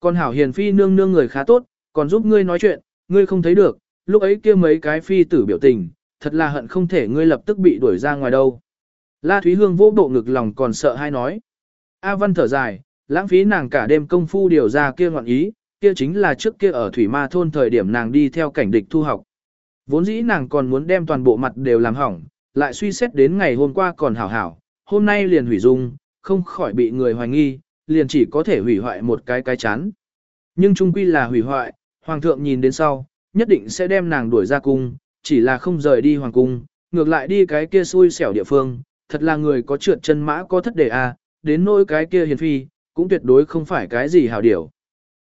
Còn hảo hiền phi nương nương người khá tốt, còn giúp ngươi nói chuyện, ngươi không thấy được, lúc ấy kia mấy cái phi tử biểu tình, thật là hận không thể ngươi lập tức bị đuổi ra ngoài đâu. La Thúy Hương vô bộ ngực lòng còn sợ hay nói. A Văn thở dài, lãng phí nàng cả đêm công phu điều ra kia ngọn ý, kia chính là trước kia ở Thủy Ma thôn thời điểm nàng đi theo cảnh địch thu học. Vốn dĩ nàng còn muốn đem toàn bộ mặt đều làm hỏng, lại suy xét đến ngày hôm qua còn hảo hảo, hôm nay liền hủy dung, không khỏi bị người hoài nghi, liền chỉ có thể hủy hoại một cái cái chán. Nhưng trung quy là hủy hoại, hoàng thượng nhìn đến sau, nhất định sẽ đem nàng đuổi ra cung, chỉ là không rời đi hoàng cung, ngược lại đi cái kia xui xẻo địa phương, thật là người có trượt chân mã có thất đề a, à, đến nỗi cái kia hiền phi, cũng tuyệt đối không phải cái gì hảo điểu.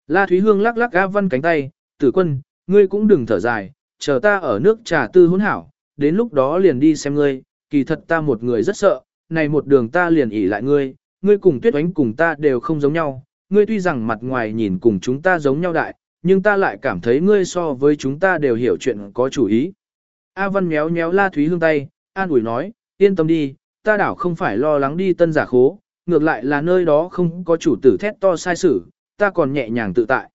La Thúy Hương lắc lắc A Văn cánh tay, tử quân, ngươi cũng đừng thở dài, chờ ta ở nước trà tư hỗn hảo, đến lúc đó liền đi xem ngươi, kỳ thật ta một người rất sợ, này một đường ta liền ỉ lại ngươi, ngươi cùng tuyết oánh cùng ta đều không giống nhau, ngươi tuy rằng mặt ngoài nhìn cùng chúng ta giống nhau đại, nhưng ta lại cảm thấy ngươi so với chúng ta đều hiểu chuyện có chủ ý. A Văn méo méo La Thúy Hương tay, an ủi nói, yên tâm đi, ta đảo không phải lo lắng đi tân giả khố, ngược lại là nơi đó không có chủ tử thét to sai sử, ta còn nhẹ nhàng tự tại.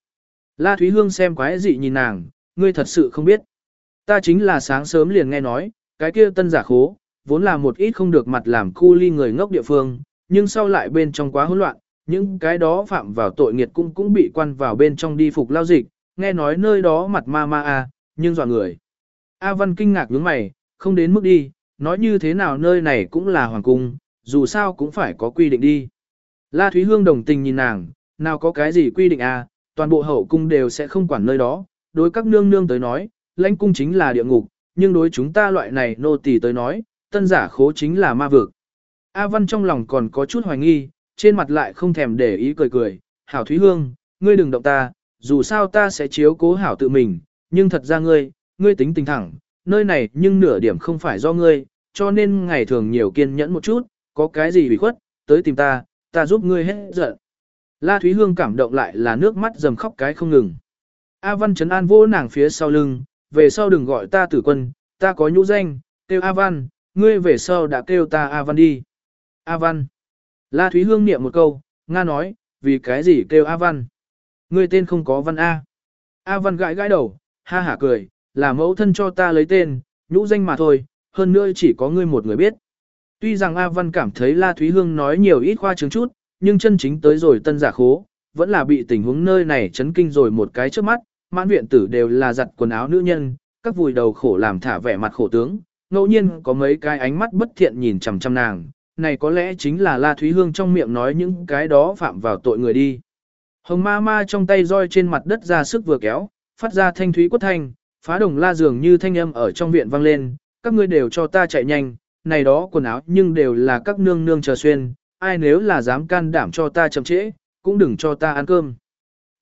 La Thúy Hương xem quái dị nhìn nàng, ngươi thật sự không biết. Ta chính là sáng sớm liền nghe nói, cái kia tân giả khố, vốn là một ít không được mặt làm cu ly người ngốc địa phương, nhưng sau lại bên trong quá hỗn loạn, những cái đó phạm vào tội nghiệt cũng cũng bị quan vào bên trong đi phục lao dịch, nghe nói nơi đó mặt ma ma a, nhưng dọa người. A Văn kinh ngạc nhướng mày, không đến mức đi, nói như thế nào nơi này cũng là hoàng cung, dù sao cũng phải có quy định đi. La Thúy Hương đồng tình nhìn nàng, nào có cái gì quy định à, toàn bộ hậu cung đều sẽ không quản nơi đó, đối các nương nương tới nói, lãnh cung chính là địa ngục, nhưng đối chúng ta loại này nô tỳ tới nói, tân giả khố chính là ma vực. A Văn trong lòng còn có chút hoài nghi, trên mặt lại không thèm để ý cười cười, hảo Thúy Hương, ngươi đừng động ta, dù sao ta sẽ chiếu cố hảo tự mình, nhưng thật ra ngươi, ngươi tính tình thẳng, nơi này nhưng nửa điểm không phải do ngươi, cho nên ngày thường nhiều kiên nhẫn một chút, có cái gì bị khuất, tới tìm ta, ta giúp ngươi hết giận. La Thúy Hương cảm động lại là nước mắt dầm khóc cái không ngừng. A Văn Trấn An vô nàng phía sau lưng, về sau đừng gọi ta tử quân, ta có nhũ danh, kêu A Văn, ngươi về sau đã kêu ta A Văn đi. A Văn. La Thúy Hương niệm một câu, Nga nói, vì cái gì kêu A Văn? Ngươi tên không có Văn A. A Văn gãi gãi đầu, ha hả cười, là mẫu thân cho ta lấy tên, nhũ danh mà thôi, hơn nữa chỉ có ngươi một người biết. Tuy rằng A Văn cảm thấy La Thúy Hương nói nhiều ít khoa trương chút, nhưng chân chính tới rồi tân giả khố, vẫn là bị tình huống nơi này chấn kinh rồi một cái trước mắt, mãn viện tử đều là giặt quần áo nữ nhân, các vùi đầu khổ làm thả vẻ mặt khổ tướng, ngẫu nhiên có mấy cái ánh mắt bất thiện nhìn chằm chằm nàng, này có lẽ chính là La Thúy Hương trong miệng nói những cái đó phạm vào tội người đi. Hồng ma ma trong tay roi trên mặt đất ra sức vừa kéo, phát ra thanh thúy quất thanh, phá đồng la dường như thanh âm ở trong viện vang lên, các ngươi đều cho ta chạy nhanh, này đó quần áo nhưng đều là các nương nương chờ xuyên, ai nếu là dám can đảm cho ta chậm trễ, cũng đừng cho ta ăn cơm.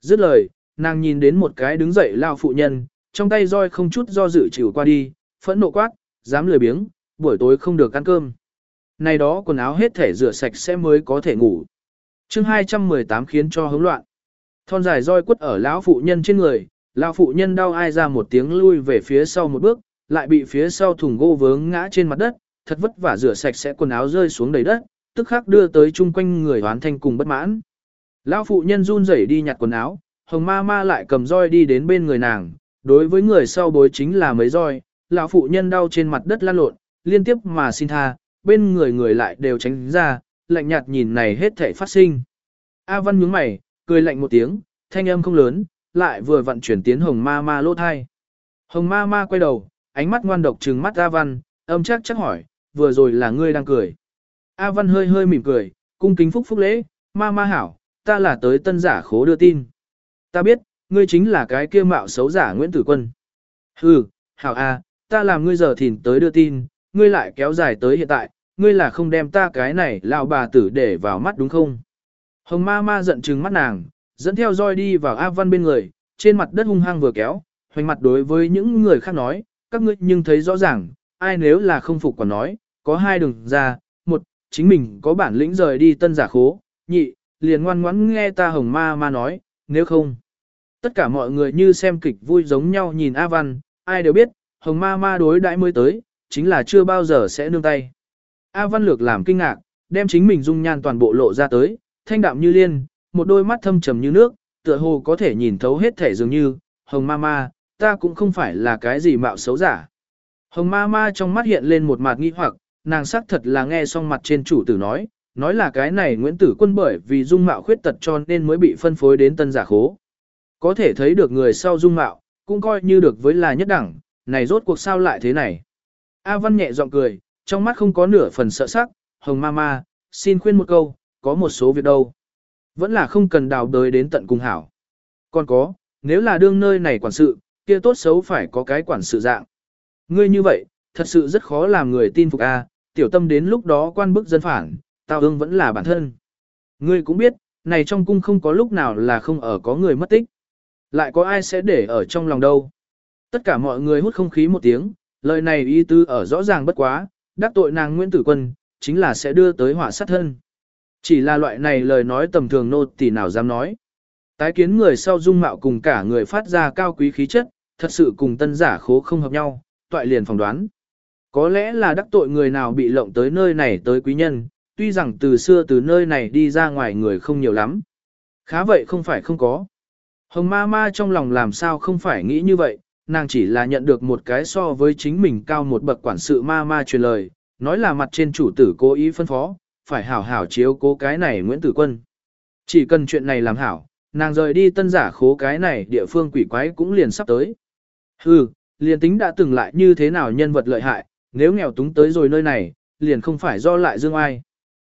Dứt lời, nàng nhìn đến một cái đứng dậy lao phụ nhân, trong tay roi không chút do dự chịu qua đi, phẫn nộ quát, dám lười biếng, buổi tối không được ăn cơm. Này đó quần áo hết thể rửa sạch sẽ mới có thể ngủ. chương 218 khiến cho hứng loạn. Thon dài roi quất ở lão phụ nhân trên người, lão phụ nhân đau ai ra một tiếng lui về phía sau một bước, lại bị phía sau thùng gỗ vướng ngã trên mặt đất, thật vất vả rửa sạch sẽ quần áo rơi xuống đầy đất, tức khắc đưa tới chung quanh người hoán thanh cùng bất mãn. Lão phụ nhân run rẩy đi nhặt quần áo, hồng ma ma lại cầm roi đi đến bên người nàng, đối với người sau bối chính là mấy roi, lão phụ nhân đau trên mặt đất lăn lộn, liên tiếp mà xin tha, bên người người lại đều tránh ra, lạnh nhạt nhìn này hết thể phát sinh. A Văn nhướng mày, cười lạnh một tiếng, thanh âm không lớn, lại vừa vận chuyển tiến hồng ma ma lỗ thai. Hồng ma ma quay đầu, ánh mắt ngoan độc trừng mắt A Văn, âm chắc chắc hỏi, vừa rồi là ngươi đang cười. A Văn hơi hơi mỉm cười, cung kính phúc phúc lễ, ma ma hảo, ta là tới tân giả khố đưa tin. Ta biết, ngươi chính là cái kia mạo xấu giả Nguyễn Tử Quân. Hừ, hảo A, ta làm ngươi giờ thìn tới đưa tin, ngươi lại kéo dài tới hiện tại, ngươi là không đem ta cái này lão bà tử để vào mắt đúng không? Hồng ma ma giận trừng mắt nàng, dẫn theo roi đi vào A Văn bên người, trên mặt đất hung hăng vừa kéo, hoành mặt đối với những người khác nói, các ngươi nhưng thấy rõ ràng, ai nếu là không phục còn nói, có hai đường ra, một, chính mình có bản lĩnh rời đi tân giả khố, nhị, liền ngoan ngoãn nghe ta hồng ma ma nói, nếu không. Tất cả mọi người như xem kịch vui giống nhau nhìn A Văn, ai đều biết, hồng ma ma đối đãi mới tới, chính là chưa bao giờ sẽ nương tay. A Văn lược làm kinh ngạc, đem chính mình dung nhan toàn bộ lộ ra tới, thanh đạm như liên, một đôi mắt thâm trầm như nước, tựa hồ có thể nhìn thấu hết thể dường như, hồng ma ma, ta cũng không phải là cái gì mạo xấu giả. Hồng ma ma trong mắt hiện lên một mặt nghi hoặc, nàng sắc thật là nghe xong mặt trên chủ tử nói, nói là cái này Nguyễn Tử Quân bởi vì dung mạo khuyết tật cho nên mới bị phân phối đến tân giả khố. Có thể thấy được người sau dung mạo, cũng coi như được với là nhất đẳng, này rốt cuộc sao lại thế này. A Văn nhẹ giọng cười, trong mắt không có nửa phần sợ sắc, hồng ma ma, xin khuyên một câu, có một số việc đâu. Vẫn là không cần đào đới đến tận cùng hảo. Còn có, nếu là đương nơi này quản sự, kia tốt xấu phải có cái quản sự dạng. Ngươi như vậy, thật sự rất khó làm người tin phục a. tiểu tâm đến lúc đó quan bức dân phản, tao ương vẫn là bản thân. Ngươi cũng biết, này trong cung không có lúc nào là không ở có người mất tích. Lại có ai sẽ để ở trong lòng đâu. Tất cả mọi người hút không khí một tiếng, lời này ý tư ở rõ ràng bất quá, đắc tội nàng Nguyễn Tử Quân, chính là sẽ đưa tới họa sát thân. Chỉ là loại này lời nói tầm thường nô tỷ nào dám nói. Tái kiến người sau dung mạo cùng cả người phát ra cao quý khí chất, thật sự cùng tân giả khố không hợp nhau, toại liền phỏng đoán. Có lẽ là đắc tội người nào bị lộng tới nơi này tới quý nhân, tuy rằng từ xưa từ nơi này đi ra ngoài người không nhiều lắm. Khá vậy không phải không có. Hồng ma ma trong lòng làm sao không phải nghĩ như vậy, nàng chỉ là nhận được một cái so với chính mình cao một bậc quản sự ma ma truyền lời, nói là mặt trên chủ tử cố ý phân phó, phải hảo hảo chiếu cố cái này Nguyễn Tử Quân. Chỉ cần chuyện này làm hảo, nàng rời đi tân giả khố cái này địa phương quỷ quái cũng liền sắp tới. Hừ, liền tính đã từng lại như thế nào nhân vật lợi hại, nếu nghèo túng tới rồi nơi này, liền không phải do lại dương ai.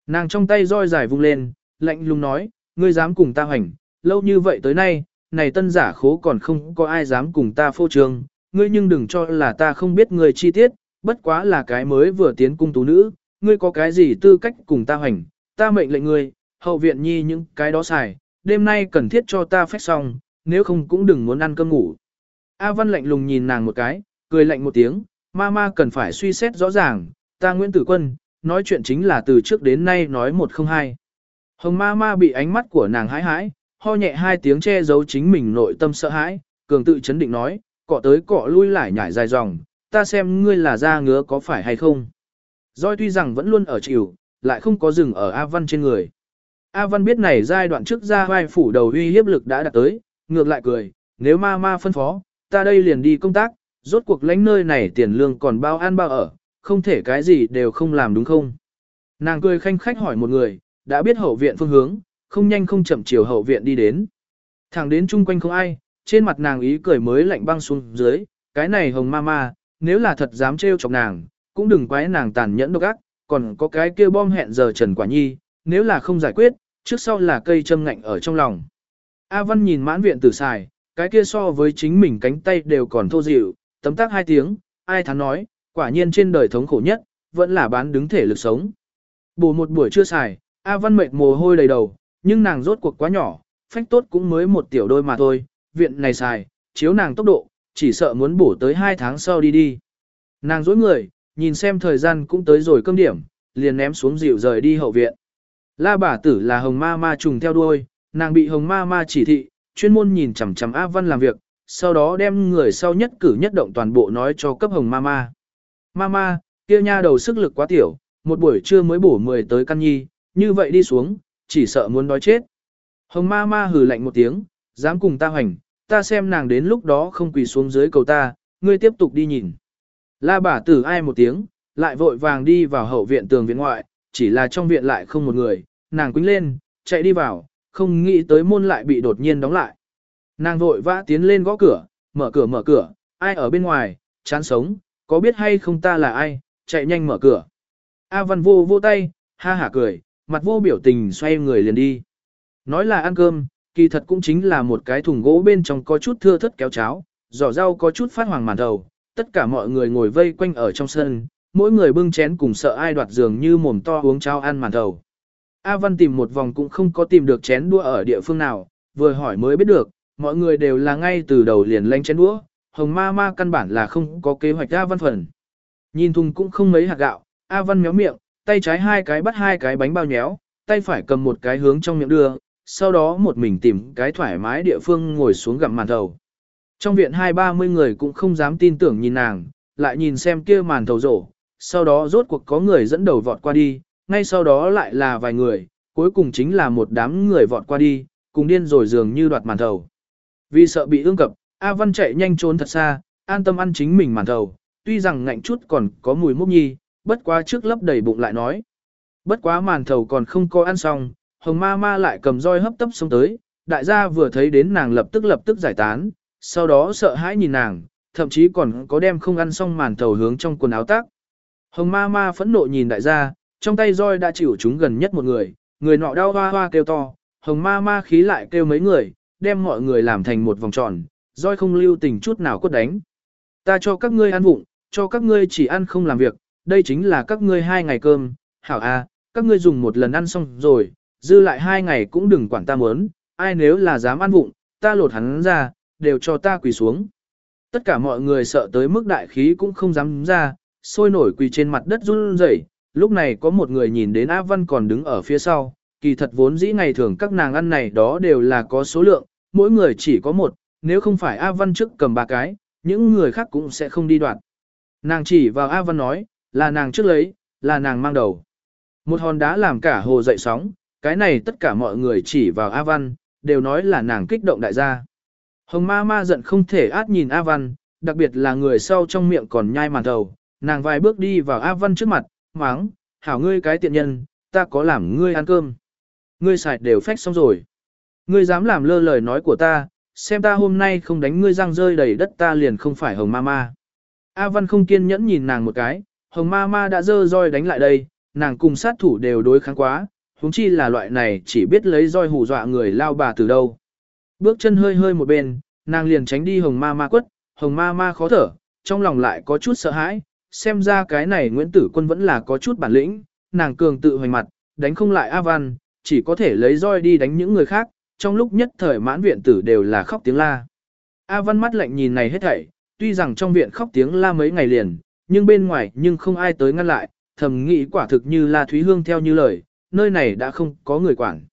Nàng trong tay roi dài vung lên, lạnh lùng nói, ngươi dám cùng ta hành lâu như vậy tới nay, này tân giả khố còn không có ai dám cùng ta phô trương, ngươi nhưng đừng cho là ta không biết ngươi chi tiết, bất quá là cái mới vừa tiến cung tú nữ, ngươi có cái gì tư cách cùng ta hành, ta mệnh lệnh ngươi, hậu viện nhi những cái đó xài, đêm nay cần thiết cho ta phép xong, nếu không cũng đừng muốn ăn cơm ngủ. A Văn lạnh lùng nhìn nàng một cái, cười lạnh một tiếng, ma ma cần phải suy xét rõ ràng, ta Nguyễn Tử Quân, nói chuyện chính là từ trước đến nay nói một không hai. Hồng ma ma bị ánh mắt của nàng hãi hãi, ho nhẹ hai tiếng che giấu chính mình nội tâm sợ hãi, cường tự chấn định nói, cọ tới cọ lui lại nhảy dài dòng, ta xem ngươi là da ngứa có phải hay không. Doi tuy rằng vẫn luôn ở chịu, lại không có dừng ở A Văn trên người. A Văn biết này giai đoạn trước ra vai phủ đầu uy hiếp lực đã đạt tới, ngược lại cười, nếu ma ma phân phó, ta đây liền đi công tác, rốt cuộc lãnh nơi này tiền lương còn bao ăn bao ở, không thể cái gì đều không làm đúng không. Nàng cười khanh khách hỏi một người, đã biết hậu viện phương hướng, không nhanh không chậm chiều hậu viện đi đến. Thẳng đến chung quanh không ai, trên mặt nàng ý cười mới lạnh băng xuống dưới, cái này hồng ma ma, nếu là thật dám trêu chọc nàng, cũng đừng quái nàng tàn nhẫn độc ác, còn có cái kia bom hẹn giờ Trần Quả Nhi, nếu là không giải quyết, trước sau là cây châm ngạnh ở trong lòng. A Văn nhìn mãn viện tử xài, cái kia so với chính mình cánh tay đều còn thô dịu, tấm tác hai tiếng, ai thắn nói, quả nhiên trên đời thống khổ nhất, vẫn là bán đứng thể lực sống. Bù một buổi chưa xài, A Văn mệt mồ hôi đầy đầu, nhưng nàng rốt cuộc quá nhỏ, phách tốt cũng mới một tiểu đôi mà thôi, viện này xài, chiếu nàng tốc độ, chỉ sợ muốn bổ tới hai tháng sau đi đi. Nàng dối người, nhìn xem thời gian cũng tới rồi cơm điểm, liền ném xuống dịu rời đi hậu viện. La bà tử là hồng ma ma trùng theo đuôi, nàng bị hồng ma ma chỉ thị, chuyên môn nhìn chằm chằm A Văn làm việc, sau đó đem người sau nhất cử nhất động toàn bộ nói cho cấp hồng ma ma. Ma ma, kia nha đầu sức lực quá tiểu, một buổi trưa mới bổ 10 tới căn nhi, như vậy đi xuống, chỉ sợ muốn đói chết. Hồng ma ma hừ lạnh một tiếng, dám cùng ta hoành, ta xem nàng đến lúc đó không quỳ xuống dưới cầu ta, ngươi tiếp tục đi nhìn. La bà tử ai một tiếng, lại vội vàng đi vào hậu viện tường viện ngoại, chỉ là trong viện lại không một người, nàng quýnh lên, chạy đi vào, không nghĩ tới môn lại bị đột nhiên đóng lại. Nàng vội vã tiến lên gõ cửa, mở cửa mở cửa, ai ở bên ngoài, chán sống, có biết hay không ta là ai, chạy nhanh mở cửa. A văn vô vô tay, ha hả cười, mặt vô biểu tình xoay người liền đi. Nói là ăn cơm, kỳ thật cũng chính là một cái thùng gỗ bên trong có chút thưa thất kéo cháo, giỏ rau có chút phát hoàng màn đầu, tất cả mọi người ngồi vây quanh ở trong sân, mỗi người bưng chén cùng sợ ai đoạt giường như mồm to uống cháo ăn màn đầu. A Văn tìm một vòng cũng không có tìm được chén đũa ở địa phương nào, vừa hỏi mới biết được, mọi người đều là ngay từ đầu liền lanh chén đũa, hồng ma ma căn bản là không có kế hoạch A Văn phần. Nhìn thùng cũng không mấy hạt gạo, A Văn méo miệng, tay trái hai cái bắt hai cái bánh bao nhéo, tay phải cầm một cái hướng trong miệng đưa, sau đó một mình tìm cái thoải mái địa phương ngồi xuống gặm màn thầu. Trong viện hai ba mươi người cũng không dám tin tưởng nhìn nàng, lại nhìn xem kia màn thầu rổ, sau đó rốt cuộc có người dẫn đầu vọt qua đi, ngay sau đó lại là vài người, cuối cùng chính là một đám người vọt qua đi, cùng điên rồi dường như đoạt màn thầu. Vì sợ bị ương cập, A Văn chạy nhanh trốn thật xa, an tâm ăn chính mình màn thầu, tuy rằng ngạnh chút còn có mùi mốc nhi, bất quá trước lấp đầy bụng lại nói. Bất quá màn thầu còn không có ăn xong, hồng ma ma lại cầm roi hấp tấp xuống tới, đại gia vừa thấy đến nàng lập tức lập tức giải tán, sau đó sợ hãi nhìn nàng, thậm chí còn có đem không ăn xong màn thầu hướng trong quần áo tác. Hồng ma ma phẫn nộ nhìn đại gia, trong tay roi đã chịu chúng gần nhất một người, người nọ đau hoa hoa kêu to, hồng ma ma khí lại kêu mấy người, đem mọi người làm thành một vòng tròn, roi không lưu tình chút nào quất đánh. Ta cho các ngươi ăn vụng, cho các ngươi chỉ ăn không làm việc, đây chính là các ngươi hai ngày cơm, hảo a, các ngươi dùng một lần ăn xong rồi, dư lại hai ngày cũng đừng quản ta muốn, ai nếu là dám ăn vụng, ta lột hắn ra, đều cho ta quỳ xuống. Tất cả mọi người sợ tới mức đại khí cũng không dám ra, sôi nổi quỳ trên mặt đất run rẩy. lúc này có một người nhìn đến A Văn còn đứng ở phía sau, kỳ thật vốn dĩ ngày thường các nàng ăn này đó đều là có số lượng, mỗi người chỉ có một, nếu không phải A Văn trước cầm ba cái, những người khác cũng sẽ không đi đoạn. Nàng chỉ vào A Văn nói, là nàng trước lấy, là nàng mang đầu. Một hòn đá làm cả hồ dậy sóng, cái này tất cả mọi người chỉ vào A Văn, đều nói là nàng kích động đại gia. Hồng ma ma giận không thể át nhìn A Văn, đặc biệt là người sau trong miệng còn nhai màn đầu, nàng vài bước đi vào A Văn trước mặt, máng, hảo ngươi cái tiện nhân, ta có làm ngươi ăn cơm. Ngươi xài đều phách xong rồi. Ngươi dám làm lơ lời nói của ta, xem ta hôm nay không đánh ngươi răng rơi đầy đất ta liền không phải hồng ma ma. A Văn không kiên nhẫn nhìn nàng một cái, hồng ma ma đã dơ roi đánh lại đây, nàng cùng sát thủ đều đối kháng quá, huống chi là loại này chỉ biết lấy roi hù dọa người lao bà từ đâu. Bước chân hơi hơi một bên, nàng liền tránh đi hồng ma ma quất, hồng ma ma khó thở, trong lòng lại có chút sợ hãi, xem ra cái này Nguyễn Tử Quân vẫn là có chút bản lĩnh, nàng cường tự hoành mặt, đánh không lại A Văn, chỉ có thể lấy roi đi đánh những người khác, trong lúc nhất thời mãn viện tử đều là khóc tiếng la. A Văn mắt lạnh nhìn này hết thảy, tuy rằng trong viện khóc tiếng la mấy ngày liền, nhưng bên ngoài nhưng không ai tới ngăn lại, thầm nghĩ quả thực như là Thúy Hương theo như lời, nơi này đã không có người quản.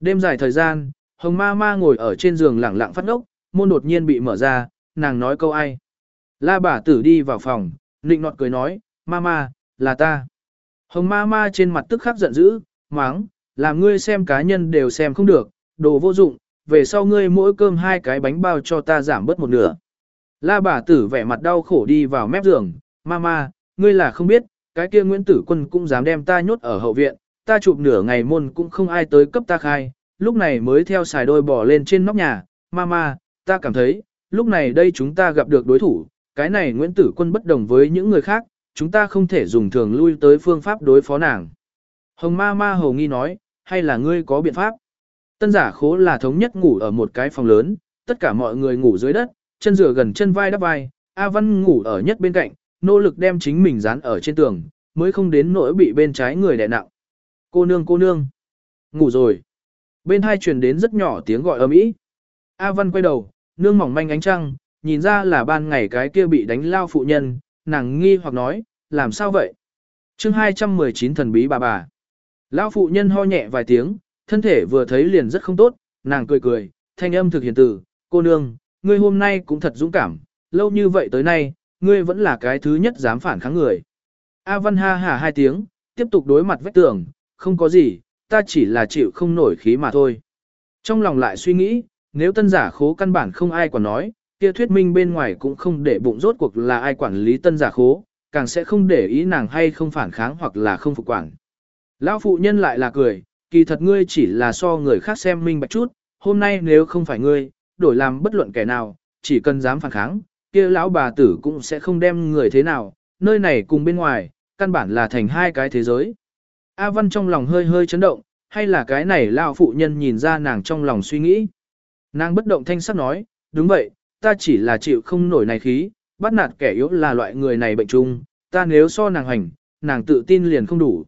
Đêm dài thời gian, Hồng Ma Ma ngồi ở trên giường lẳng lặng phát ngốc, môn đột nhiên bị mở ra, nàng nói câu ai. La bà tử đi vào phòng, nịnh nọt cười nói, Ma Ma, là ta. Hồng Ma Ma trên mặt tức khắc giận dữ, máng, làm ngươi xem cá nhân đều xem không được, đồ vô dụng, về sau ngươi mỗi cơm hai cái bánh bao cho ta giảm bớt một nửa. La bà tử vẻ mặt đau khổ đi vào mép giường, Mama, ngươi là không biết, cái kia Nguyễn Tử Quân cũng dám đem ta nhốt ở hậu viện, ta chụp nửa ngày môn cũng không ai tới cấp ta khai, lúc này mới theo xài đôi bỏ lên trên nóc nhà, Mama, ta cảm thấy, lúc này đây chúng ta gặp được đối thủ, cái này Nguyễn Tử Quân bất đồng với những người khác, chúng ta không thể dùng thường lui tới phương pháp đối phó nàng. Hồng Mama hầu nghi nói, hay là ngươi có biện pháp? Tân giả khố là thống nhất ngủ ở một cái phòng lớn, tất cả mọi người ngủ dưới đất, chân rửa gần chân vai đắp vai, A Văn ngủ ở nhất bên cạnh, nỗ lực đem chính mình dán ở trên tường, mới không đến nỗi bị bên trái người đè nặng. Cô nương cô nương, ngủ rồi. Bên hai truyền đến rất nhỏ tiếng gọi ầm ĩ. A Văn quay đầu, nương mỏng manh ánh trăng, nhìn ra là ban ngày cái kia bị đánh lao phụ nhân, nàng nghi hoặc nói, làm sao vậy? chương 219 thần bí bà bà. Lão phụ nhân ho nhẹ vài tiếng, thân thể vừa thấy liền rất không tốt, nàng cười cười, thanh âm thực hiện tử, cô nương, ngươi hôm nay cũng thật dũng cảm, lâu như vậy tới nay, ngươi vẫn là cái thứ nhất dám phản kháng người. A Văn ha hả hai tiếng, tiếp tục đối mặt vách tường, không có gì, ta chỉ là chịu không nổi khí mà thôi. Trong lòng lại suy nghĩ, nếu tân giả khố căn bản không ai quản nói, kia thuyết minh bên ngoài cũng không để bụng rốt cuộc là ai quản lý tân giả khố, càng sẽ không để ý nàng hay không phản kháng hoặc là không phục quản. Lão phụ nhân lại là cười, kỳ thật ngươi chỉ là so người khác xem minh bạch chút, hôm nay nếu không phải ngươi, đổi làm bất luận kẻ nào, chỉ cần dám phản kháng, kia lão bà tử cũng sẽ không đem người thế nào, nơi này cùng bên ngoài, căn bản là thành hai cái thế giới. A Văn trong lòng hơi hơi chấn động, hay là cái này lão phụ nhân nhìn ra nàng trong lòng suy nghĩ. Nàng bất động thanh sắc nói, đúng vậy, ta chỉ là chịu không nổi này khí, bắt nạt kẻ yếu là loại người này bệnh chung, ta nếu so nàng hành, nàng tự tin liền không đủ.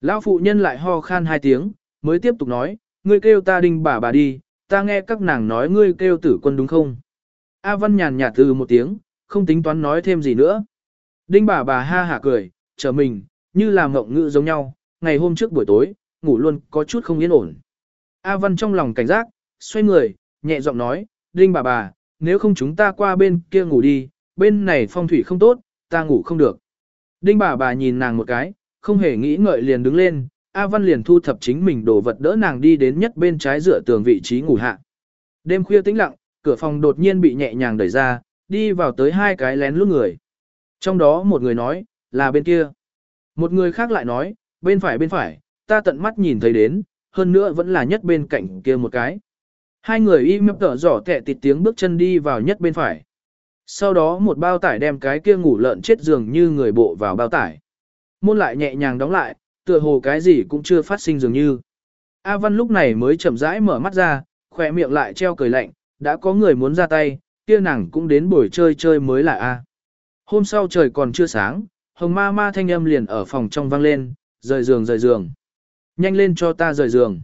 Lão phụ nhân lại ho khan hai tiếng, mới tiếp tục nói, ngươi kêu ta đinh bà bà đi, ta nghe các nàng nói ngươi kêu tử quân đúng không? A Văn nhàn nhạt từ một tiếng, không tính toán nói thêm gì nữa. Đinh bà bà ha hả cười, chờ mình, như là mộng ngữ giống nhau, ngày hôm trước buổi tối, ngủ luôn có chút không yên ổn. A Văn trong lòng cảnh giác, xoay người, nhẹ giọng nói, Đinh bà bà, nếu không chúng ta qua bên kia ngủ đi, bên này phong thủy không tốt, ta ngủ không được. Đinh bà bà nhìn nàng một cái, không hề nghĩ ngợi liền đứng lên, A Văn liền thu thập chính mình đồ vật đỡ nàng đi đến nhất bên trái dựa tường vị trí ngủ hạ. Đêm khuya tĩnh lặng, cửa phòng đột nhiên bị nhẹ nhàng đẩy ra, đi vào tới hai cái lén lút người. Trong đó một người nói, là bên kia. Một người khác lại nói, bên phải bên phải, ta tận mắt nhìn thấy đến, hơn nữa vẫn là nhất bên cạnh kia một cái. Hai người im mập tở giỏ kẹ tịt tiếng bước chân đi vào nhất bên phải. Sau đó một bao tải đem cái kia ngủ lợn chết dường như người bộ vào bao tải. Môn lại nhẹ nhàng đóng lại, tựa hồ cái gì cũng chưa phát sinh dường như. A Văn lúc này mới chậm rãi mở mắt ra, khỏe miệng lại treo cười lạnh, đã có người muốn ra tay, kia nàng cũng đến buổi chơi chơi mới là A. Hôm sau trời còn chưa sáng, hồng ma ma thanh âm liền ở phòng trong vang lên, rời giường rời giường. Nhanh lên cho ta rời giường.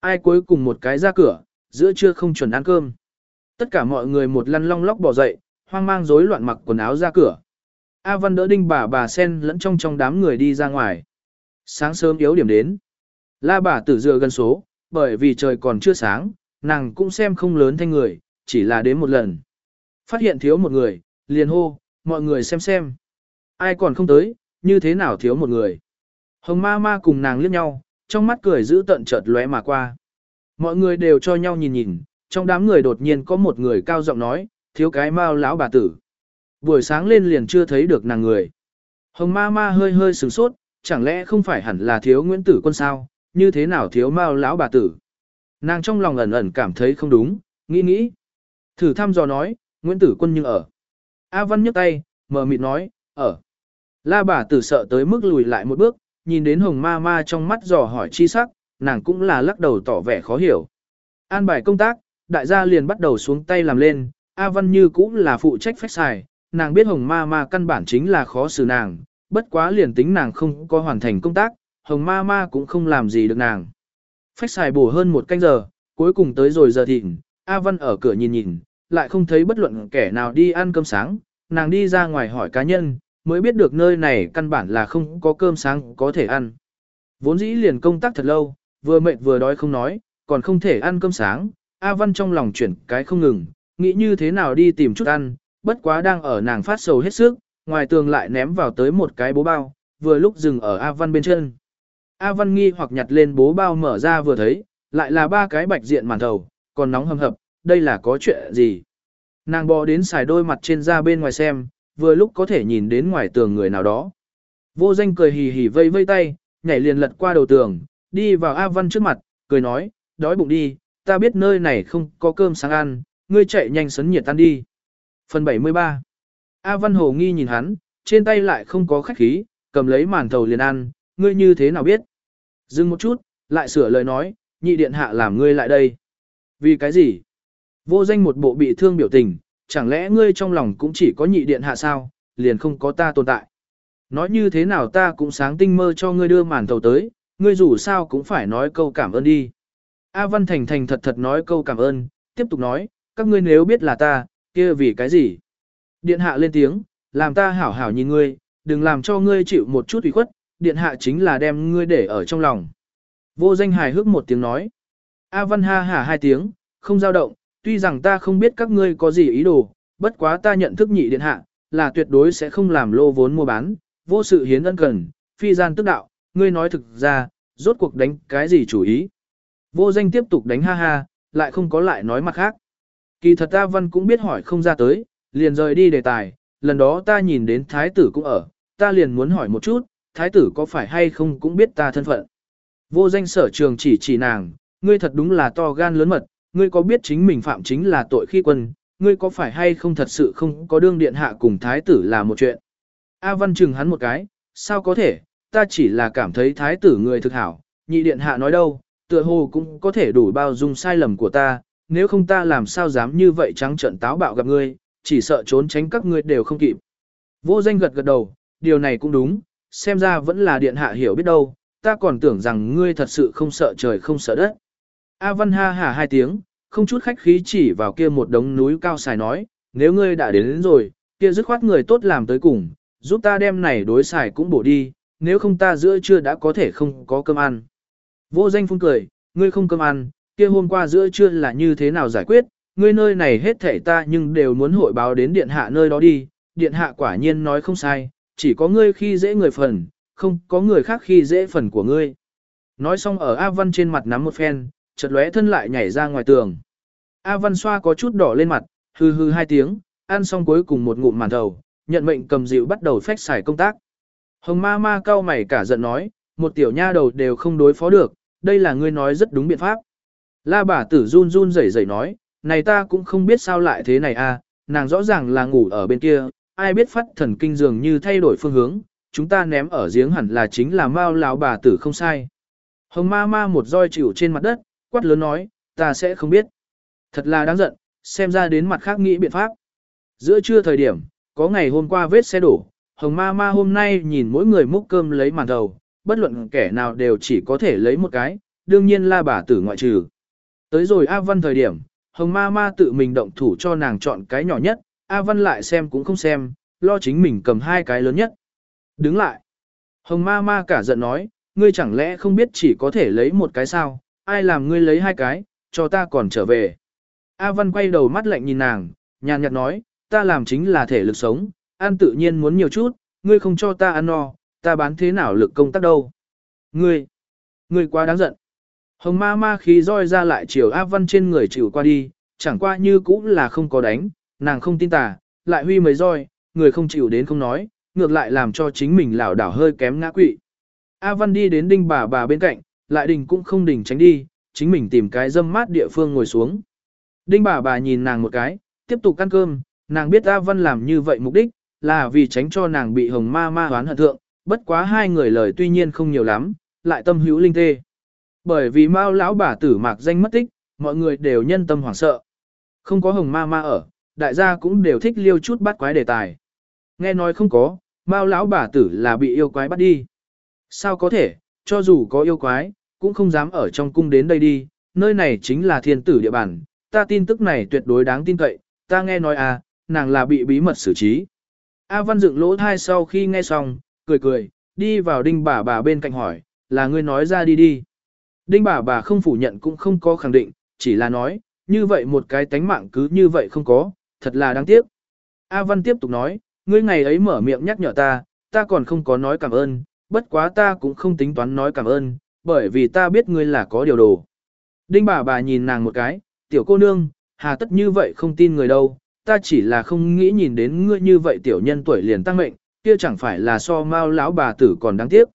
Ai cuối cùng một cái ra cửa, giữa trưa không chuẩn ăn cơm. Tất cả mọi người một lăn long lóc bỏ dậy, hoang mang rối loạn mặc quần áo ra cửa. A Văn đỡ đinh bà bà sen lẫn trong trong đám người đi ra ngoài. Sáng sớm yếu điểm đến. La bà tử dựa gần số, bởi vì trời còn chưa sáng, nàng cũng xem không lớn thanh người, chỉ là đến một lần. Phát hiện thiếu một người, liền hô, mọi người xem xem. Ai còn không tới, như thế nào thiếu một người. Hồng ma ma cùng nàng liếc nhau, trong mắt cười giữ tận chợt lóe mà qua. Mọi người đều cho nhau nhìn nhìn, trong đám người đột nhiên có một người cao giọng nói, thiếu cái mao lão bà tử. Buổi sáng lên liền chưa thấy được nàng người. Hồng ma ma hơi hơi sửng sốt, chẳng lẽ không phải hẳn là thiếu Nguyễn Tử quân sao, như thế nào thiếu mao lão bà tử. Nàng trong lòng ẩn ẩn cảm thấy không đúng, nghĩ nghĩ. Thử thăm dò nói, Nguyễn Tử quân nhưng ở. A Văn nhấc tay, mờ mịt nói, ở. La bà tử sợ tới mức lùi lại một bước, nhìn đến hồng ma ma trong mắt dò hỏi chi sắc, nàng cũng là lắc đầu tỏ vẻ khó hiểu. An bài công tác, đại gia liền bắt đầu xuống tay làm lên, A Văn như cũng là phụ trách phách xài, nàng biết hồng ma ma căn bản chính là khó xử nàng, bất quá liền tính nàng không có hoàn thành công tác, hồng ma ma cũng không làm gì được nàng. Phách xài bổ hơn một canh giờ, cuối cùng tới rồi giờ thịnh, A Văn ở cửa nhìn nhìn, lại không thấy bất luận kẻ nào đi ăn cơm sáng, nàng đi ra ngoài hỏi cá nhân, mới biết được nơi này căn bản là không có cơm sáng có thể ăn. Vốn dĩ liền công tác thật lâu, vừa mệt vừa đói không nói, còn không thể ăn cơm sáng, A Văn trong lòng chuyển cái không ngừng, nghĩ như thế nào đi tìm chút ăn, bất quá đang ở nàng phát sầu hết sức, ngoài tường lại ném vào tới một cái bố bao, vừa lúc dừng ở A Văn bên chân. A Văn nghi hoặc nhặt lên bố bao mở ra vừa thấy, lại là ba cái bạch diện màn thầu, còn nóng hầm hập, đây là có chuyện gì? Nàng bò đến xài đôi mặt trên ra bên ngoài xem, vừa lúc có thể nhìn đến ngoài tường người nào đó. Vô danh cười hì hì vây vây tay, nhảy liền lật qua đầu tường, đi vào A Văn trước mặt, cười nói, đói bụng đi, ta biết nơi này không có cơm sáng ăn, ngươi chạy nhanh sấn nhiệt tan đi. Phần 73 A Văn Hồ nghi nhìn hắn, trên tay lại không có khách khí, cầm lấy màn thầu liền ăn, ngươi như thế nào biết? Dừng một chút, lại sửa lời nói, nhị điện hạ làm ngươi lại đây. Vì cái gì? Vô danh một bộ bị thương biểu tình, chẳng lẽ ngươi trong lòng cũng chỉ có nhị điện hạ sao, liền không có ta tồn tại. Nói như thế nào ta cũng sáng tinh mơ cho ngươi đưa màn thầu tới, ngươi dù sao cũng phải nói câu cảm ơn đi. A Văn Thành thành thật thật nói câu cảm ơn, tiếp tục nói, các ngươi nếu biết là ta, kia vì cái gì? Điện hạ lên tiếng, làm ta hảo hảo nhìn ngươi, đừng làm cho ngươi chịu một chút ủy khuất, điện hạ chính là đem ngươi để ở trong lòng. Vô danh hài hước một tiếng nói. A Văn ha hả hai tiếng, không dao động, tuy rằng ta không biết các ngươi có gì ý đồ, bất quá ta nhận thức nhị điện hạ, là tuyệt đối sẽ không làm lô vốn mua bán, vô sự hiến ân cần, phi gian tức đạo, ngươi nói thực ra, rốt cuộc đánh cái gì chủ ý. Vô danh tiếp tục đánh ha ha, lại không có lại nói mặt khác. Kỳ thật ta văn cũng biết hỏi không ra tới, liền rời đi đề tài, lần đó ta nhìn đến thái tử cũng ở, ta liền muốn hỏi một chút, thái tử có phải hay không cũng biết ta thân phận. Vô danh sở trường chỉ chỉ nàng, ngươi thật đúng là to gan lớn mật, ngươi có biết chính mình phạm chính là tội khi quân, ngươi có phải hay không thật sự không có đương điện hạ cùng thái tử là một chuyện. A văn chừng hắn một cái, sao có thể, ta chỉ là cảm thấy thái tử người thực hảo, nhị điện hạ nói đâu, tựa hồ cũng có thể đủ bao dung sai lầm của ta, nếu không ta làm sao dám như vậy trắng trận táo bạo gặp ngươi, chỉ sợ trốn tránh các ngươi đều không kịp. Vô danh gật gật đầu, điều này cũng đúng, xem ra vẫn là điện hạ hiểu biết đâu, ta còn tưởng rằng ngươi thật sự không sợ trời không sợ đất. A Văn ha hả hai tiếng, không chút khách khí chỉ vào kia một đống núi cao xài nói, nếu ngươi đã đến, đến rồi, kia dứt khoát người tốt làm tới cùng, giúp ta đem này đối xài cũng bổ đi, nếu không ta giữa trưa đã có thể không có cơm ăn. Vô danh phun cười, ngươi không cơm ăn, kia hôm qua giữa trưa là như thế nào giải quyết, ngươi nơi này hết thể ta nhưng đều muốn hội báo đến điện hạ nơi đó đi, điện hạ quả nhiên nói không sai, chỉ có ngươi khi dễ người phần, không có người khác khi dễ phần của ngươi. nói xong ở A Văn trên mặt nắm một phen, chợt lóe thân lại nhảy ra ngoài tường. A Văn xoa có chút đỏ lên mặt, hừ hừ hai tiếng, ăn xong cuối cùng một ngụm màn đầu, nhận mệnh cầm dịu bắt đầu phách xài công tác. Hồng ma ma cao mày cả giận nói, một tiểu nha đầu đều không đối phó được, đây là ngươi nói rất đúng biện pháp. La bà tử run run rẩy rẩy nói, này ta cũng không biết sao lại thế này à, nàng rõ ràng là ngủ ở bên kia, ai biết phát thần kinh dường như thay đổi phương hướng, chúng ta ném ở giếng hẳn là chính là mao lão bà tử không sai. Hồng ma ma một roi chịu trên mặt đất, quát lớn nói, ta sẽ không biết. Thật là đáng giận, xem ra đến mặt khác nghĩ biện pháp. Giữa trưa thời điểm, có ngày hôm qua vết xe đổ, hồng ma ma hôm nay nhìn mỗi người múc cơm lấy màn đầu, bất luận kẻ nào đều chỉ có thể lấy một cái, đương nhiên la bà tử ngoại trừ. Tới rồi A Văn thời điểm, hồng ma ma tự mình động thủ cho nàng chọn cái nhỏ nhất, A Văn lại xem cũng không xem, lo chính mình cầm hai cái lớn nhất. Đứng lại. Hồng ma ma cả giận nói, ngươi chẳng lẽ không biết chỉ có thể lấy một cái sao, ai làm ngươi lấy hai cái, cho ta còn trở về. A Văn quay đầu mắt lạnh nhìn nàng, nhàn nhạt nói, ta làm chính là thể lực sống, ăn tự nhiên muốn nhiều chút, ngươi không cho ta ăn no, ta bán thế nào lực công tác đâu. Ngươi, ngươi quá đáng giận. Hồng ma ma khí roi ra lại chiều A Văn trên người chịu qua đi, chẳng qua như cũng là không có đánh, nàng không tin tà, lại huy mấy roi, người không chịu đến không nói, ngược lại làm cho chính mình lảo đảo hơi kém ngã quỵ. A Văn đi đến đinh bà bà bên cạnh, lại đình cũng không đình tránh đi, chính mình tìm cái dâm mát địa phương ngồi xuống. Đinh bà bà nhìn nàng một cái, tiếp tục ăn cơm, nàng biết A Văn làm như vậy mục đích, là vì tránh cho nàng bị hồng ma ma hoán hận thượng, bất quá hai người lời tuy nhiên không nhiều lắm, lại tâm hữu linh tê. Bởi vì Mao lão bà tử mạc danh mất tích, mọi người đều nhân tâm hoảng sợ. Không có hồng ma ma ở, đại gia cũng đều thích liêu chút bắt quái đề tài. Nghe nói không có, Mao lão bà tử là bị yêu quái bắt đi. Sao có thể, cho dù có yêu quái, cũng không dám ở trong cung đến đây đi, nơi này chính là thiên tử địa bàn, ta tin tức này tuyệt đối đáng tin cậy, ta nghe nói à, nàng là bị bí mật xử trí. A Văn dựng lỗ thai sau khi nghe xong, cười cười, đi vào đinh bà bà bên cạnh hỏi, là ngươi nói ra đi đi. Đinh bà bà không phủ nhận cũng không có khẳng định, chỉ là nói, như vậy một cái tánh mạng cứ như vậy không có, thật là đáng tiếc. A Văn tiếp tục nói, ngươi ngày ấy mở miệng nhắc nhở ta, ta còn không có nói cảm ơn, bất quá ta cũng không tính toán nói cảm ơn, bởi vì ta biết ngươi là có điều đồ. Đinh bà bà nhìn nàng một cái, tiểu cô nương, hà tất như vậy không tin người đâu, ta chỉ là không nghĩ nhìn đến ngươi như vậy tiểu nhân tuổi liền tăng mệnh, kia chẳng phải là so mau lão bà tử còn đáng tiếc.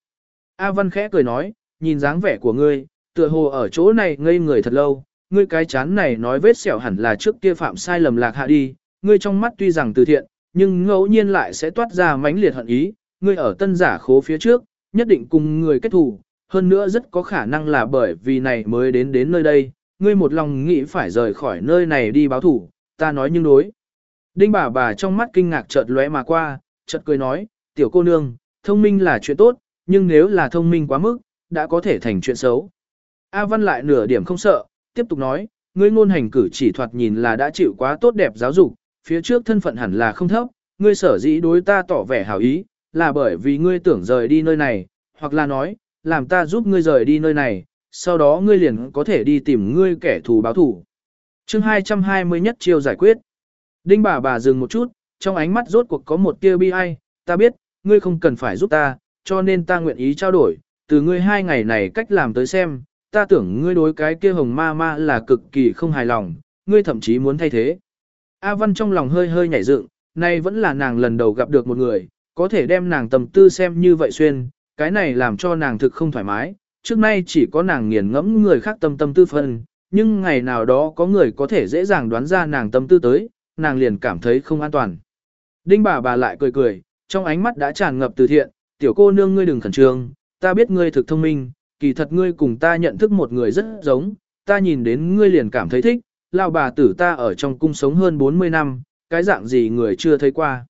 A Văn khẽ cười nói, nhìn dáng vẻ của ngươi, tựa hồ ở chỗ này ngây người thật lâu, ngươi cái chán này nói vết sẹo hẳn là trước kia phạm sai lầm lạc hạ đi, ngươi trong mắt tuy rằng từ thiện, nhưng ngẫu nhiên lại sẽ toát ra mãnh liệt hận ý, ngươi ở tân giả khố phía trước, nhất định cùng người kết thù, hơn nữa rất có khả năng là bởi vì này mới đến đến nơi đây, ngươi một lòng nghĩ phải rời khỏi nơi này đi báo thủ, ta nói nhưng đối. Đinh bà bà trong mắt kinh ngạc chợt lóe mà qua, chợt cười nói, tiểu cô nương, thông minh là chuyện tốt, nhưng nếu là thông minh quá mức, đã có thể thành chuyện xấu. A Văn lại nửa điểm không sợ, tiếp tục nói, ngươi ngôn hành cử chỉ thoạt nhìn là đã chịu quá tốt đẹp giáo dục, phía trước thân phận hẳn là không thấp, ngươi sở dĩ đối ta tỏ vẻ hảo ý, là bởi vì ngươi tưởng rời đi nơi này, hoặc là nói, làm ta giúp ngươi rời đi nơi này, sau đó ngươi liền có thể đi tìm ngươi kẻ thù báo thù. chương 220 nhất chiêu giải quyết. Đinh bà bà dừng một chút, trong ánh mắt rốt cuộc có một tia bi ai, ta biết, ngươi không cần phải giúp ta, cho nên ta nguyện ý trao đổi, từ ngươi hai ngày này cách làm tới xem, ta tưởng ngươi đối cái kia hồng ma ma là cực kỳ không hài lòng, ngươi thậm chí muốn thay thế. A Văn trong lòng hơi hơi nhảy dựng, nay vẫn là nàng lần đầu gặp được một người, có thể đem nàng tầm tư xem như vậy xuyên, cái này làm cho nàng thực không thoải mái, trước nay chỉ có nàng nghiền ngẫm người khác tâm tâm tư phân, nhưng ngày nào đó có người có thể dễ dàng đoán ra nàng tâm tư tới, nàng liền cảm thấy không an toàn. Đinh bà bà lại cười cười, trong ánh mắt đã tràn ngập từ thiện, tiểu cô nương ngươi đừng khẩn trương, ta biết ngươi thực thông minh, kỳ thật ngươi cùng ta nhận thức một người rất giống, ta nhìn đến ngươi liền cảm thấy thích, lao bà tử ta ở trong cung sống hơn 40 năm, cái dạng gì người chưa thấy qua.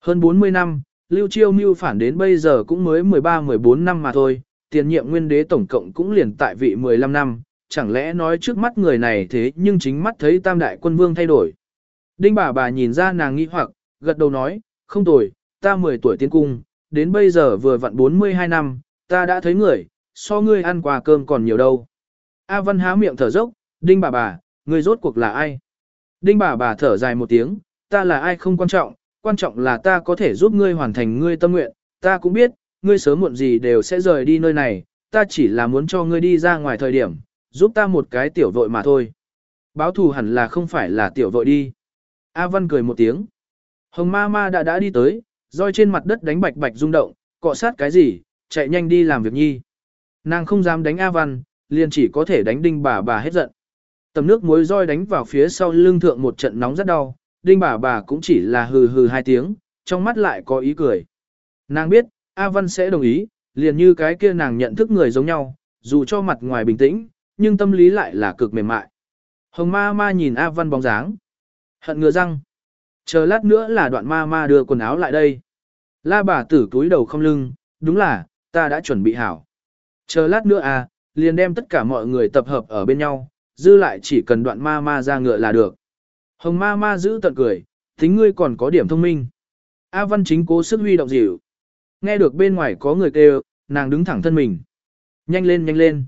Hơn 40 năm, Lưu Chiêu Mưu phản đến bây giờ cũng mới 13-14 năm mà thôi, tiền nhiệm nguyên đế tổng cộng cũng liền tại vị 15 năm, chẳng lẽ nói trước mắt người này thế nhưng chính mắt thấy tam đại quân vương thay đổi. Đinh bà bà nhìn ra nàng nghi hoặc, gật đầu nói, không tồi, ta 10 tuổi tiến cung, đến bây giờ vừa vặn 42 năm, ta đã thấy người, so ngươi ăn quà cơm còn nhiều đâu. A Văn há miệng thở dốc, Đinh bà bà, ngươi rốt cuộc là ai? Đinh bà bà thở dài một tiếng, ta là ai không quan trọng, quan trọng là ta có thể giúp ngươi hoàn thành ngươi tâm nguyện, ta cũng biết, ngươi sớm muộn gì đều sẽ rời đi nơi này, ta chỉ là muốn cho ngươi đi ra ngoài thời điểm, giúp ta một cái tiểu vội mà thôi. Báo thù hẳn là không phải là tiểu vội đi. A Văn cười một tiếng. Hồng ma ma đã đã đi tới, roi trên mặt đất đánh bạch bạch rung động, cọ sát cái gì, chạy nhanh đi làm việc nhi. Nàng không dám đánh A Văn, liền chỉ có thể đánh đinh bà bà hết giận. Tầm nước muối roi đánh vào phía sau lưng thượng một trận nóng rất đau, đinh bà bà cũng chỉ là hừ hừ hai tiếng, trong mắt lại có ý cười. Nàng biết, A Văn sẽ đồng ý, liền như cái kia nàng nhận thức người giống nhau, dù cho mặt ngoài bình tĩnh, nhưng tâm lý lại là cực mềm mại. Hồng ma ma nhìn A Văn bóng dáng. Hận ngừa răng. Chờ lát nữa là đoạn ma ma đưa quần áo lại đây. La bà tử túi đầu không lưng, đúng là, ta đã chuẩn bị hảo. Chờ lát nữa à, liền đem tất cả mọi người tập hợp ở bên nhau, dư lại chỉ cần đoạn ma ma ra ngựa là được. Hồng ma ma giữ tận cười, tính ngươi còn có điểm thông minh. A Văn chính cố sức huy động dịu. Nghe được bên ngoài có người kêu, nàng đứng thẳng thân mình. Nhanh lên nhanh lên.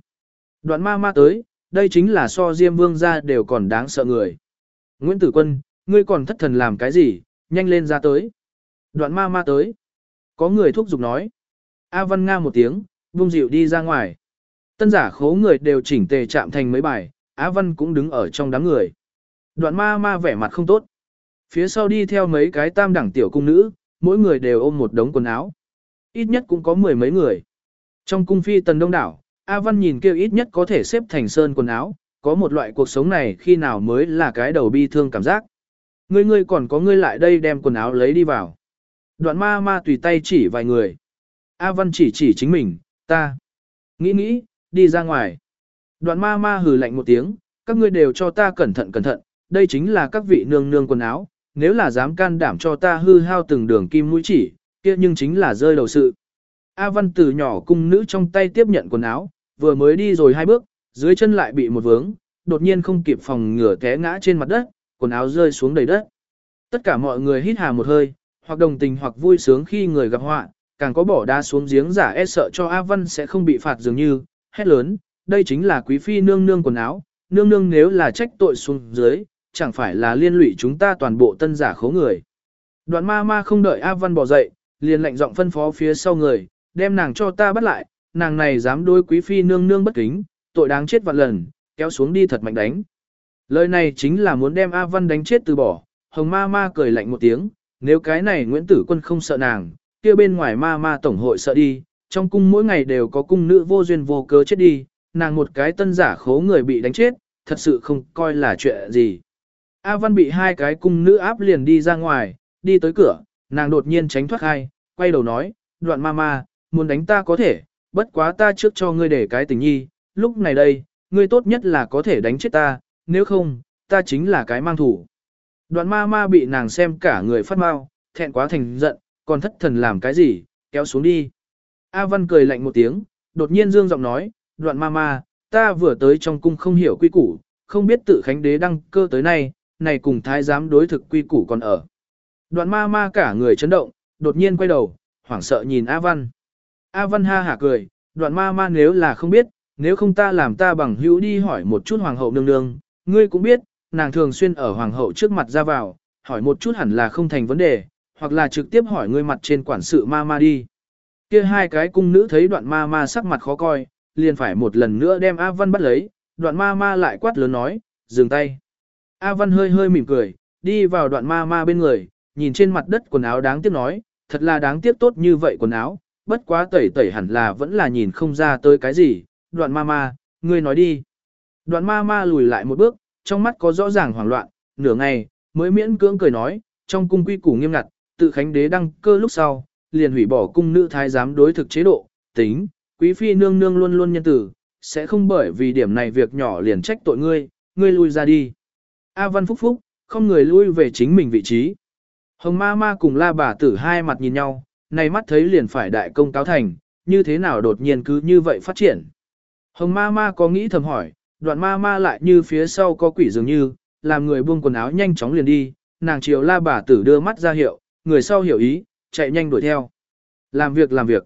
Đoạn ma ma tới, đây chính là so Diêm Vương ra đều còn đáng sợ người. Nguyễn Tử Quân, ngươi còn thất thần làm cái gì, nhanh lên ra tới. Đoạn ma ma tới. Có người thúc giục nói. A Văn Nga một tiếng, vung dịu đi ra ngoài. Tân giả khố người đều chỉnh tề chạm thành mấy bài, Á Văn cũng đứng ở trong đám người. Đoạn ma ma vẻ mặt không tốt. Phía sau đi theo mấy cái tam đẳng tiểu cung nữ, mỗi người đều ôm một đống quần áo. Ít nhất cũng có mười mấy người. Trong cung phi tần đông đảo, A Văn nhìn kêu ít nhất có thể xếp thành sơn quần áo, có một loại cuộc sống này khi nào mới là cái đầu bi thương cảm giác. Ngươi ngươi còn có ngươi lại đây đem quần áo lấy đi vào. Đoạn ma ma tùy tay chỉ vài người. A Văn chỉ chỉ chính mình, ta. Nghĩ nghĩ, đi ra ngoài. Đoạn ma ma hừ lạnh một tiếng, các ngươi đều cho ta cẩn thận cẩn thận, đây chính là các vị nương nương quần áo, nếu là dám can đảm cho ta hư hao từng đường kim mũi chỉ, kia nhưng chính là rơi đầu sự. A Văn từ nhỏ cung nữ trong tay tiếp nhận quần áo, vừa mới đi rồi hai bước, dưới chân lại bị một vướng, đột nhiên không kịp phòng ngửa té ngã trên mặt đất, quần áo rơi xuống đầy đất. Tất cả mọi người hít hà một hơi, hoặc đồng tình hoặc vui sướng khi người gặp họa, càng có bỏ đá xuống giếng giả e sợ cho A Văn sẽ không bị phạt dường như, hét lớn, đây chính là quý phi nương nương quần áo, nương nương nếu là trách tội xuống dưới, chẳng phải là liên lụy chúng ta toàn bộ tân giả khấu người. Đoạn ma ma không đợi A Văn bỏ dậy, liền lệnh giọng phân phó phía sau người, đem nàng cho ta bắt lại, nàng này dám đối quý phi nương nương bất kính, tội đáng chết vạn lần, kéo xuống đi thật mạnh đánh. Lời này chính là muốn đem A Văn đánh chết từ bỏ, hồng ma ma cười lạnh một tiếng, nếu cái này Nguyễn Tử Quân không sợ nàng, kia bên ngoài ma ma tổng hội sợ đi, trong cung mỗi ngày đều có cung nữ vô duyên vô cớ chết đi, nàng một cái tân giả khố người bị đánh chết, thật sự không coi là chuyện gì. A Văn bị hai cái cung nữ áp liền đi ra ngoài, đi tới cửa, nàng đột nhiên tránh thoát hai, quay đầu nói, đoạn ma ma, muốn đánh ta có thể, bất quá ta trước cho ngươi để cái tình nhi, lúc này đây, ngươi tốt nhất là có thể đánh chết ta, nếu không, ta chính là cái mang thủ. Đoạn ma ma bị nàng xem cả người phát mau, thẹn quá thành giận, còn thất thần làm cái gì, kéo xuống đi. A Văn cười lạnh một tiếng, đột nhiên dương giọng nói, đoạn ma ma, ta vừa tới trong cung không hiểu quy củ, không biết tự khánh đế đăng cơ tới nay, này cùng thái giám đối thực quy củ còn ở. Đoạn ma ma cả người chấn động, đột nhiên quay đầu, hoảng sợ nhìn A Văn. A Văn ha hả cười, đoạn ma ma nếu là không biết, nếu không ta làm ta bằng hữu đi hỏi một chút hoàng hậu nương nương, ngươi cũng biết, nàng thường xuyên ở hoàng hậu trước mặt ra vào, hỏi một chút hẳn là không thành vấn đề, hoặc là trực tiếp hỏi ngươi mặt trên quản sự ma ma đi. Kia hai cái cung nữ thấy đoạn ma ma sắc mặt khó coi, liền phải một lần nữa đem A Văn bắt lấy, đoạn ma ma lại quát lớn nói, dừng tay. A Văn hơi hơi mỉm cười, đi vào đoạn ma ma bên người, nhìn trên mặt đất quần áo đáng tiếc nói, thật là đáng tiếc tốt như vậy quần áo, bất quá tẩy tẩy hẳn là vẫn là nhìn không ra tới cái gì, đoạn ma ma, ngươi nói đi. Đoạn ma ma lùi lại một bước, trong mắt có rõ ràng hoảng loạn, nửa ngày, mới miễn cưỡng cười nói, trong cung quy củ nghiêm ngặt, tự khánh đế đăng cơ lúc sau, liền hủy bỏ cung nữ thái giám đối thực chế độ, tính, quý phi nương nương luôn luôn nhân tử, sẽ không bởi vì điểm này việc nhỏ liền trách tội ngươi, ngươi lui ra đi. A văn phúc phúc, không người lui về chính mình vị trí. Hồng ma ma cùng la bà tử hai mặt nhìn nhau, này mắt thấy liền phải đại công cáo thành, như thế nào đột nhiên cứ như vậy phát triển. Hồng ma ma có nghĩ thầm hỏi, đoạn ma ma lại như phía sau có quỷ dường như, làm người buông quần áo nhanh chóng liền đi, nàng chiều la bà tử đưa mắt ra hiệu, người sau hiểu ý, chạy nhanh đuổi theo. Làm việc làm việc.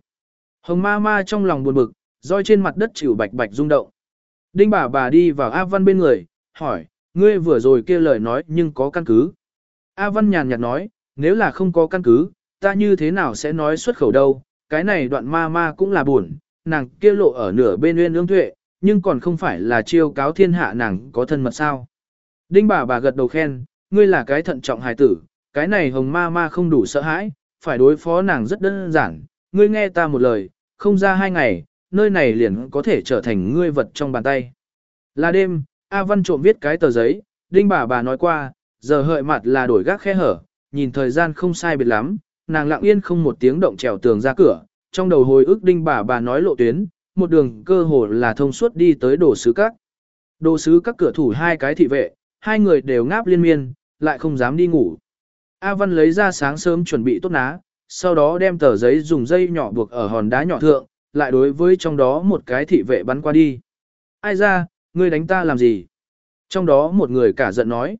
Hồng ma ma trong lòng buồn bực, roi trên mặt đất chịu bạch bạch rung động. Đinh bà bà đi vào A Văn bên người, hỏi, ngươi vừa rồi kia lời nói nhưng có căn cứ. A Văn nhàn nhạt nói, nếu là không có căn cứ, ta như thế nào sẽ nói xuất khẩu đâu, cái này đoạn ma ma cũng là buồn, nàng kia lộ ở nửa bên uyên ương tuệ, nhưng còn không phải là chiêu cáo thiên hạ nàng có thân mật sao. Đinh bà bà gật đầu khen, ngươi là cái thận trọng hài tử, cái này hồng ma ma không đủ sợ hãi, phải đối phó nàng rất đơn giản, ngươi nghe ta một lời, không ra hai ngày, nơi này liền có thể trở thành ngươi vật trong bàn tay. Là đêm, A Văn trộm viết cái tờ giấy, đinh bà bà nói qua, giờ hợi mặt là đổi gác khe hở, nhìn thời gian không sai biệt lắm, nàng lặng yên không một tiếng động trèo tường ra cửa, trong đầu hồi ức đinh bà bà nói lộ tuyến, một đường cơ hồ là thông suốt đi tới đồ sứ các. Đồ sứ các cửa thủ hai cái thị vệ, hai người đều ngáp liên miên, lại không dám đi ngủ. A Văn lấy ra sáng sớm chuẩn bị tốt ná, sau đó đem tờ giấy dùng dây nhỏ buộc ở hòn đá nhỏ thượng, lại đối với trong đó một cái thị vệ bắn qua đi. Ai ra, ngươi đánh ta làm gì? Trong đó một người cả giận nói.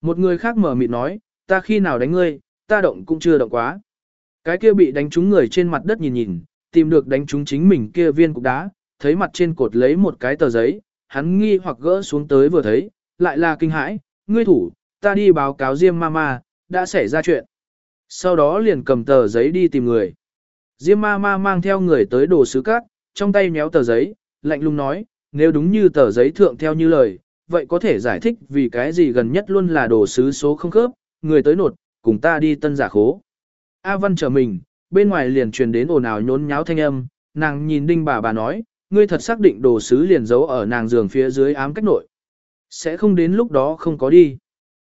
Một người khác mở mịt nói, ta khi nào đánh ngươi, ta động cũng chưa động quá. Cái kia bị đánh trúng người trên mặt đất nhìn nhìn, tìm được đánh trúng chính mình kia viên cục đá, thấy mặt trên cột lấy một cái tờ giấy, hắn nghi hoặc gỡ xuống tới vừa thấy, lại là kinh hãi, ngươi thủ, ta đi báo cáo Diêm Mama, đã xảy ra chuyện. Sau đó liền cầm tờ giấy đi tìm người. Diêm Ma Ma mang theo người tới đồ sứ cát, trong tay méo tờ giấy, lạnh lùng nói, nếu đúng như tờ giấy thượng theo như lời, vậy có thể giải thích vì cái gì gần nhất luôn là đồ sứ số không khớp, người tới nột, cùng ta đi tân giả khố. A Văn trở mình, bên ngoài liền truyền đến ồn ào nhốn nháo thanh âm, nàng nhìn đinh bà bà nói, ngươi thật xác định đồ sứ liền giấu ở nàng giường phía dưới ám cách nội. Sẽ không đến lúc đó không có đi.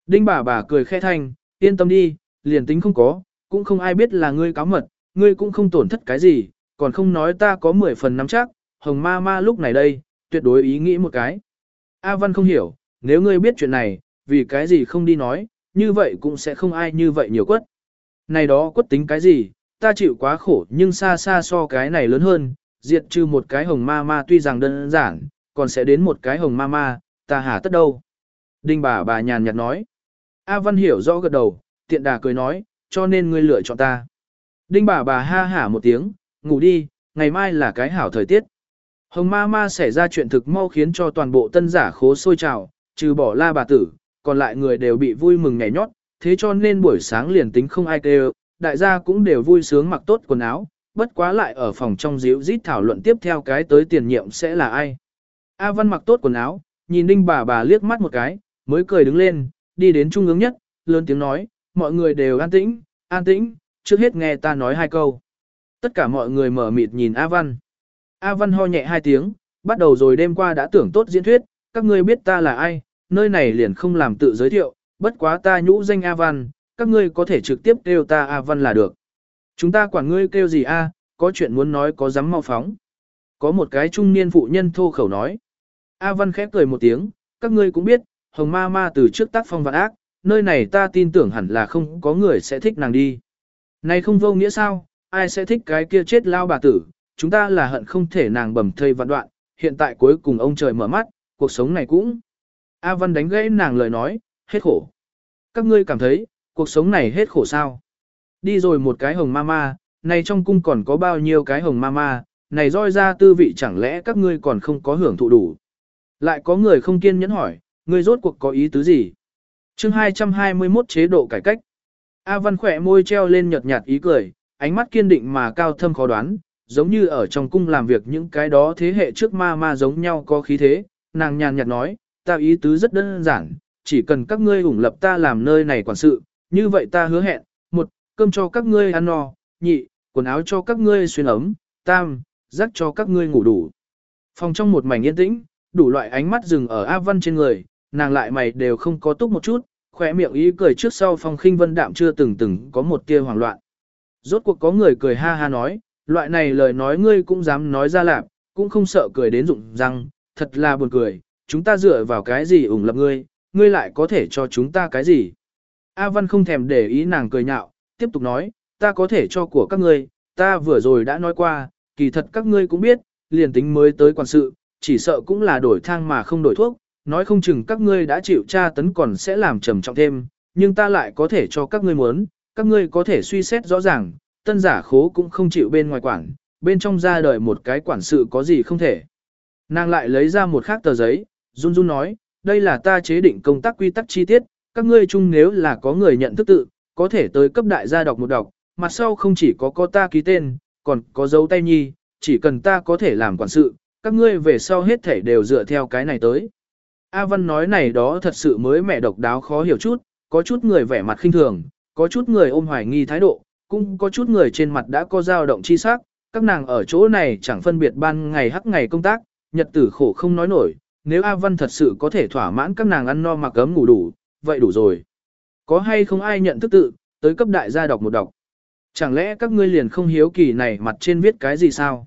Đinh bà bà cười khẽ thanh, yên tâm đi, liền tính không có, cũng không ai biết là ngươi cáo mật, ngươi cũng không tổn thất cái gì, còn không nói ta có 10 phần nắm chắc, hồng ma ma lúc này đây, tuyệt đối ý nghĩ một cái. A Văn không hiểu, nếu ngươi biết chuyện này, vì cái gì không đi nói, như vậy cũng sẽ không ai như vậy nhiều quất. Này đó quất tính cái gì, ta chịu quá khổ nhưng xa xa so cái này lớn hơn, diệt trừ một cái hồng ma ma tuy rằng đơn giản, còn sẽ đến một cái hồng ma ma, ta hả tất đâu. Đinh bà bà nhàn nhạt nói. A Văn hiểu rõ gật đầu, tiện đà cười nói, cho nên ngươi lựa chọn ta. Đinh bà bà ha hả một tiếng, ngủ đi, ngày mai là cái hảo thời tiết. Hồng ma ma xảy ra chuyện thực mau khiến cho toàn bộ tân giả khố sôi trào, trừ bỏ la bà tử, còn lại người đều bị vui mừng nhảy nhót, thế cho nên buổi sáng liền tính không ai kêu, đại gia cũng đều vui sướng mặc tốt quần áo, bất quá lại ở phòng trong díu rít thảo luận tiếp theo cái tới tiền nhiệm sẽ là ai. A Văn mặc tốt quần áo, nhìn đinh bà bà liếc mắt một cái, mới cười đứng lên, đi đến trung ương nhất, lớn tiếng nói, mọi người đều an tĩnh, an tĩnh, trước hết nghe ta nói hai câu. Tất cả mọi người mở mịt nhìn A Văn. A Văn ho nhẹ hai tiếng, bắt đầu rồi đêm qua đã tưởng tốt diễn thuyết, các ngươi biết ta là ai, nơi này liền không làm tự giới thiệu, bất quá ta nhũ danh A Văn, các ngươi có thể trực tiếp kêu ta A Văn là được. Chúng ta quản ngươi kêu gì A, có chuyện muốn nói có dám mau phóng. Có một cái trung niên phụ nhân thô khẩu nói. A Văn khép cười một tiếng, các ngươi cũng biết, hồng ma ma từ trước tác phong vạn ác, nơi này ta tin tưởng hẳn là không có người sẽ thích nàng đi. Này không vô nghĩa sao, ai sẽ thích cái kia chết lao bà tử, chúng ta là hận không thể nàng bầm thây vạn đoạn, hiện tại cuối cùng ông trời mở mắt, cuộc sống này cũng. A Văn đánh gãy nàng lời nói, hết khổ. Các ngươi cảm thấy, cuộc sống này hết khổ sao? Đi rồi một cái hồng ma ma, này trong cung còn có bao nhiêu cái hồng ma ma, này roi ra tư vị chẳng lẽ các ngươi còn không có hưởng thụ đủ. Lại có người không kiên nhẫn hỏi, ngươi rốt cuộc có ý tứ gì? chương 221 chế độ cải cách. A Văn khỏe môi treo lên nhợt nhạt ý cười, ánh mắt kiên định mà cao thâm khó đoán, giống như ở trong cung làm việc những cái đó thế hệ trước ma ma giống nhau có khí thế, nàng nhàn nhạt nói, ta ý tứ rất đơn giản, chỉ cần các ngươi ủng lập ta làm nơi này quản sự, như vậy ta hứa hẹn, một, cơm cho các ngươi ăn no, nhị, quần áo cho các ngươi xuyên ấm, tam, rắc cho các ngươi ngủ đủ. Phòng trong một mảnh yên tĩnh, đủ loại ánh mắt dừng ở A Văn trên người, nàng lại mày đều không có túc một chút, khỏe miệng ý cười trước sau phong khinh vân đạm chưa từng từng có một tia hoảng loạn. Rốt cuộc có người cười ha ha nói, loại này lời nói ngươi cũng dám nói ra lạc, cũng không sợ cười đến rụng răng, thật là buồn cười, chúng ta dựa vào cái gì ủng lập ngươi, ngươi lại có thể cho chúng ta cái gì. A Văn không thèm để ý nàng cười nhạo, tiếp tục nói, ta có thể cho của các ngươi, ta vừa rồi đã nói qua, kỳ thật các ngươi cũng biết, liền tính mới tới quản sự, chỉ sợ cũng là đổi thang mà không đổi thuốc, nói không chừng các ngươi đã chịu tra tấn còn sẽ làm trầm trọng thêm, nhưng ta lại có thể cho các ngươi muốn, các ngươi có thể suy xét rõ ràng, tân giả khố cũng không chịu bên ngoài quản, bên trong ra đời một cái quản sự có gì không thể. Nàng lại lấy ra một khác tờ giấy, run run nói, đây là ta chế định công tác quy tắc chi tiết, các ngươi chung nếu là có người nhận thức tự, có thể tới cấp đại gia đọc một đọc, mặt sau không chỉ có có ta ký tên, còn có dấu tay nhi, chỉ cần ta có thể làm quản sự, các ngươi về sau hết thể đều dựa theo cái này tới. A Văn nói này đó thật sự mới mẹ độc đáo khó hiểu chút, có chút người vẻ mặt khinh thường, có chút người ôm hoài nghi thái độ, cũng có chút người trên mặt đã có dao động chi sắc, các nàng ở chỗ này chẳng phân biệt ban ngày hắc ngày công tác, nhật tử khổ không nói nổi, nếu A Văn thật sự có thể thỏa mãn các nàng ăn no mặc ấm ngủ đủ, vậy đủ rồi. Có hay không ai nhận thức tự, tới cấp đại gia đọc một đọc. Chẳng lẽ các ngươi liền không hiếu kỳ này mặt trên viết cái gì sao?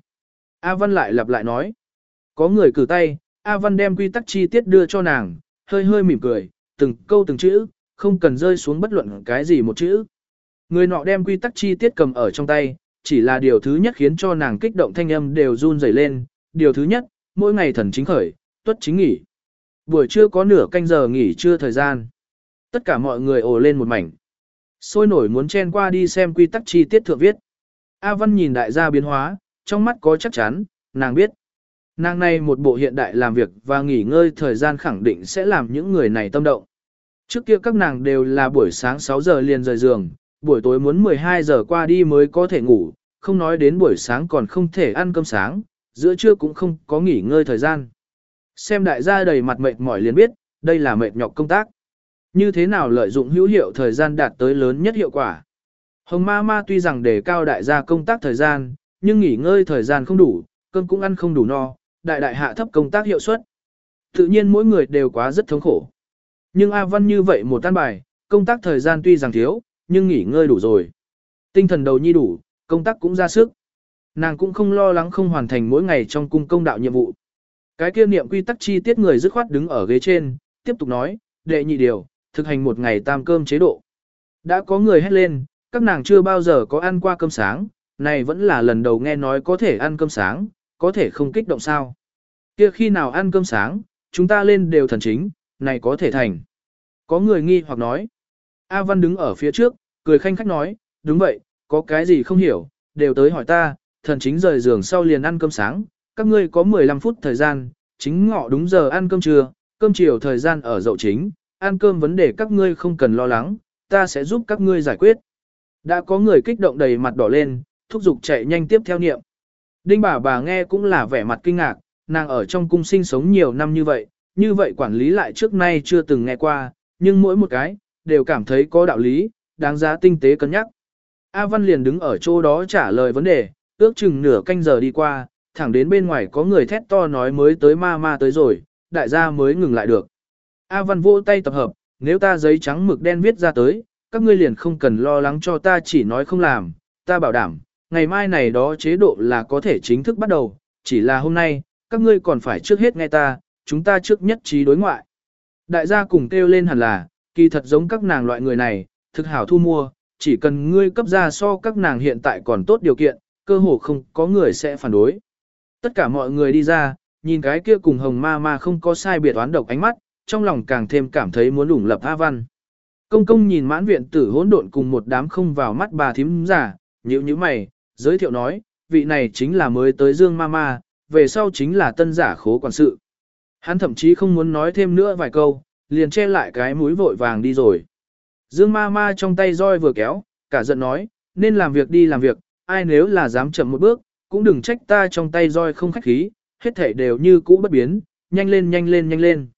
A Văn lại lặp lại nói. Có người cử tay, A Văn đem quy tắc chi tiết đưa cho nàng, hơi hơi mỉm cười, từng câu từng chữ, không cần rơi xuống bất luận cái gì một chữ. Người nọ đem quy tắc chi tiết cầm ở trong tay, chỉ là điều thứ nhất khiến cho nàng kích động thanh âm đều run rẩy lên. Điều thứ nhất, mỗi ngày thần chính khởi, tuất chính nghỉ. Buổi trưa có nửa canh giờ nghỉ trưa thời gian. Tất cả mọi người ồ lên một mảnh. Sôi nổi muốn chen qua đi xem quy tắc chi tiết thượng viết. A Văn nhìn đại gia biến hóa, trong mắt có chắc chắn, nàng biết. Nàng này một bộ hiện đại làm việc và nghỉ ngơi thời gian khẳng định sẽ làm những người này tâm động. Trước kia các nàng đều là buổi sáng 6 giờ liền rời giường, buổi tối muốn 12 giờ qua đi mới có thể ngủ, không nói đến buổi sáng còn không thể ăn cơm sáng, giữa trưa cũng không có nghỉ ngơi thời gian. Xem đại gia đầy mặt mệt mỏi liền biết, đây là mệt nhọc công tác. Như thế nào lợi dụng hữu hiệu thời gian đạt tới lớn nhất hiệu quả. Hồng ma ma tuy rằng đề cao đại gia công tác thời gian, nhưng nghỉ ngơi thời gian không đủ, cơm cũng ăn không đủ no, đại đại hạ thấp công tác hiệu suất. Tự nhiên mỗi người đều quá rất thống khổ. Nhưng A Văn như vậy một tan bài, công tác thời gian tuy rằng thiếu, nhưng nghỉ ngơi đủ rồi. Tinh thần đầu nhi đủ, công tác cũng ra sức. Nàng cũng không lo lắng không hoàn thành mỗi ngày trong cung công đạo nhiệm vụ. Cái kia niệm quy tắc chi tiết người dứt khoát đứng ở ghế trên, tiếp tục nói, đệ nhị điều, thực hành một ngày tam cơm chế độ. Đã có người hét lên, các nàng chưa bao giờ có ăn qua cơm sáng, này vẫn là lần đầu nghe nói có thể ăn cơm sáng, có thể không kích động sao. Kia khi nào ăn cơm sáng, chúng ta lên đều thần chính, này có thể thành. Có người nghi hoặc nói. A Văn đứng ở phía trước, cười khanh khách nói, đúng vậy, có cái gì không hiểu, đều tới hỏi ta, thần chính rời giường sau liền ăn cơm sáng, các ngươi có 15 phút thời gian, chính ngọ đúng giờ ăn cơm trưa, cơm chiều thời gian ở dậu chính, ăn cơm vấn đề các ngươi không cần lo lắng, ta sẽ giúp các ngươi giải quyết. Đã có người kích động đầy mặt đỏ lên, thúc giục chạy nhanh tiếp theo niệm. Đinh bà bà nghe cũng là vẻ mặt kinh ngạc, nàng ở trong cung sinh sống nhiều năm như vậy, như vậy quản lý lại trước nay chưa từng nghe qua, nhưng mỗi một cái, đều cảm thấy có đạo lý, đáng giá tinh tế cân nhắc. A Văn liền đứng ở chỗ đó trả lời vấn đề, ước chừng nửa canh giờ đi qua, thẳng đến bên ngoài có người thét to nói mới tới ma ma tới rồi, đại gia mới ngừng lại được. A Văn vỗ tay tập hợp, nếu ta giấy trắng mực đen viết ra tới, các ngươi liền không cần lo lắng cho ta chỉ nói không làm, ta bảo đảm, ngày mai này đó chế độ là có thể chính thức bắt đầu, chỉ là hôm nay, các ngươi còn phải trước hết nghe ta, chúng ta trước nhất trí đối ngoại. Đại gia cùng kêu lên hẳn là, kỳ thật giống các nàng loại người này, thực hảo thu mua, chỉ cần ngươi cấp ra so các nàng hiện tại còn tốt điều kiện, cơ hồ không có người sẽ phản đối. Tất cả mọi người đi ra, nhìn cái kia cùng hồng ma ma không có sai biệt oán độc ánh mắt, trong lòng càng thêm cảm thấy muốn lủng lập A Văn. Công công nhìn mãn viện tử hỗn độn cùng một đám không vào mắt bà thím giả, nhíu như mày, giới thiệu nói, vị này chính là mới tới Dương Mama, về sau chính là tân giả khố quản sự. Hắn thậm chí không muốn nói thêm nữa vài câu, liền che lại cái mũi vội vàng đi rồi. Dương Mama trong tay roi vừa kéo, cả giận nói, nên làm việc đi làm việc, ai nếu là dám chậm một bước, cũng đừng trách ta trong tay roi không khách khí, hết thảy đều như cũ bất biến, nhanh lên nhanh lên nhanh lên.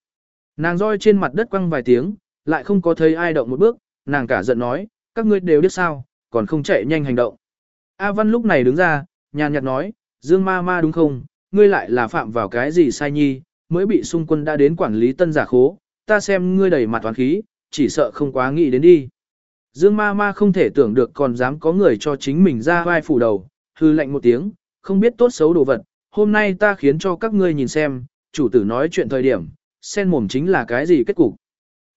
Nàng roi trên mặt đất quăng vài tiếng, lại không có thấy ai động một bước, nàng cả giận nói, các ngươi đều biết sao, còn không chạy nhanh hành động. A Văn lúc này đứng ra, nhàn nhạt nói, Dương ma ma đúng không, ngươi lại là phạm vào cái gì sai nhi, mới bị xung quân đã đến quản lý tân giả khố, ta xem ngươi đầy mặt toán khí, chỉ sợ không quá nghĩ đến đi. Dương ma ma không thể tưởng được còn dám có người cho chính mình ra vai phủ đầu, hư lạnh một tiếng, không biết tốt xấu đồ vật, hôm nay ta khiến cho các ngươi nhìn xem, chủ tử nói chuyện thời điểm, sen mồm chính là cái gì kết cục.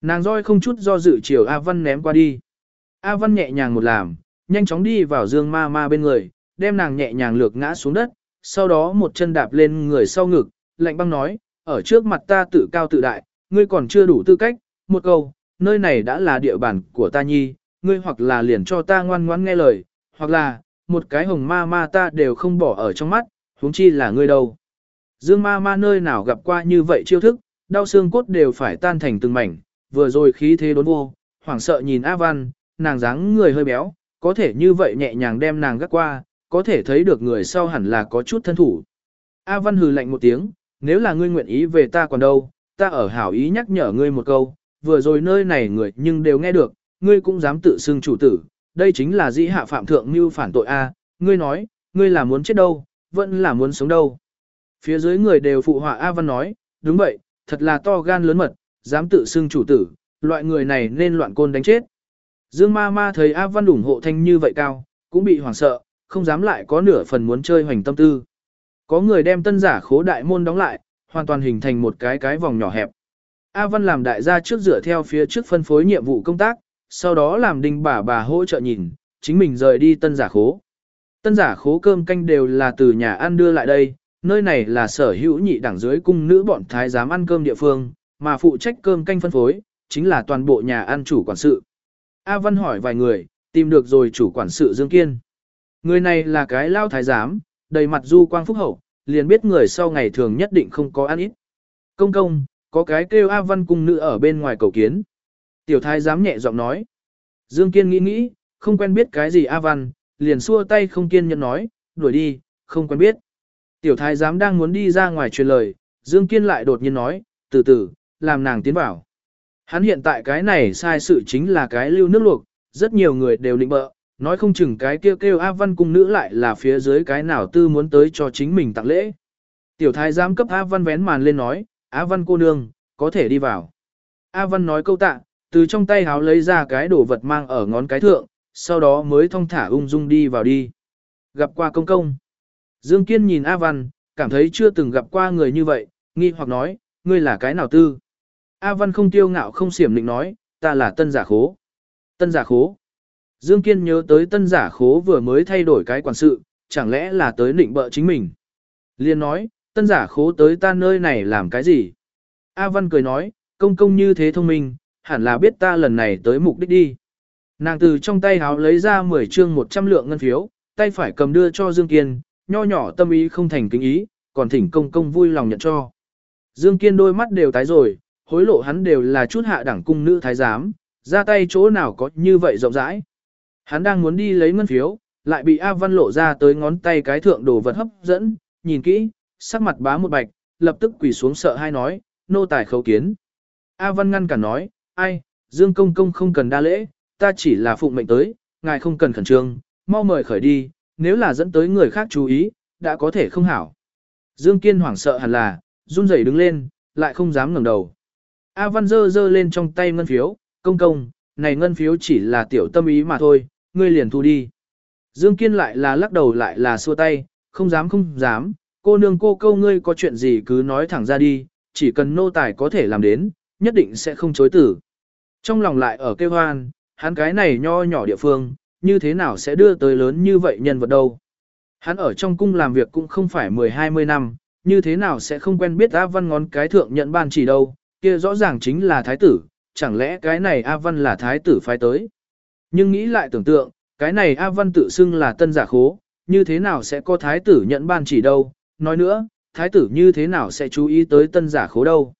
Nàng roi không chút do dự chiều A Văn ném qua đi. A Văn nhẹ nhàng một làm, nhanh chóng đi vào dương ma ma bên người, đem nàng nhẹ nhàng lược ngã xuống đất, sau đó một chân đạp lên người sau ngực, lạnh băng nói, ở trước mặt ta tự cao tự đại, ngươi còn chưa đủ tư cách, một câu, nơi này đã là địa bàn của ta nhi, ngươi hoặc là liền cho ta ngoan ngoãn nghe lời, hoặc là, một cái hồng ma ma ta đều không bỏ ở trong mắt, huống chi là ngươi đâu. Dương ma ma nơi nào gặp qua như vậy chiêu thức, đau xương cốt đều phải tan thành từng mảnh, vừa rồi khí thế đốn vô, hoảng sợ nhìn A Văn, nàng dáng người hơi béo, có thể như vậy nhẹ nhàng đem nàng gác qua, có thể thấy được người sau hẳn là có chút thân thủ. A Văn hừ lạnh một tiếng, nếu là ngươi nguyện ý về ta còn đâu, ta ở hảo ý nhắc nhở ngươi một câu, vừa rồi nơi này người nhưng đều nghe được, ngươi cũng dám tự xưng chủ tử, đây chính là dĩ hạ phạm thượng mưu phản tội A, ngươi nói, ngươi là muốn chết đâu, vẫn là muốn sống đâu. Phía dưới người đều phụ họa A Văn nói, đúng vậy, thật là to gan lớn mật, dám tự xưng chủ tử, loại người này nên loạn côn đánh chết. Dương ma ma thấy A Văn ủng hộ thanh như vậy cao, cũng bị hoảng sợ, không dám lại có nửa phần muốn chơi hoành tâm tư. Có người đem tân giả khố đại môn đóng lại, hoàn toàn hình thành một cái cái vòng nhỏ hẹp. A Văn làm đại gia trước dựa theo phía trước phân phối nhiệm vụ công tác, sau đó làm đinh bà bà hỗ trợ nhìn, chính mình rời đi tân giả khố. Tân giả khố cơm canh đều là từ nhà ăn đưa lại đây, nơi này là sở hữu nhị đẳng dưới cung nữ bọn thái giám ăn cơm địa phương, mà phụ trách cơm canh phân phối, chính là toàn bộ nhà ăn chủ quản sự. A Văn hỏi vài người, tìm được rồi chủ quản sự Dương Kiên. Người này là cái lao thái giám, đầy mặt du quang phúc hậu, liền biết người sau ngày thường nhất định không có ăn ít. Công công, có cái kêu A Văn cung nữ ở bên ngoài cầu kiến. Tiểu thái giám nhẹ giọng nói. Dương Kiên nghĩ nghĩ, không quen biết cái gì A Văn, liền xua tay không kiên nhẫn nói, đuổi đi, không quen biết. Tiểu thái giám đang muốn đi ra ngoài truyền lời, Dương Kiên lại đột nhiên nói, từ từ, làm nàng tiến vào. Hắn hiện tại cái này sai sự chính là cái lưu nước luộc, rất nhiều người đều định bợ, nói không chừng cái kêu kêu A Văn cung nữ lại là phía dưới cái nào tư muốn tới cho chính mình tặng lễ. Tiểu thái giám cấp A Văn vén màn lên nói, A Văn cô nương, có thể đi vào. A Văn nói câu tạ, từ trong tay háo lấy ra cái đồ vật mang ở ngón cái thượng, sau đó mới thong thả ung dung đi vào đi. Gặp qua công công. Dương Kiên nhìn A Văn, cảm thấy chưa từng gặp qua người như vậy, nghi hoặc nói, ngươi là cái nào tư? A Văn không tiêu ngạo không xiểm định nói, ta là tân giả khố. Tân giả khố. Dương Kiên nhớ tới tân giả khố vừa mới thay đổi cái quản sự, chẳng lẽ là tới định bợ chính mình. Liên nói, tân giả khố tới ta nơi này làm cái gì? A Văn cười nói, công công như thế thông minh, hẳn là biết ta lần này tới mục đích đi. Nàng từ trong tay háo lấy ra 10 chương 100 lượng ngân phiếu, tay phải cầm đưa cho Dương Kiên, nho nhỏ tâm ý không thành kính ý, còn thỉnh công công vui lòng nhận cho. Dương Kiên đôi mắt đều tái rồi, hối lộ hắn đều là chút hạ đẳng cung nữ thái giám, ra tay chỗ nào có như vậy rộng rãi. Hắn đang muốn đi lấy ngân phiếu, lại bị A Văn lộ ra tới ngón tay cái thượng đồ vật hấp dẫn, nhìn kỹ, sắc mặt bá một bạch, lập tức quỳ xuống sợ hai nói, nô tài khấu kiến. A Văn ngăn cản nói, ai, Dương Công Công không cần đa lễ, ta chỉ là phụng mệnh tới, ngài không cần khẩn trương, mau mời khởi đi, nếu là dẫn tới người khác chú ý, đã có thể không hảo. Dương Kiên hoảng sợ hẳn là, run rẩy đứng lên, lại không dám ngẩng đầu. A Văn dơ dơ lên trong tay ngân phiếu, công công, này ngân phiếu chỉ là tiểu tâm ý mà thôi, ngươi liền thu đi. Dương Kiên lại là lắc đầu lại là xua tay, không dám không dám, cô nương cô câu ngươi có chuyện gì cứ nói thẳng ra đi, chỉ cần nô tài có thể làm đến, nhất định sẽ không chối tử. Trong lòng lại ở kêu hoan, hắn cái này nho nhỏ địa phương, như thế nào sẽ đưa tới lớn như vậy nhân vật đâu. Hắn ở trong cung làm việc cũng không phải 10-20 năm, như thế nào sẽ không quen biết A Văn ngón cái thượng nhận ban chỉ đâu, kia rõ ràng chính là thái tử, chẳng lẽ cái này A Văn là thái tử phái tới. Nhưng nghĩ lại tưởng tượng, cái này A Văn tự xưng là tân giả khố, như thế nào sẽ có thái tử nhận ban chỉ đâu, nói nữa, thái tử như thế nào sẽ chú ý tới tân giả khố đâu.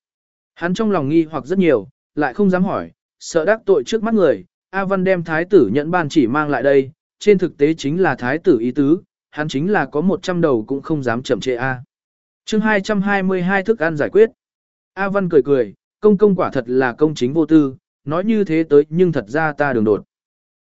Hắn trong lòng nghi hoặc rất nhiều, lại không dám hỏi, sợ đắc tội trước mắt người, A Văn đem thái tử nhận ban chỉ mang lại đây, trên thực tế chính là thái tử ý tứ, hắn chính là có 100 đầu cũng không dám chậm trễ A. chương 222 thức ăn giải quyết. A Văn cười cười, công công quả thật là công chính vô tư, nói như thế tới nhưng thật ra ta đường đột.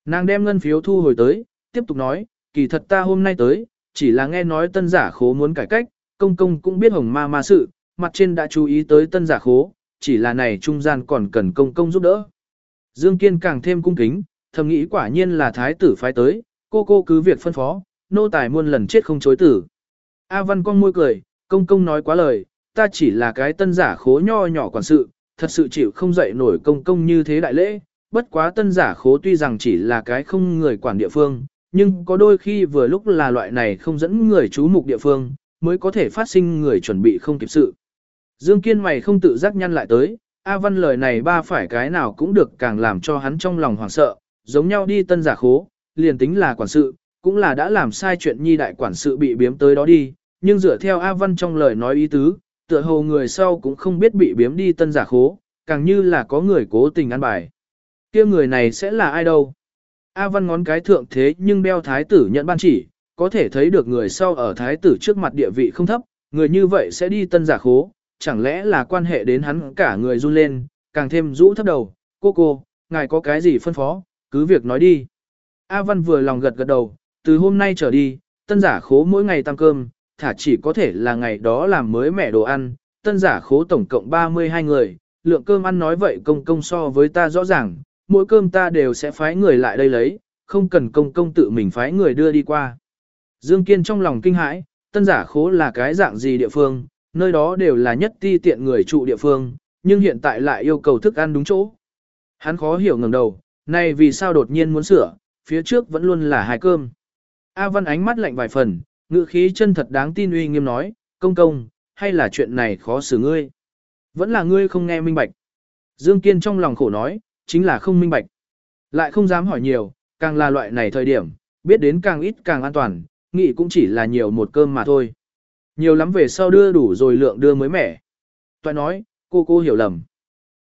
Nàng đem ngân phiếu thu hồi tới, tiếp tục nói, kỳ thật ta hôm nay tới, chỉ là nghe nói tân giả khố muốn cải cách, công công cũng biết hồng ma ma sự, mặt trên đã chú ý tới tân giả khố, chỉ là này trung gian còn cần công công giúp đỡ. Dương Kiên càng thêm cung kính, thầm nghĩ quả nhiên là thái tử phái tới, cô cô cứ việc phân phó, nô tài muôn lần chết không chối tử. A Văn con môi cười, công công nói quá lời, ta chỉ là cái tân giả khố nho nhỏ quản sự, thật sự chịu không dậy nổi công công như thế đại lễ, bất quá tân giả khố tuy rằng chỉ là cái không người quản địa phương, nhưng có đôi khi vừa lúc là loại này không dẫn người chú mục địa phương, mới có thể phát sinh người chuẩn bị không kịp sự. Dương Kiên mày không tự giác nhăn lại tới, A Văn lời này ba phải cái nào cũng được càng làm cho hắn trong lòng hoảng sợ, giống nhau đi tân giả khố, liền tính là quản sự, cũng là đã làm sai chuyện nhi đại quản sự bị biếm tới đó đi, nhưng dựa theo A Văn trong lời nói ý tứ, tựa hồ người sau cũng không biết bị biếm đi tân giả khố, càng như là có người cố tình ăn bài. kia người này sẽ là ai đâu? A Văn ngón cái thượng thế nhưng đeo thái tử nhận ban chỉ, có thể thấy được người sau ở thái tử trước mặt địa vị không thấp, người như vậy sẽ đi tân giả khố, chẳng lẽ là quan hệ đến hắn cả người run lên, càng thêm rũ thấp đầu, cô cô, ngài có cái gì phân phó, cứ việc nói đi. A Văn vừa lòng gật gật đầu, từ hôm nay trở đi, tân giả khố mỗi ngày tăng cơm, thả chỉ có thể là ngày đó làm mới mẻ đồ ăn, tân giả khố tổng cộng 32 người, lượng cơm ăn nói vậy công công so với ta rõ ràng, mỗi cơm ta đều sẽ phái người lại đây lấy, không cần công công tự mình phái người đưa đi qua. Dương Kiên trong lòng kinh hãi, tân giả khố là cái dạng gì địa phương, nơi đó đều là nhất ti tiện người trụ địa phương, nhưng hiện tại lại yêu cầu thức ăn đúng chỗ. Hắn khó hiểu ngẩng đầu, này vì sao đột nhiên muốn sửa, phía trước vẫn luôn là hai cơm. A Văn ánh mắt lạnh vài phần, ngữ khí chân thật đáng tin uy nghiêm nói, công công, hay là chuyện này khó xử ngươi. Vẫn là ngươi không nghe minh bạch. Dương Kiên trong lòng khổ nói, chính là không minh bạch. Lại không dám hỏi nhiều, càng là loại này thời điểm, biết đến càng ít càng an toàn, nghĩ cũng chỉ là nhiều một cơm mà thôi. Nhiều lắm về sau đưa đủ rồi lượng đưa mới mẻ. Toại nói, cô cô hiểu lầm.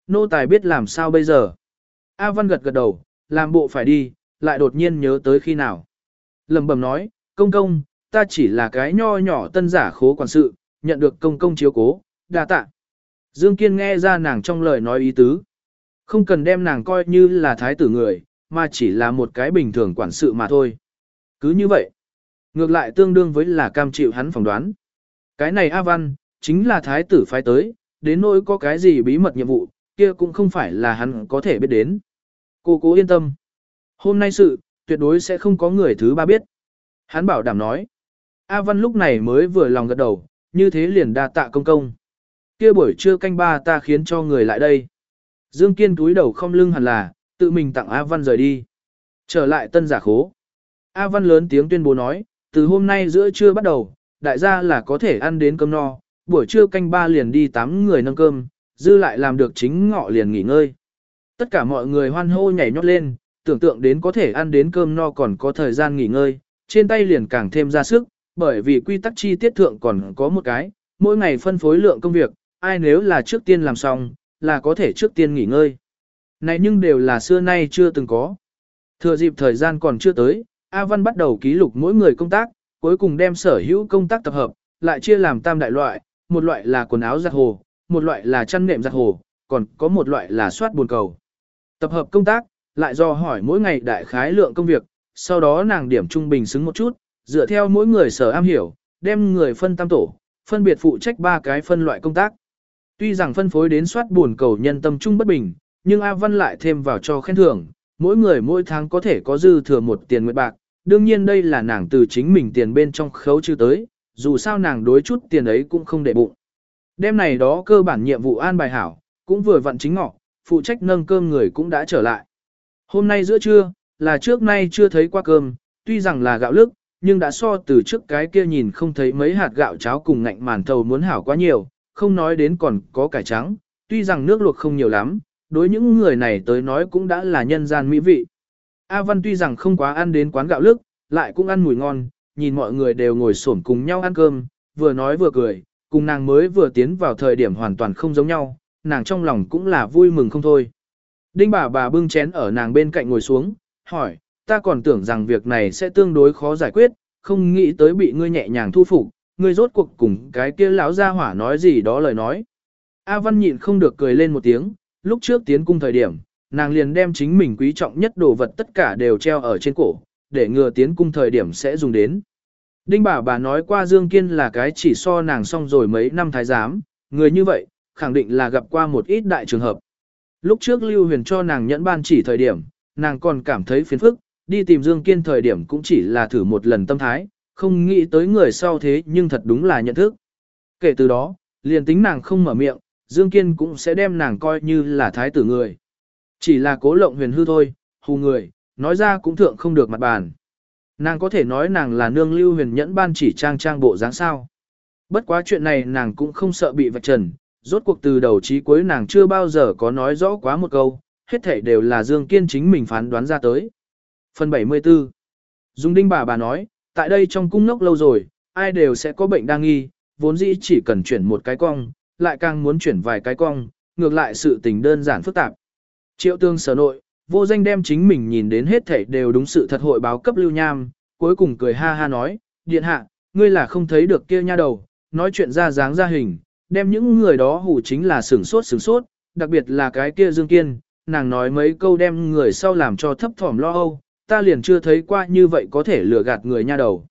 Nô tài biết làm sao bây giờ. A Văn gật gật đầu, làm bộ phải đi, lại đột nhiên nhớ tới khi nào. Lầm bầm nói, công công, ta chỉ là cái nho nhỏ tân giả khố quản sự, nhận được công công chiếu cố, đa tạ. Dương Kiên nghe ra nàng trong lời nói ý tứ. Không cần đem nàng coi như là thái tử người, mà chỉ là một cái bình thường quản sự mà thôi. Cứ như vậy. Ngược lại tương đương với là cam chịu hắn phỏng đoán. Cái này A Văn, chính là thái tử phái tới, đến nỗi có cái gì bí mật nhiệm vụ, kia cũng không phải là hắn có thể biết đến. Cô cố yên tâm. Hôm nay sự, tuyệt đối sẽ không có người thứ ba biết. Hắn bảo đảm nói. A Văn lúc này mới vừa lòng gật đầu, như thế liền đa tạ công công. Kia buổi trưa canh ba ta khiến cho người lại đây. Dương Kiên túi đầu không lưng hẳn là, tự mình tặng A Văn rời đi. Trở lại tân giả khố. A Văn lớn tiếng tuyên bố nói, từ hôm nay giữa trưa bắt đầu, đại gia là có thể ăn đến cơm no, buổi trưa canh ba liền đi tắm người nâng cơm, dư lại làm được chính ngọ liền nghỉ ngơi. Tất cả mọi người hoan hô nhảy nhót lên, tưởng tượng đến có thể ăn đến cơm no còn có thời gian nghỉ ngơi, trên tay liền càng thêm ra sức, bởi vì quy tắc chi tiết thượng còn có một cái, mỗi ngày phân phối lượng công việc, ai nếu là trước tiên làm xong, là có thể trước tiên nghỉ ngơi. Này nhưng đều là xưa nay chưa từng có. Thừa dịp thời gian còn chưa tới, A Văn bắt đầu ký lục mỗi người công tác, cuối cùng đem sở hữu công tác tập hợp, lại chia làm tam đại loại, một loại là quần áo giặt hồ, một loại là chăn nệm giặt hồ, còn có một loại là soát buồn cầu. Tập hợp công tác, lại do hỏi mỗi ngày đại khái lượng công việc, sau đó nàng điểm trung bình xứng một chút, dựa theo mỗi người sở am hiểu, đem người phân tam tổ, phân biệt phụ trách ba cái phân loại công tác. Tuy rằng phân phối đến soát buồn cầu nhân tâm trung bất bình, nhưng A Văn lại thêm vào cho khen thưởng, mỗi người mỗi tháng có thể có dư thừa một tiền nguyệt bạc, đương nhiên đây là nàng từ chính mình tiền bên trong khấu trừ tới, dù sao nàng đối chút tiền ấy cũng không để bụng. Đêm này đó cơ bản nhiệm vụ an bài hảo, cũng vừa vặn chính ngọ, phụ trách nâng cơm người cũng đã trở lại. Hôm nay giữa trưa, là trước nay chưa thấy qua cơm, tuy rằng là gạo lức, nhưng đã so từ trước cái kia nhìn không thấy mấy hạt gạo cháo cùng ngạnh màn thầu muốn hảo quá nhiều, không nói đến còn có cải trắng, tuy rằng nước luộc không nhiều lắm, đối những người này tới nói cũng đã là nhân gian mỹ vị. A Văn tuy rằng không quá ăn đến quán gạo lức, lại cũng ăn mùi ngon, nhìn mọi người đều ngồi xổm cùng nhau ăn cơm, vừa nói vừa cười, cùng nàng mới vừa tiến vào thời điểm hoàn toàn không giống nhau, nàng trong lòng cũng là vui mừng không thôi. Đinh bà bà bưng chén ở nàng bên cạnh ngồi xuống, hỏi, ta còn tưởng rằng việc này sẽ tương đối khó giải quyết, không nghĩ tới bị ngươi nhẹ nhàng thu phục, ngươi rốt cuộc cùng cái kia lão gia hỏa nói gì đó lời nói. A Văn nhịn không được cười lên một tiếng, lúc trước tiến cung thời điểm, nàng liền đem chính mình quý trọng nhất đồ vật tất cả đều treo ở trên cổ, để ngừa tiến cung thời điểm sẽ dùng đến. Đinh bà bà nói qua Dương Kiên là cái chỉ so nàng xong rồi mấy năm thái giám, người như vậy, khẳng định là gặp qua một ít đại trường hợp. Lúc trước Lưu Huyền cho nàng nhẫn ban chỉ thời điểm, nàng còn cảm thấy phiền phức, đi tìm Dương Kiên thời điểm cũng chỉ là thử một lần tâm thái, không nghĩ tới người sau thế nhưng thật đúng là nhận thức. Kể từ đó, liền tính nàng không mở miệng, Dương Kiên cũng sẽ đem nàng coi như là thái tử người. Chỉ là cố lộng huyền hư thôi, hù người, nói ra cũng thượng không được mặt bàn. Nàng có thể nói nàng là nương lưu huyền nhẫn ban chỉ trang trang bộ dáng sao. Bất quá chuyện này nàng cũng không sợ bị vạch trần, rốt cuộc từ đầu chí cuối nàng chưa bao giờ có nói rõ quá một câu, hết thảy đều là Dương Kiên chính mình phán đoán ra tới. Phần 74 Dung đinh bà bà nói, tại đây trong cung nốc lâu rồi, ai đều sẽ có bệnh đang nghi, vốn dĩ chỉ cần chuyển một cái cong, lại càng muốn chuyển vài cái cong, ngược lại sự tình đơn giản phức tạp. Triệu tương sở nội, vô danh đem chính mình nhìn đến hết thảy đều đúng sự thật hội báo cấp lưu nham, cuối cùng cười ha ha nói, điện hạ, ngươi là không thấy được kia nha đầu, nói chuyện ra dáng ra hình, đem những người đó hủ chính là sửng sốt sửng sốt, đặc biệt là cái kia Dương Kiên, nàng nói mấy câu đem người sau làm cho thấp thỏm lo âu, ta liền chưa thấy qua như vậy có thể lừa gạt người nha đầu.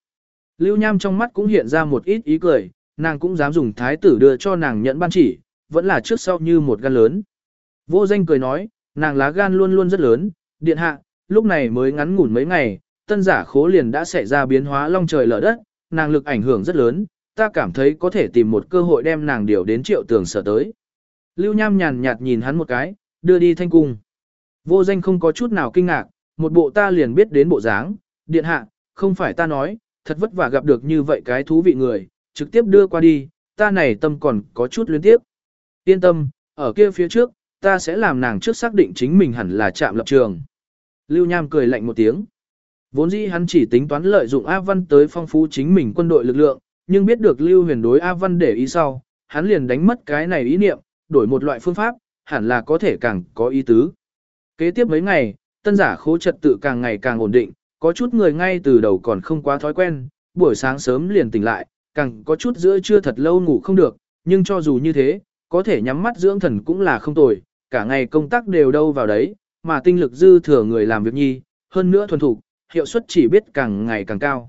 Lưu Nham trong mắt cũng hiện ra một ít ý cười, nàng cũng dám dùng thái tử đưa cho nàng nhận ban chỉ, vẫn là trước sau như một gan lớn. Vô danh cười nói, nàng lá gan luôn luôn rất lớn, điện hạ, lúc này mới ngắn ngủn mấy ngày, tân giả khố liền đã xảy ra biến hóa long trời lở đất, nàng lực ảnh hưởng rất lớn, ta cảm thấy có thể tìm một cơ hội đem nàng điều đến triệu tường sở tới. Lưu Nham nhàn nhạt nhìn hắn một cái, đưa đi thanh cung. Vô danh không có chút nào kinh ngạc, một bộ ta liền biết đến bộ dáng, điện hạ, không phải ta nói, thật vất vả gặp được như vậy cái thú vị người, trực tiếp đưa qua đi, ta này tâm còn có chút luyến tiếp. Yên tâm, ở kia phía trước, ta sẽ làm nàng trước xác định chính mình hẳn là chạm lập trường. Lưu Nham cười lạnh một tiếng. Vốn dĩ hắn chỉ tính toán lợi dụng A Văn tới phong phú chính mình quân đội lực lượng, nhưng biết được Lưu Huyền đối A Văn để ý sau, hắn liền đánh mất cái này ý niệm, đổi một loại phương pháp, hẳn là có thể càng có ý tứ. Kế tiếp mấy ngày, tân giả khố trật tự càng ngày càng ổn định, có chút người ngay từ đầu còn không quá thói quen, buổi sáng sớm liền tỉnh lại, càng có chút giữa trưa thật lâu ngủ không được, nhưng cho dù như thế, có thể nhắm mắt dưỡng thần cũng là không tồi, cả ngày công tác đều đâu vào đấy, mà tinh lực dư thừa người làm việc nhi, hơn nữa thuần thủ, hiệu suất chỉ biết càng ngày càng cao.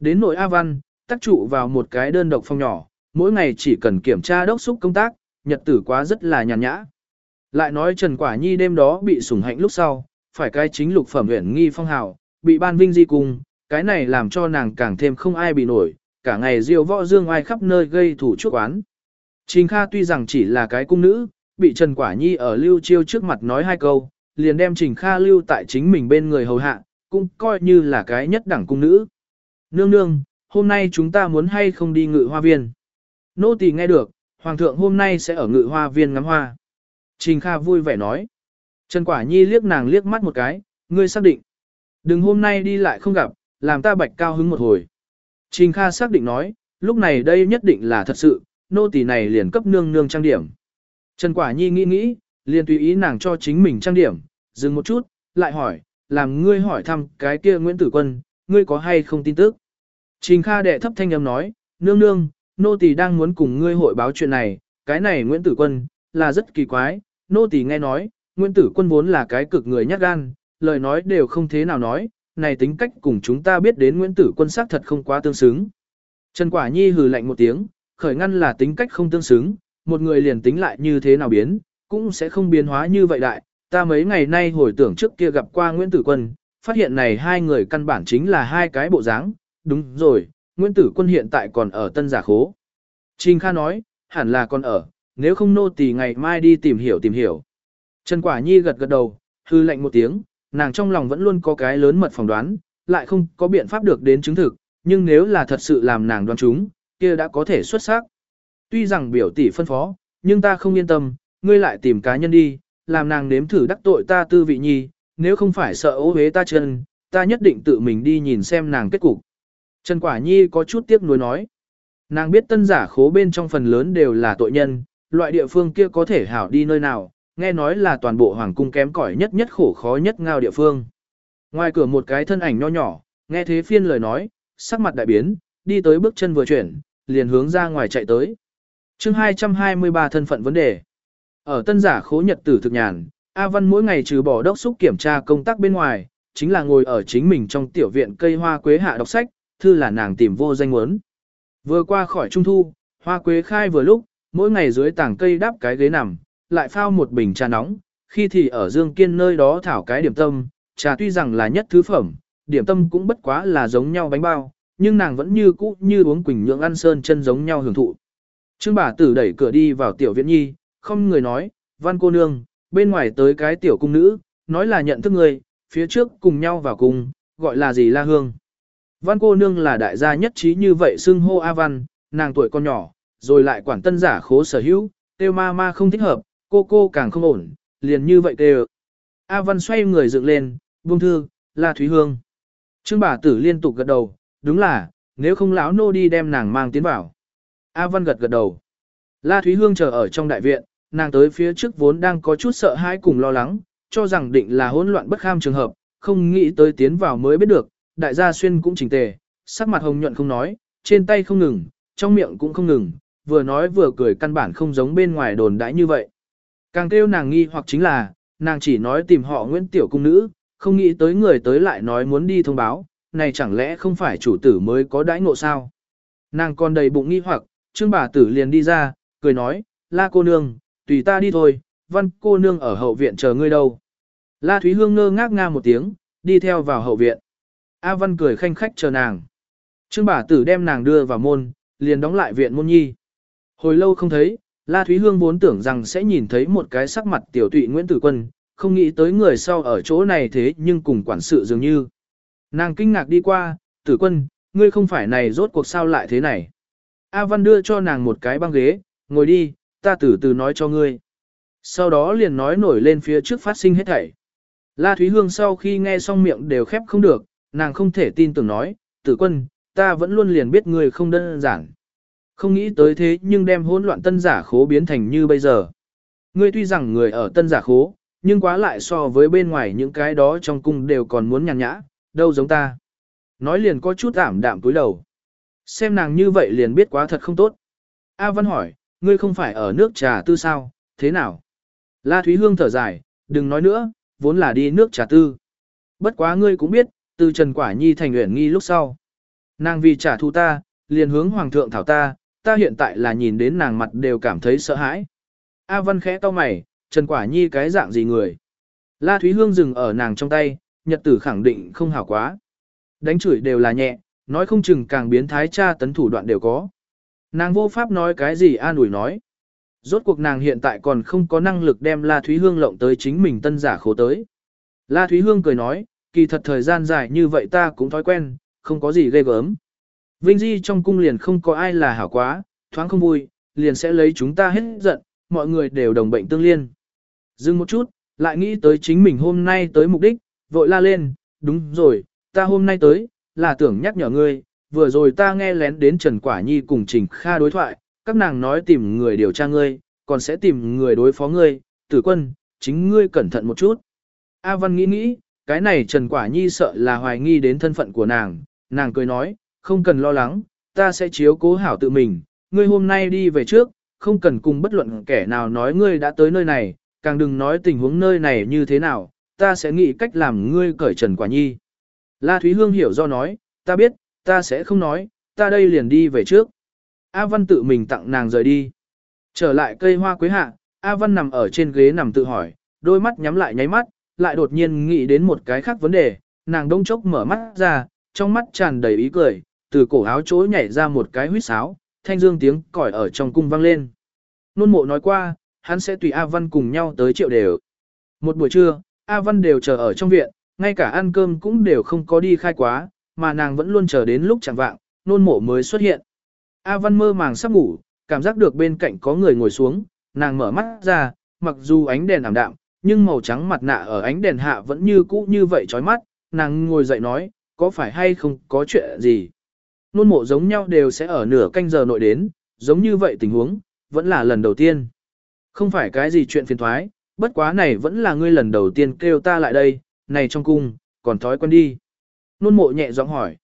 Đến nội A Văn, tác trụ vào một cái đơn độc phòng nhỏ, mỗi ngày chỉ cần kiểm tra đốc xúc công tác, nhật tử quá rất là nhàn nhã. Lại nói Trần Quả Nhi đêm đó bị sủng hạnh lúc sau, phải cái chính lục phẩm huyện nghi phong hào, bị ban vinh di cung, cái này làm cho nàng càng thêm không ai bị nổi, cả ngày diêu võ dương ai khắp nơi gây thủ chuốc oán. Trình Kha tuy rằng chỉ là cái cung nữ, bị Trần Quả Nhi ở lưu chiêu trước mặt nói hai câu, liền đem Trình Kha lưu tại chính mình bên người hầu hạ, cũng coi như là cái nhất đẳng cung nữ. Nương nương, hôm nay chúng ta muốn hay không đi ngự hoa viên. Nô tỳ nghe được, Hoàng thượng hôm nay sẽ ở ngự hoa viên ngắm hoa. Trình Kha vui vẻ nói. Trần Quả Nhi liếc nàng liếc mắt một cái, ngươi xác định. Đừng hôm nay đi lại không gặp, làm ta bạch cao hứng một hồi. Trình Kha xác định nói, lúc này đây nhất định là thật sự, nô tỳ này liền cấp nương nương trang điểm. Trần Quả Nhi nghĩ nghĩ, liền tùy ý nàng cho chính mình trang điểm, dừng một chút, lại hỏi, làm ngươi hỏi thăm cái kia Nguyễn Tử Quân, ngươi có hay không tin tức. Trình Kha đệ thấp thanh âm nói, nương nương, nô tỳ đang muốn cùng ngươi hội báo chuyện này, cái này Nguyễn Tử Quân, là rất kỳ quái, nô tỳ nghe nói, Nguyễn Tử Quân vốn là cái cực người nhát gan, lời nói đều không thế nào nói, này tính cách cùng chúng ta biết đến Nguyễn Tử Quân xác thật không quá tương xứng. Trần Quả Nhi hừ lạnh một tiếng, khởi ngăn là tính cách không tương xứng, một người liền tính lại như thế nào biến, cũng sẽ không biến hóa như vậy đại. Ta mấy ngày nay hồi tưởng trước kia gặp qua Nguyễn Tử Quân, phát hiện này hai người căn bản chính là hai cái bộ dáng. Đúng rồi, Nguyễn Tử Quân hiện tại còn ở Tân Giả Khố. Trình Kha nói, hẳn là còn ở, nếu không nô tỳ ngày mai đi tìm hiểu tìm hiểu. Trần Quả Nhi gật gật đầu, hư lạnh một tiếng, nàng trong lòng vẫn luôn có cái lớn mật phỏng đoán, lại không có biện pháp được đến chứng thực, nhưng nếu là thật sự làm nàng đoán chúng, kia đã có thể xuất sắc. Tuy rằng biểu tỷ phân phó, nhưng ta không yên tâm, ngươi lại tìm cá nhân đi, làm nàng nếm thử đắc tội ta tư vị nhi, nếu không phải sợ ố hế ta chân, ta nhất định tự mình đi nhìn xem nàng kết cục. Trần Quả Nhi có chút tiếc nuối nói. Nàng biết tân giả khố bên trong phần lớn đều là tội nhân, loại địa phương kia có thể hảo đi nơi nào, nghe nói là toàn bộ hoàng cung kém cỏi nhất nhất khổ khó nhất ngao địa phương. Ngoài cửa một cái thân ảnh nho nhỏ, nghe thế phiên lời nói, sắc mặt đại biến, đi tới bước chân vừa chuyển, liền hướng ra ngoài chạy tới. chương 223 thân phận vấn đề. Ở tân giả khố nhật tử thực nhàn, A Văn mỗi ngày trừ bỏ đốc xúc kiểm tra công tác bên ngoài, chính là ngồi ở chính mình trong tiểu viện cây hoa quế hạ đọc sách, thư là nàng tìm vô danh muốn. Vừa qua khỏi trung thu, hoa quế khai vừa lúc, mỗi ngày dưới tảng cây đáp cái ghế nằm, lại phao một bình trà nóng, khi thì ở Dương Kiên nơi đó thảo cái điểm tâm, trà tuy rằng là nhất thứ phẩm, điểm tâm cũng bất quá là giống nhau bánh bao, nhưng nàng vẫn như cũ như uống quỳnh nhượng ăn sơn chân giống nhau hưởng thụ. Trương bà tử đẩy cửa đi vào tiểu viện nhi, không người nói, văn cô nương, bên ngoài tới cái tiểu cung nữ, nói là nhận thức người, phía trước cùng nhau vào cùng, gọi là gì la hương. Văn cô nương là đại gia nhất trí như vậy xưng hô A Văn, nàng tuổi con nhỏ, rồi lại quản tân giả khố sở hữu, tiêu ma ma không thích hợp, cô cô càng không ổn, liền như vậy kêu. A Văn xoay người dựng lên, buông thư, là Thúy Hương. Trương bà tử liên tục gật đầu, đúng là, nếu không lão nô đi đem nàng mang tiến vào. A Văn gật gật đầu. La Thúy Hương chờ ở trong đại viện, nàng tới phía trước vốn đang có chút sợ hãi cùng lo lắng, cho rằng định là hỗn loạn bất kham trường hợp, không nghĩ tới tiến vào mới biết được, đại gia xuyên cũng chỉnh tề, sắc mặt hồng nhuận không nói, trên tay không ngừng, trong miệng cũng không ngừng, vừa nói vừa cười căn bản không giống bên ngoài đồn đãi như vậy. Càng kêu nàng nghi hoặc chính là, nàng chỉ nói tìm họ Nguyễn Tiểu Cung Nữ, không nghĩ tới người tới lại nói muốn đi thông báo, này chẳng lẽ không phải chủ tử mới có đãi ngộ sao? Nàng còn đầy bụng nghi hoặc, trương bà tử liền đi ra, cười nói, la cô nương, tùy ta đi thôi, văn cô nương ở hậu viện chờ ngươi đâu. La Thúy Hương ngơ ngác nga một tiếng, đi theo vào hậu viện. A Văn cười khanh khách chờ nàng. Trương bà tử đem nàng đưa vào môn, liền đóng lại viện môn nhi. Hồi lâu không thấy, La Thúy Hương vốn tưởng rằng sẽ nhìn thấy một cái sắc mặt tiểu tụy Nguyễn Tử Quân, không nghĩ tới người sau ở chỗ này thế nhưng cùng quản sự dường như. Nàng kinh ngạc đi qua, Tử Quân, ngươi không phải này rốt cuộc sao lại thế này. A Văn đưa cho nàng một cái băng ghế, ngồi đi, ta từ từ nói cho ngươi. Sau đó liền nói nổi lên phía trước phát sinh hết thảy. La Thúy Hương sau khi nghe xong miệng đều khép không được, nàng không thể tin tưởng nói, tử quân, ta vẫn luôn liền biết ngươi không đơn giản. Không nghĩ tới thế nhưng đem hỗn loạn tân giả khố biến thành như bây giờ. Ngươi tuy rằng người ở tân giả khố, nhưng quá lại so với bên ngoài những cái đó trong cung đều còn muốn nhàn nhã, đâu giống ta. Nói liền có chút ảm đạm túi đầu. Xem nàng như vậy liền biết quá thật không tốt. A Văn hỏi, ngươi không phải ở nước trà tư sao, thế nào? La Thúy Hương thở dài, đừng nói nữa, vốn là đi nước trà tư. Bất quá ngươi cũng biết, từ Trần Quả Nhi thành nguyện nghi lúc sau. Nàng vì trả thù ta, liền hướng Hoàng thượng thảo ta, ta hiện tại là nhìn đến nàng mặt đều cảm thấy sợ hãi. A Văn khẽ to mày, Trần Quả Nhi cái dạng gì người? La Thúy Hương dừng ở nàng trong tay, nhật tử khẳng định không hảo quá. Đánh chửi đều là nhẹ, nói không chừng càng biến thái tra tấn thủ đoạn đều có. Nàng vô pháp nói cái gì an ủi nói. Rốt cuộc nàng hiện tại còn không có năng lực đem La Thúy Hương lộng tới chính mình tân giả khổ tới. La Thúy Hương cười nói, kỳ thật thời gian dài như vậy ta cũng thói quen, không có gì ghê gớm. Vinh Di trong cung liền không có ai là hảo quá, thoáng không vui, liền sẽ lấy chúng ta hết giận, mọi người đều đồng bệnh tương liên. Dừng một chút, lại nghĩ tới chính mình hôm nay tới mục đích, vội la lên, đúng rồi, ta hôm nay tới, là tưởng nhắc nhở ngươi, vừa rồi ta nghe lén đến Trần Quả Nhi cùng Trình Kha đối thoại, các nàng nói tìm người điều tra ngươi, còn sẽ tìm người đối phó ngươi, tử quân, chính ngươi cẩn thận một chút. A Văn nghĩ nghĩ, cái này Trần Quả Nhi sợ là hoài nghi đến thân phận của nàng, nàng cười nói, không cần lo lắng, ta sẽ chiếu cố hảo tự mình, ngươi hôm nay đi về trước, không cần cùng bất luận kẻ nào nói ngươi đã tới nơi này, càng đừng nói tình huống nơi này như thế nào, ta sẽ nghĩ cách làm ngươi cởi Trần Quả Nhi. La Thúy Hương hiểu do nói, ta biết, ta sẽ không nói, ta đây liền đi về trước. A Văn tự mình tặng nàng rời đi. Trở lại cây hoa quế hạ, A Văn nằm ở trên ghế nằm tự hỏi, đôi mắt nhắm lại nháy mắt, lại đột nhiên nghĩ đến một cái khác vấn đề, nàng đông chốc mở mắt ra, trong mắt tràn đầy ý cười, từ cổ áo chối nhảy ra một cái huýt sáo, thanh dương tiếng còi ở trong cung vang lên. Nôn mộ nói qua, hắn sẽ tùy A Văn cùng nhau tới triệu đều. Một buổi trưa, A Văn đều chờ ở trong viện, ngay cả ăn cơm cũng đều không có đi khai quá, mà nàng vẫn luôn chờ đến lúc chẳng vạng, nôn mộ mới xuất hiện. A Văn mơ màng sắp ngủ, cảm giác được bên cạnh có người ngồi xuống, nàng mở mắt ra, mặc dù ánh đèn ảm đạm, nhưng màu trắng mặt nạ ở ánh đèn hạ vẫn như cũ như vậy chói mắt, nàng ngồi dậy nói, có phải hay không có chuyện gì. Nôn mộ giống nhau đều sẽ ở nửa canh giờ nội đến, giống như vậy tình huống, vẫn là lần đầu tiên. Không phải cái gì chuyện phiền thoái, bất quá này vẫn là ngươi lần đầu tiên kêu ta lại đây, này trong cung, còn thói quen đi. Nôn mộ nhẹ giọng hỏi.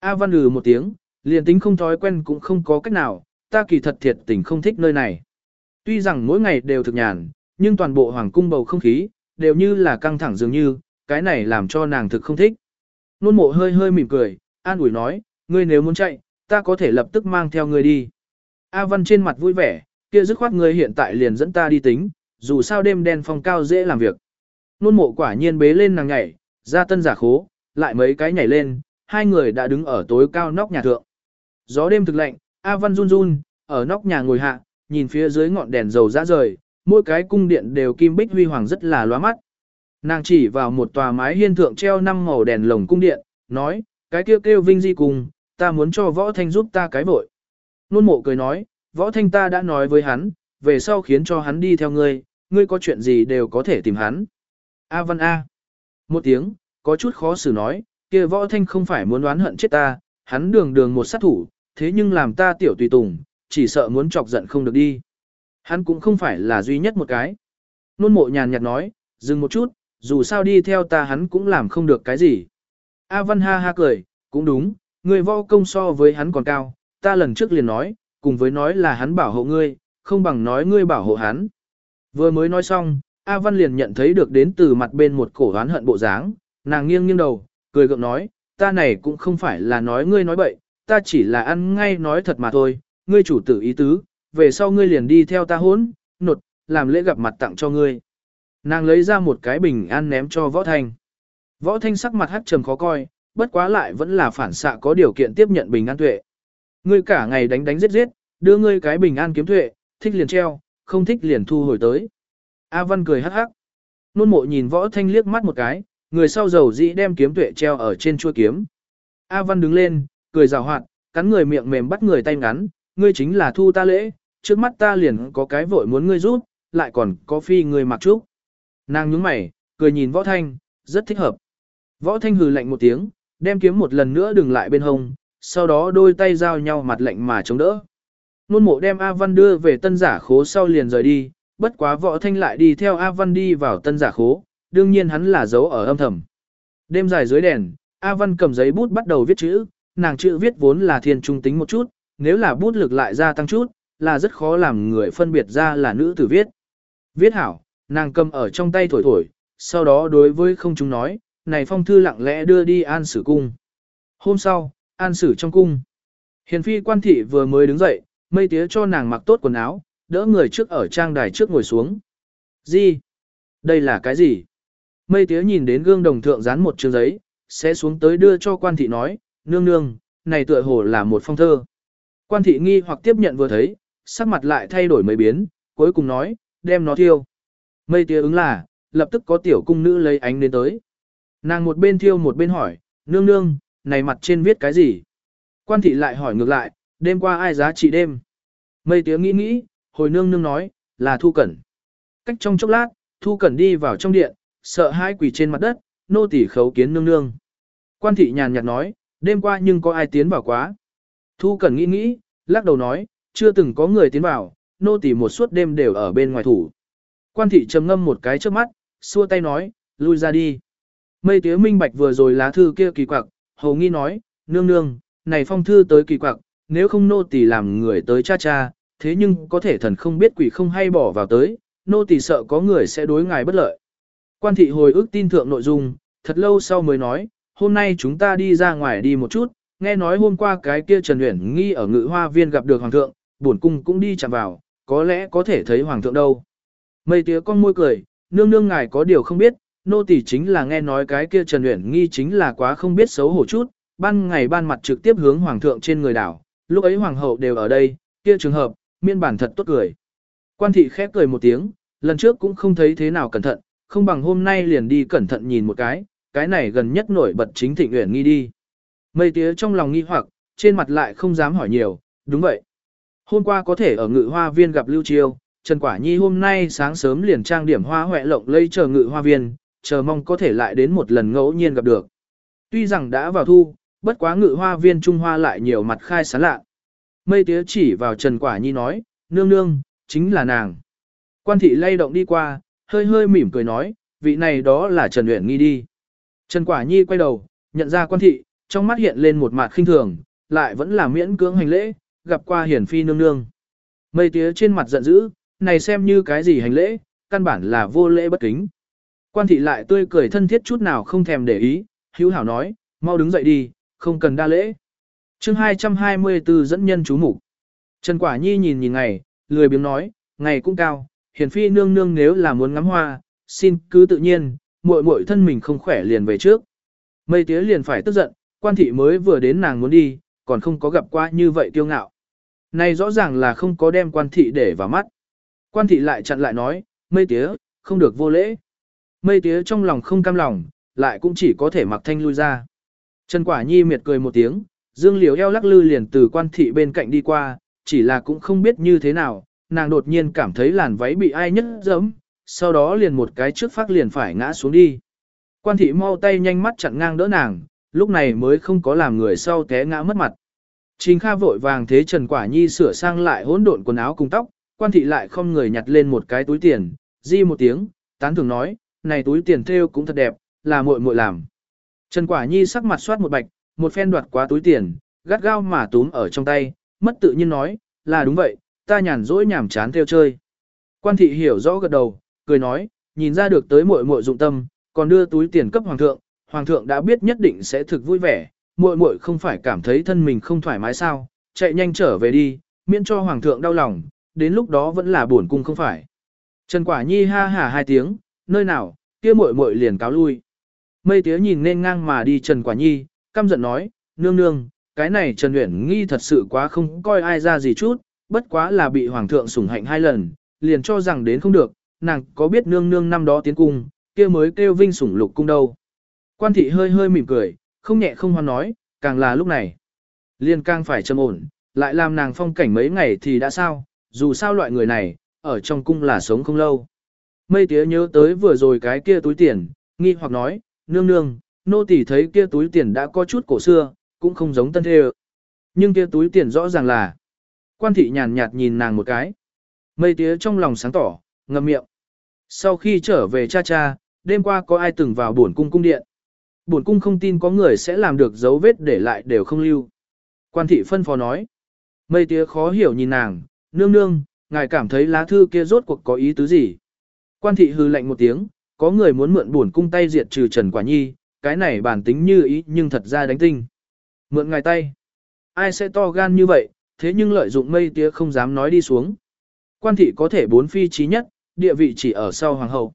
A văn lừ một tiếng, liền tính không thói quen cũng không có cách nào, ta kỳ thật thiệt tình không thích nơi này. Tuy rằng mỗi ngày đều thực nhàn, nhưng toàn bộ hoàng cung bầu không khí, đều như là căng thẳng dường như, cái này làm cho nàng thực không thích. Nôn mộ hơi hơi mỉm cười, an ủi nói, ngươi nếu muốn chạy, ta có thể lập tức mang theo ngươi đi. A Văn trên mặt vui vẻ, kia dứt khoát ngươi hiện tại liền dẫn ta đi tính, dù sao đêm đen phong cao dễ làm việc. Nôn mộ quả nhiên bế lên nàng nhảy, ra tân giả khố, lại mấy cái nhảy lên, hai người đã đứng ở tối cao nóc nhà thượng. Gió đêm thực lạnh, A Văn run run, ở nóc nhà ngồi hạ, nhìn phía dưới ngọn đèn dầu ra rời, mỗi cái cung điện đều kim bích huy hoàng rất là loa mắt. Nàng chỉ vào một tòa mái hiên thượng treo năm màu đèn lồng cung điện, nói, cái kêu kêu vinh di cùng, ta muốn cho võ thanh giúp ta cái vội. Nôn mộ cười nói, võ thanh ta đã nói với hắn, về sau khiến cho hắn đi theo ngươi, ngươi có chuyện gì đều có thể tìm hắn. A văn A. Một tiếng, có chút khó xử nói, kia võ thanh không phải muốn oán hận chết ta, hắn đường đường một sát thủ, thế nhưng làm ta tiểu tùy tùng, chỉ sợ muốn chọc giận không được đi. Hắn cũng không phải là duy nhất một cái. Nôn mộ nhàn nhạt nói, dừng một chút, dù sao đi theo ta hắn cũng làm không được cái gì. A Văn ha ha cười, cũng đúng, Người võ công so với hắn còn cao, ta lần trước liền nói, cùng với nói là hắn bảo hộ ngươi, không bằng nói ngươi bảo hộ hắn. Vừa mới nói xong, A Văn liền nhận thấy được đến từ mặt bên một cổ oán hận bộ dáng, nàng nghiêng nghiêng đầu, cười gượng nói, ta này cũng không phải là nói ngươi nói bậy, ta chỉ là ăn ngay nói thật mà thôi, ngươi chủ tử ý tứ, về sau ngươi liền đi theo ta hốn, nột, làm lễ gặp mặt tặng cho ngươi. Nàng lấy ra một cái bình an ném cho võ thành. Võ thanh sắc mặt hắt trầm khó coi, bất quá lại vẫn là phản xạ có điều kiện tiếp nhận bình an tuệ. Ngươi cả ngày đánh đánh giết giết, đưa ngươi cái bình an kiếm tuệ, thích liền treo, không thích liền thu hồi tới. A Văn cười hắc hắc. Nôn mộ nhìn võ thanh liếc mắt một cái, người sau dầu dĩ đem kiếm tuệ treo ở trên chuôi kiếm. A Văn đứng lên, cười rào hoạt, cắn người miệng mềm bắt người tay ngắn, ngươi chính là thu ta lễ, trước mắt ta liền có cái vội muốn ngươi rút, lại còn có phi người mặc trúc. Nàng nhướng mày, cười nhìn võ thanh, rất thích hợp. Võ thanh hừ lạnh một tiếng, đem kiếm một lần nữa đừng lại bên hông, sau đó đôi tay giao nhau mặt lạnh mà chống đỡ. Nôn mộ đem A Văn đưa về tân giả khố sau liền rời đi, bất quá võ thanh lại đi theo A Văn đi vào tân giả khố, đương nhiên hắn là giấu ở âm thầm. Đêm dài dưới đèn, A Văn cầm giấy bút bắt đầu viết chữ, nàng chữ viết vốn là thiên trung tính một chút, nếu là bút lực lại gia tăng chút, là rất khó làm người phân biệt ra là nữ tử viết. Viết hảo, nàng cầm ở trong tay thổi thổi, sau đó đối với không chúng nói, này phong thư lặng lẽ đưa đi an sử cung. Hôm sau, an sử trong cung. Hiền phi quan thị vừa mới đứng dậy, mây tía cho nàng mặc tốt quần áo, đỡ người trước ở trang đài trước ngồi xuống. Gì? Đây là cái gì? Mây tía nhìn đến gương đồng thượng dán một chương giấy, sẽ xuống tới đưa cho quan thị nói, nương nương, này tựa hồ là một phong thơ. Quan thị nghi hoặc tiếp nhận vừa thấy, sắc mặt lại thay đổi mấy biến, cuối cùng nói, đem nó thiêu. Mây tía ứng là, lập tức có tiểu cung nữ lấy ánh đến tới. Nàng một bên thiêu một bên hỏi, nương nương, này mặt trên viết cái gì? Quan thị lại hỏi ngược lại, đêm qua ai giá trị đêm? Mây tiếng nghĩ nghĩ, hồi nương nương nói, là thu cẩn. Cách trong chốc lát, thu cẩn đi vào trong điện, sợ hai quỷ trên mặt đất, nô tỳ khấu kiến nương nương. Quan thị nhàn nhạt nói, đêm qua nhưng có ai tiến vào quá. Thu cẩn nghĩ nghĩ, lắc đầu nói, chưa từng có người tiến vào, nô tỳ một suốt đêm đều ở bên ngoài thủ. Quan thị trầm ngâm một cái trước mắt, xua tay nói, lui ra đi. Mây tía minh bạch vừa rồi lá thư kia kỳ quặc, hầu nghi nói, nương nương, này phong thư tới kỳ quặc, nếu không nô tỳ làm người tới cha cha, thế nhưng có thể thần không biết quỷ không hay bỏ vào tới, nô tỳ sợ có người sẽ đối ngài bất lợi. Quan thị hồi ức tin thượng nội dung, thật lâu sau mới nói, hôm nay chúng ta đi ra ngoài đi một chút, nghe nói hôm qua cái kia Trần Uyển nghi ở ngự hoa viên gặp được hoàng thượng, bổn cung cũng đi chạm vào, có lẽ có thể thấy hoàng thượng đâu. Mây tía con môi cười, nương nương ngài có điều không biết, nô tỳ chính là nghe nói cái kia Trần Uyển nghi chính là quá không biết xấu hổ chút, ban ngày ban mặt trực tiếp hướng hoàng thượng trên người đảo, lúc ấy hoàng hậu đều ở đây, kia trường hợp, miên bản thật tốt cười. Quan thị khép cười một tiếng, lần trước cũng không thấy thế nào cẩn thận, không bằng hôm nay liền đi cẩn thận nhìn một cái, cái này gần nhất nổi bật chính thịnh uyển nghi đi. Mây tía trong lòng nghi hoặc, trên mặt lại không dám hỏi nhiều, đúng vậy. Hôm qua có thể ở ngự hoa viên gặp Lưu Chiêu, Trần Quả Nhi hôm nay sáng sớm liền trang điểm hoa hoẹ lộng lây chờ ngự hoa viên, chờ mong có thể lại đến một lần ngẫu nhiên gặp được. Tuy rằng đã vào thu, bất quá ngự hoa viên Trung Hoa lại nhiều mặt khai sáng lạ. Mây tía chỉ vào Trần Quả Nhi nói, nương nương, chính là nàng. Quan thị lay động đi qua, hơi hơi mỉm cười nói, vị này đó là Trần Uyển Nghi đi. Trần Quả Nhi quay đầu, nhận ra quan thị, trong mắt hiện lên một mặt khinh thường, lại vẫn là miễn cưỡng hành lễ, gặp qua hiển phi nương nương. Mây tía trên mặt giận dữ, này xem như cái gì hành lễ, căn bản là vô lễ bất kính. Quan thị lại tươi cười thân thiết chút nào không thèm để ý, hữu hảo nói, mau đứng dậy đi, không cần đa lễ. chương 224 dẫn nhân chú mục Trần Quả Nhi nhìn nhìn ngày, lười biếng nói, ngày cũng cao, hiển phi nương nương nếu là muốn ngắm hoa, xin cứ tự nhiên, muội muội thân mình không khỏe liền về trước. Mây tía liền phải tức giận, quan thị mới vừa đến nàng muốn đi, còn không có gặp qua như vậy kiêu ngạo. Này rõ ràng là không có đem quan thị để vào mắt. Quan thị lại chặn lại nói, mây tía, không được vô lễ. Mây tía trong lòng không cam lòng, lại cũng chỉ có thể mặc thanh lui ra. Trần Quả Nhi miệt cười một tiếng, Dương Liễu eo lắc lư liền từ quan thị bên cạnh đi qua, chỉ là cũng không biết như thế nào, nàng đột nhiên cảm thấy làn váy bị ai nhất giẫm, sau đó liền một cái trước phát liền phải ngã xuống đi. Quan thị mau tay nhanh mắt chặn ngang đỡ nàng, lúc này mới không có làm người sau té ngã mất mặt. Trình Kha vội vàng thế Trần Quả Nhi sửa sang lại hỗn độn quần áo cùng tóc, quan thị lại không người nhặt lên một cái túi tiền, di một tiếng, tán thường nói, này túi tiền thêu cũng thật đẹp, là muội muội làm. Trần Quả Nhi sắc mặt soát một bạch, một phen đoạt quá túi tiền, gắt gao mà túm ở trong tay, mất tự nhiên nói, là đúng vậy, ta nhàn rỗi nhảm chán theo chơi. Quan thị hiểu rõ gật đầu, cười nói, nhìn ra được tới muội muội dụng tâm, còn đưa túi tiền cấp hoàng thượng, hoàng thượng đã biết nhất định sẽ thực vui vẻ, muội muội không phải cảm thấy thân mình không thoải mái sao, chạy nhanh trở về đi, miễn cho hoàng thượng đau lòng, đến lúc đó vẫn là buồn cung không phải. Trần Quả Nhi ha hả hai tiếng, nơi nào, kia muội muội liền cáo lui. Mây tía nhìn nên ngang mà đi Trần Quả Nhi, căm giận nói, nương nương, cái này Trần Uyển Nghi thật sự quá không coi ai ra gì chút, bất quá là bị hoàng thượng sủng hạnh hai lần, liền cho rằng đến không được, nàng có biết nương nương năm đó tiến cung, kia mới kêu vinh sủng lục cung đâu. Quan thị hơi hơi mỉm cười, không nhẹ không hoan nói, càng là lúc này. Liên càng phải trầm ổn, lại làm nàng phong cảnh mấy ngày thì đã sao, dù sao loại người này, ở trong cung là sống không lâu. Mây tía nhớ tới vừa rồi cái kia túi tiền, nghi hoặc nói, nương nương, nô tỳ thấy kia túi tiền đã có chút cổ xưa, cũng không giống tân thê Nhưng kia túi tiền rõ ràng là. Quan thị nhàn nhạt nhìn nàng một cái. Mây tía trong lòng sáng tỏ, ngậm miệng. Sau khi trở về cha cha, đêm qua có ai từng vào buồn cung cung điện. Buồn cung không tin có người sẽ làm được dấu vết để lại đều không lưu. Quan thị phân phó nói. Mây tía khó hiểu nhìn nàng, nương nương, ngài cảm thấy lá thư kia rốt cuộc có ý tứ gì. Quan thị hư lạnh một tiếng, có người muốn mượn buồn cung tay diệt trừ Trần Quả Nhi, cái này bản tính như ý nhưng thật ra đánh tinh. Mượn ngài tay. Ai sẽ to gan như vậy, thế nhưng lợi dụng mây tía không dám nói đi xuống. Quan thị có thể bốn phi trí nhất, địa vị chỉ ở sau hoàng hậu.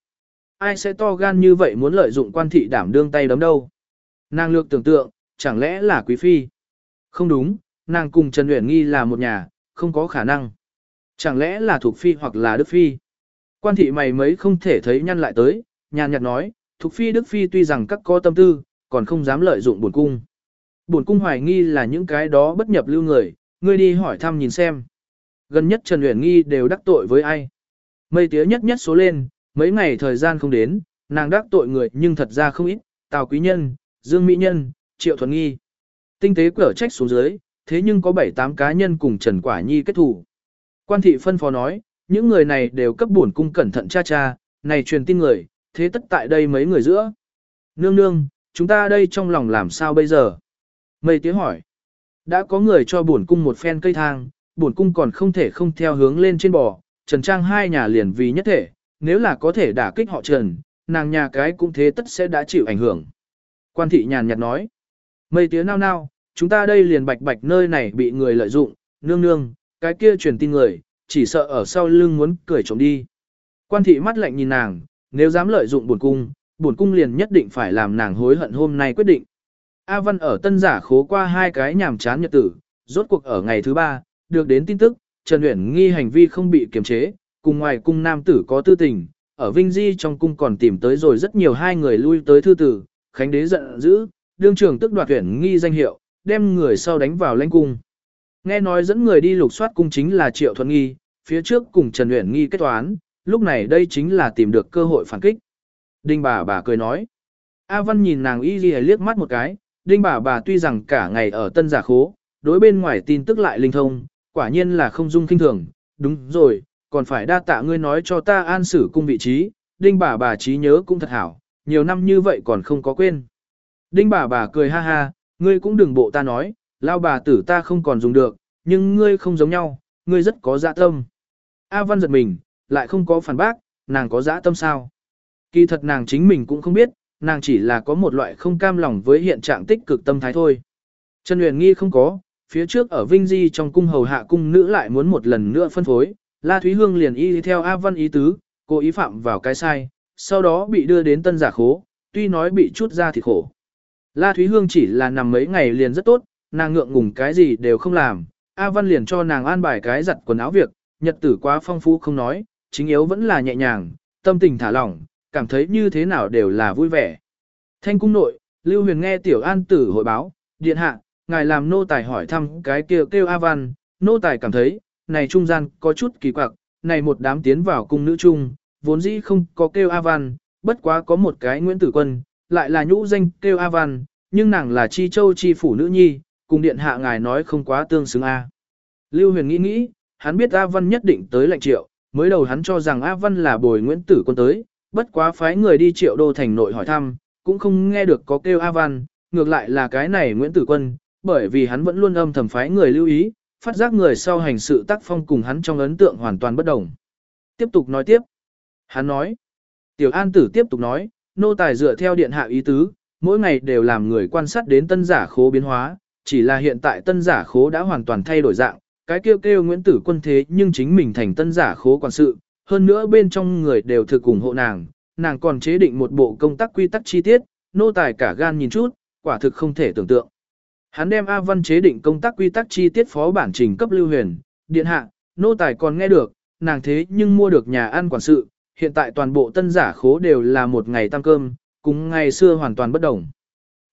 Ai sẽ to gan như vậy muốn lợi dụng quan thị đảm đương tay đấm đâu. Nàng lược tưởng tượng, chẳng lẽ là quý phi? Không đúng, nàng cùng Trần Uyển Nghi là một nhà, không có khả năng. Chẳng lẽ là thuộc phi hoặc là đức phi? Quan thị mày mấy không thể thấy nhăn lại tới, nhàn nhạt nói, Thục phi đức phi tuy rằng các có tâm tư, còn không dám lợi dụng buồn cung. Buồn cung hoài nghi là những cái đó bất nhập lưu người, ngươi đi hỏi thăm nhìn xem. Gần nhất Trần Uyển Nghi đều đắc tội với ai? Mây tía nhất nhất số lên, mấy ngày thời gian không đến, nàng đắc tội người nhưng thật ra không ít, Tào Quý Nhân, Dương Mỹ Nhân, Triệu Thuần Nghi. Tinh tế cửa trách xuống dưới, thế nhưng có 7-8 cá nhân cùng Trần Quả Nhi kết thủ. Quan thị phân phó nói, những người này đều cấp bổn cung cẩn thận cha cha, này truyền tin người, thế tất tại đây mấy người giữa. Nương nương, chúng ta đây trong lòng làm sao bây giờ? Mây tía hỏi. Đã có người cho bổn cung một phen cây thang, bổn cung còn không thể không theo hướng lên trên bò, Trần Trang hai nhà liền vì nhất thể, nếu là có thể đả kích họ Trần, nàng nhà cái cũng thế tất sẽ đã chịu ảnh hưởng. Quan thị nhàn nhạt nói. Mây tía nao nao, chúng ta đây liền bạch bạch nơi này bị người lợi dụng, nương nương, cái kia truyền tin người, chỉ sợ ở sau lưng muốn cười trộm đi. Quan thị mắt lạnh nhìn nàng, nếu dám lợi dụng buồn cung, buồn cung liền nhất định phải làm nàng hối hận hôm nay quyết định. A Văn ở tân giả khố qua hai cái nhàm chán nhật tử, rốt cuộc ở ngày thứ ba, được đến tin tức, Trần Uyển nghi hành vi không bị kiềm chế, cùng ngoài cung nam tử có tư tình, ở Vinh Di trong cung còn tìm tới rồi rất nhiều hai người lui tới thư tử, Khánh đế giận dữ, đương trưởng tức đoạt Uyển nghi danh hiệu, đem người sau đánh vào lãnh cung. Nghe nói dẫn người đi lục soát cung chính là Triệu Thuận Nghi, phía trước cùng Trần Uyển Nghi kết toán, lúc này đây chính là tìm được cơ hội phản kích. Đinh bà bà cười nói. A Văn nhìn nàng y ghi liếc mắt một cái, đinh bà bà tuy rằng cả ngày ở tân giả khố, đối bên ngoài tin tức lại linh thông, quả nhiên là không dung kinh thường, đúng rồi, còn phải đa tạ ngươi nói cho ta an xử cung vị trí, đinh bà bà trí nhớ cũng thật hảo, nhiều năm như vậy còn không có quên. Đinh bà bà cười ha ha, ngươi cũng đừng bộ ta nói, lao bà tử ta không còn dùng được, nhưng ngươi không giống nhau, ngươi rất có dạ tâm. A Văn giật mình, lại không có phản bác, nàng có dạ tâm sao? Kỳ thật nàng chính mình cũng không biết, nàng chỉ là có một loại không cam lòng với hiện trạng tích cực tâm thái thôi. Trần Huyền Nghi không có, phía trước ở Vinh Di trong cung hầu hạ cung nữ lại muốn một lần nữa phân phối, La Thúy Hương liền y theo A Văn ý tứ, cô ý phạm vào cái sai, sau đó bị đưa đến tân giả khố, tuy nói bị chút ra thì khổ. La Thúy Hương chỉ là nằm mấy ngày liền rất tốt, nàng ngượng ngùng cái gì đều không làm, A Văn liền cho nàng an bài cái giặt quần áo việc, nhật tử quá phong phú không nói, chính yếu vẫn là nhẹ nhàng, tâm tình thả lỏng, cảm thấy như thế nào đều là vui vẻ. Thanh cung nội, Lưu Huyền nghe tiểu an tử hội báo, điện hạ, ngài làm nô tài hỏi thăm cái kia kêu, kêu A Văn, nô tài cảm thấy, này trung gian có chút kỳ quặc, này một đám tiến vào cung nữ trung, vốn dĩ không có kêu A Văn, bất quá có một cái Nguyễn Tử Quân, lại là nhũ danh kêu A Văn, nhưng nàng là chi châu chi phủ nữ nhi, cùng điện hạ ngài nói không quá tương xứng A. Lưu Huyền nghĩ nghĩ, hắn biết A Văn nhất định tới lệnh triệu, mới đầu hắn cho rằng A Văn là bồi Nguyễn Tử Quân tới, bất quá phái người đi triệu đô thành nội hỏi thăm, cũng không nghe được có kêu A Văn, ngược lại là cái này Nguyễn Tử Quân, bởi vì hắn vẫn luôn âm thầm phái người lưu ý, phát giác người sau hành sự tác phong cùng hắn trong ấn tượng hoàn toàn bất đồng. Tiếp tục nói tiếp. Hắn nói. Tiểu An Tử tiếp tục nói, nô tài dựa theo điện hạ ý tứ, mỗi ngày đều làm người quan sát đến tân giả khố biến hóa, chỉ là hiện tại tân giả khố đã hoàn toàn thay đổi dạng, cái kêu kêu Nguyễn Tử Quân thế nhưng chính mình thành tân giả khố quản sự, hơn nữa bên trong người đều thực ủng hộ nàng, nàng còn chế định một bộ công tác quy tắc chi tiết, nô tài cả gan nhìn chút, quả thực không thể tưởng tượng. Hắn đem A Văn chế định công tác quy tắc chi tiết phó bản trình cấp lưu huyền, điện hạ, nô tài còn nghe được, nàng thế nhưng mua được nhà ăn quản sự, hiện tại toàn bộ tân giả khố đều là một ngày tăng cơm, cùng ngày xưa hoàn toàn bất đồng.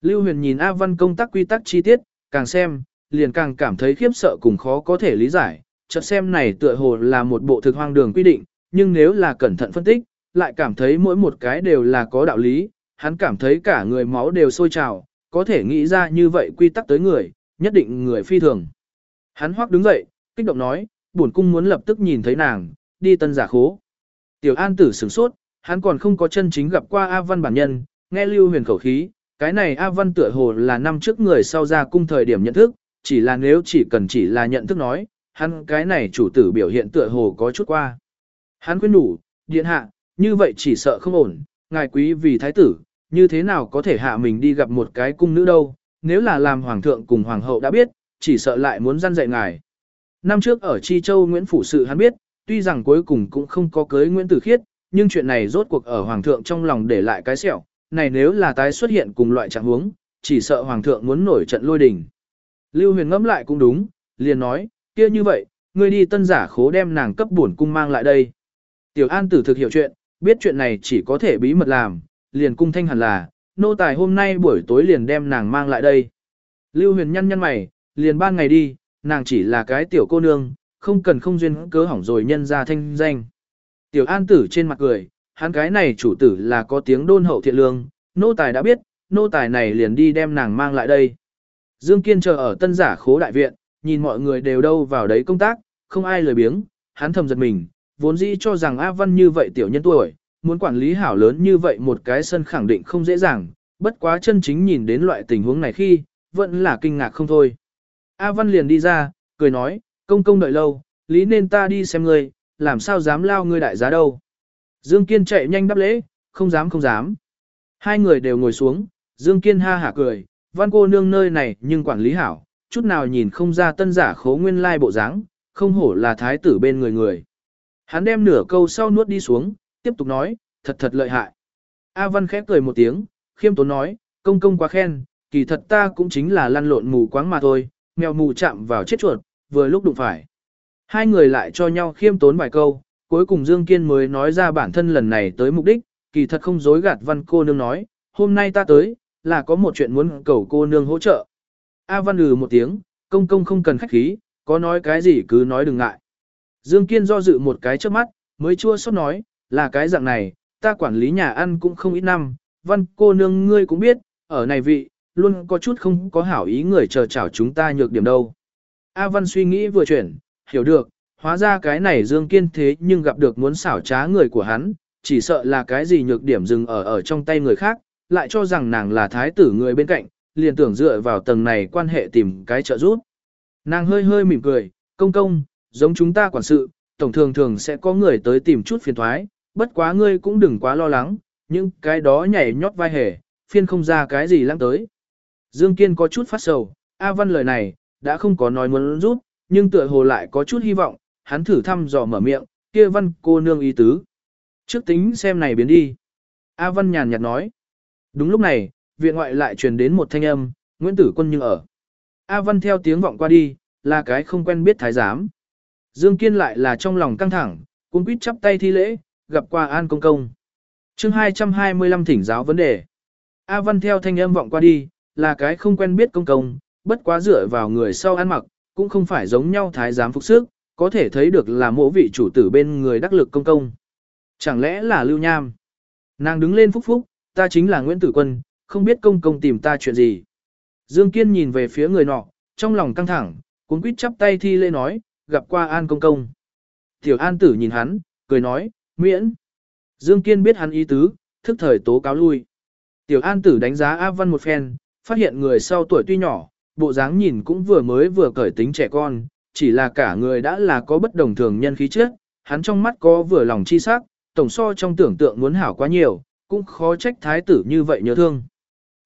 Lưu huyền nhìn A Văn công tác quy tắc chi tiết, càng xem, liền càng cảm thấy khiếp sợ cùng khó có thể lý giải, chợt xem này tựa hồ là một bộ thực hoang đường quy định, nhưng nếu là cẩn thận phân tích, lại cảm thấy mỗi một cái đều là có đạo lý, hắn cảm thấy cả người máu đều sôi trào, có thể nghĩ ra như vậy quy tắc tới người, nhất định người phi thường. Hắn hoắc đứng dậy, kích động nói, bổn cung muốn lập tức nhìn thấy nàng, đi tân giả khố. Tiểu An tử sửng sốt, hắn còn không có chân chính gặp qua A Văn bản nhân, nghe Lưu Huyền khẩu khí, cái này A Văn tựa hồ là năm trước người sau ra cung thời điểm nhận thức, chỉ là nếu chỉ cần chỉ là nhận thức nói, hắn cái này chủ tử biểu hiện tựa hồ có chút qua. Hắn khuyên đủ, điện hạ, như vậy chỉ sợ không ổn, ngài quý vì thái tử, như thế nào có thể hạ mình đi gặp một cái cung nữ đâu, nếu là làm hoàng thượng cùng hoàng hậu đã biết, chỉ sợ lại muốn gian dạy ngài. Năm trước ở Chi Châu Nguyễn Phủ Sự hắn biết, tuy rằng cuối cùng cũng không có cưới Nguyễn Tử Khiết, nhưng chuyện này rốt cuộc ở hoàng thượng trong lòng để lại cái sẹo, này nếu là tái xuất hiện cùng loại trạng huống, chỉ sợ hoàng thượng muốn nổi trận lôi đình. Lưu Huyền ngẫm lại cũng đúng, liền nói, kia như vậy, ngươi đi tân giả khố đem nàng cấp bổn cung mang lại đây. Tiểu An tử thực hiểu chuyện, biết chuyện này chỉ có thể bí mật làm, liền cung thanh hẳn là, nô tài hôm nay buổi tối liền đem nàng mang lại đây. Lưu huyền nhăn nhăn mày, liền ban ngày đi, nàng chỉ là cái tiểu cô nương, không cần không duyên cớ hỏng rồi nhân ra thanh danh. Tiểu an tử trên mặt cười, hắn cái này chủ tử là có tiếng đôn hậu thiện lương, nô tài đã biết, nô tài này liền đi đem nàng mang lại đây. Dương Kiên chờ ở tân giả khố đại viện, nhìn mọi người đều đâu vào đấy công tác, không ai lười biếng, hắn thầm giật mình, vốn dĩ cho rằng A Văn như vậy tiểu nhân tuổi, muốn quản lý hảo lớn như vậy một cái sân khẳng định không dễ dàng, bất quá chân chính nhìn đến loại tình huống này khi, vẫn là kinh ngạc không thôi. A Văn liền đi ra, cười nói, công công đợi lâu, lý nên ta đi xem ngươi, làm sao dám lao ngươi đại giá đâu. Dương Kiên chạy nhanh đáp lễ, không dám không dám. Hai người đều ngồi xuống, Dương Kiên ha hả cười, văn cô nương nơi này nhưng quản lý hảo, chút nào nhìn không ra tân giả khố nguyên lai bộ dáng, không hổ là thái tử bên người người. Hắn đem nửa câu sau nuốt đi xuống, tiếp tục nói, thật thật lợi hại. A Văn khép cười một tiếng, khiêm tốn nói, công công quá khen, kỳ thật ta cũng chính là lăn lộn mù quáng mà thôi, mèo mù chạm vào chết chuột, vừa lúc đụng phải. Hai người lại cho nhau khiêm tốn vài câu, cuối cùng Dương Kiên mới nói ra bản thân lần này tới mục đích, kỳ thật không dối gạt văn cô nương nói, hôm nay ta tới, là có một chuyện muốn cầu cô nương hỗ trợ. A Văn lừ một tiếng, công công không cần khách khí, có nói cái gì cứ nói đừng ngại. Dương Kiên do dự một cái trước mắt, mới chua xót nói, là cái dạng này, ta quản lý nhà ăn cũng không ít năm, văn cô nương ngươi cũng biết, ở này vị, luôn có chút không có hảo ý người chờ chào chúng ta nhược điểm đâu. A văn suy nghĩ vừa chuyển, hiểu được, hóa ra cái này Dương Kiên thế nhưng gặp được muốn xảo trá người của hắn, chỉ sợ là cái gì nhược điểm dừng ở ở trong tay người khác, lại cho rằng nàng là thái tử người bên cạnh, liền tưởng dựa vào tầng này quan hệ tìm cái trợ giúp. Nàng hơi hơi mỉm cười, công công, giống chúng ta quản sự, tổng thường thường sẽ có người tới tìm chút phiền thoái, bất quá ngươi cũng đừng quá lo lắng, những cái đó nhảy nhót vai hề, phiên không ra cái gì lăng tới. Dương Kiên có chút phát sầu, A Văn lời này, đã không có nói muốn rút, nhưng tựa hồ lại có chút hy vọng, hắn thử thăm dò mở miệng, kia Văn cô nương ý tứ. Trước tính xem này biến đi. A Văn nhàn nhạt nói. Đúng lúc này, viện ngoại lại truyền đến một thanh âm, Nguyễn Tử Quân nhưng ở. A Văn theo tiếng vọng qua đi, là cái không quen biết thái giám. Dương Kiên lại là trong lòng căng thẳng, cuốn quýt chắp tay thi lễ, gặp qua An Công Công. chương 225 thỉnh giáo vấn đề. A Văn theo thanh âm vọng qua đi, là cái không quen biết công công, bất quá dựa vào người sau ăn mặc, cũng không phải giống nhau thái giám phục sức, có thể thấy được là mỗi vị chủ tử bên người đắc lực công công. Chẳng lẽ là Lưu Nham? Nàng đứng lên phúc phúc, ta chính là Nguyễn Tử Quân, không biết công công tìm ta chuyện gì. Dương Kiên nhìn về phía người nọ, trong lòng căng thẳng, cuốn quýt chắp tay thi lễ nói, gặp qua An Công Công. Tiểu An Tử nhìn hắn, cười nói, miễn. Dương Kiên biết hắn ý tứ, thức thời tố cáo lui. Tiểu An Tử đánh giá A Văn một phen, Phát hiện người sau tuổi tuy nhỏ, bộ dáng nhìn cũng vừa mới vừa cởi tính trẻ con, chỉ là cả người đã là có bất đồng thường nhân khí chất, hắn trong mắt có vừa lòng chi sắc, tổng so trong tưởng tượng muốn hảo quá nhiều, cũng khó trách thái tử như vậy nhớ thương.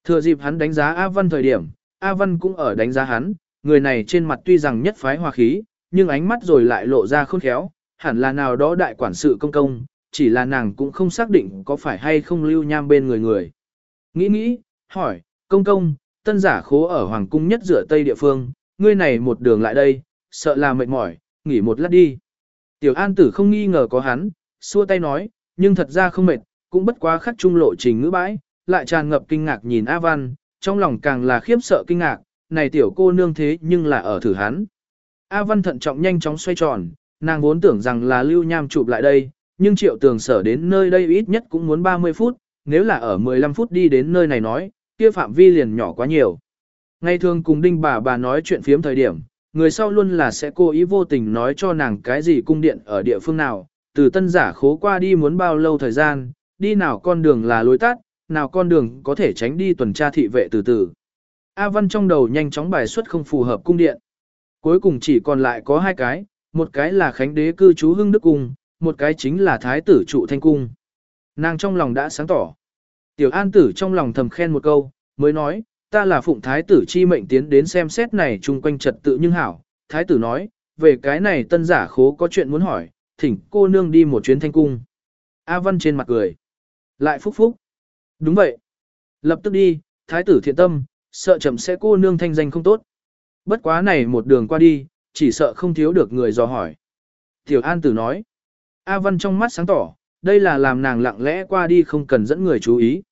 Thừa dịp hắn đánh giá A Văn thời điểm, A Văn cũng ở đánh giá hắn, người này trên mặt tuy rằng nhất phái hòa khí, nhưng ánh mắt rồi lại lộ ra khôn khéo, hẳn là nào đó đại quản sự công công, chỉ là nàng cũng không xác định có phải hay không lưu nham bên người người. Nghĩ nghĩ, hỏi, công công, tân giả khố ở Hoàng cung nhất rửa tây địa phương, ngươi này một đường lại đây, sợ là mệt mỏi, nghỉ một lát đi. Tiểu an tử không nghi ngờ có hắn, xua tay nói, nhưng thật ra không mệt, cũng bất quá khắc trung lộ trình ngữ bãi, lại tràn ngập kinh ngạc nhìn A Văn, trong lòng càng là khiếp sợ kinh ngạc, này tiểu cô nương thế nhưng là ở thử hắn. A Văn thận trọng nhanh chóng xoay tròn, nàng vốn tưởng rằng là lưu nham chụp lại đây, nhưng triệu tường sở đến nơi đây ít nhất cũng muốn 30 phút, nếu là ở 15 phút đi đến nơi này nói, kia phạm vi liền nhỏ quá nhiều. Ngày thường cùng đinh bà bà nói chuyện phiếm thời điểm, người sau luôn là sẽ cố ý vô tình nói cho nàng cái gì cung điện ở địa phương nào, từ tân giả khố qua đi muốn bao lâu thời gian, đi nào con đường là lối tắt, nào con đường có thể tránh đi tuần tra thị vệ từ từ. A Văn trong đầu nhanh chóng bài xuất không phù hợp cung điện. Cuối cùng chỉ còn lại có hai cái, một cái là Khánh đế cư trú Hưng Đức Cung, một cái chính là Thái tử trụ Thanh Cung. Nàng trong lòng đã sáng tỏ. Tiểu An tử trong lòng thầm khen một câu, mới nói, ta là phụng Thái tử chi mệnh tiến đến xem xét này chung quanh trật tự nhưng hảo. Thái tử nói, về cái này tân giả khố có chuyện muốn hỏi, thỉnh cô nương đi một chuyến Thanh Cung. A Văn trên mặt cười. Lại phúc phúc. Đúng vậy. Lập tức đi, Thái tử thiện tâm, sợ chậm sẽ cô nương thanh danh không tốt. Bất quá này một đường qua đi, chỉ sợ không thiếu được người dò hỏi. Tiểu An Tử nói, A Văn trong mắt sáng tỏ, đây là làm nàng lặng lẽ qua đi không cần dẫn người chú ý.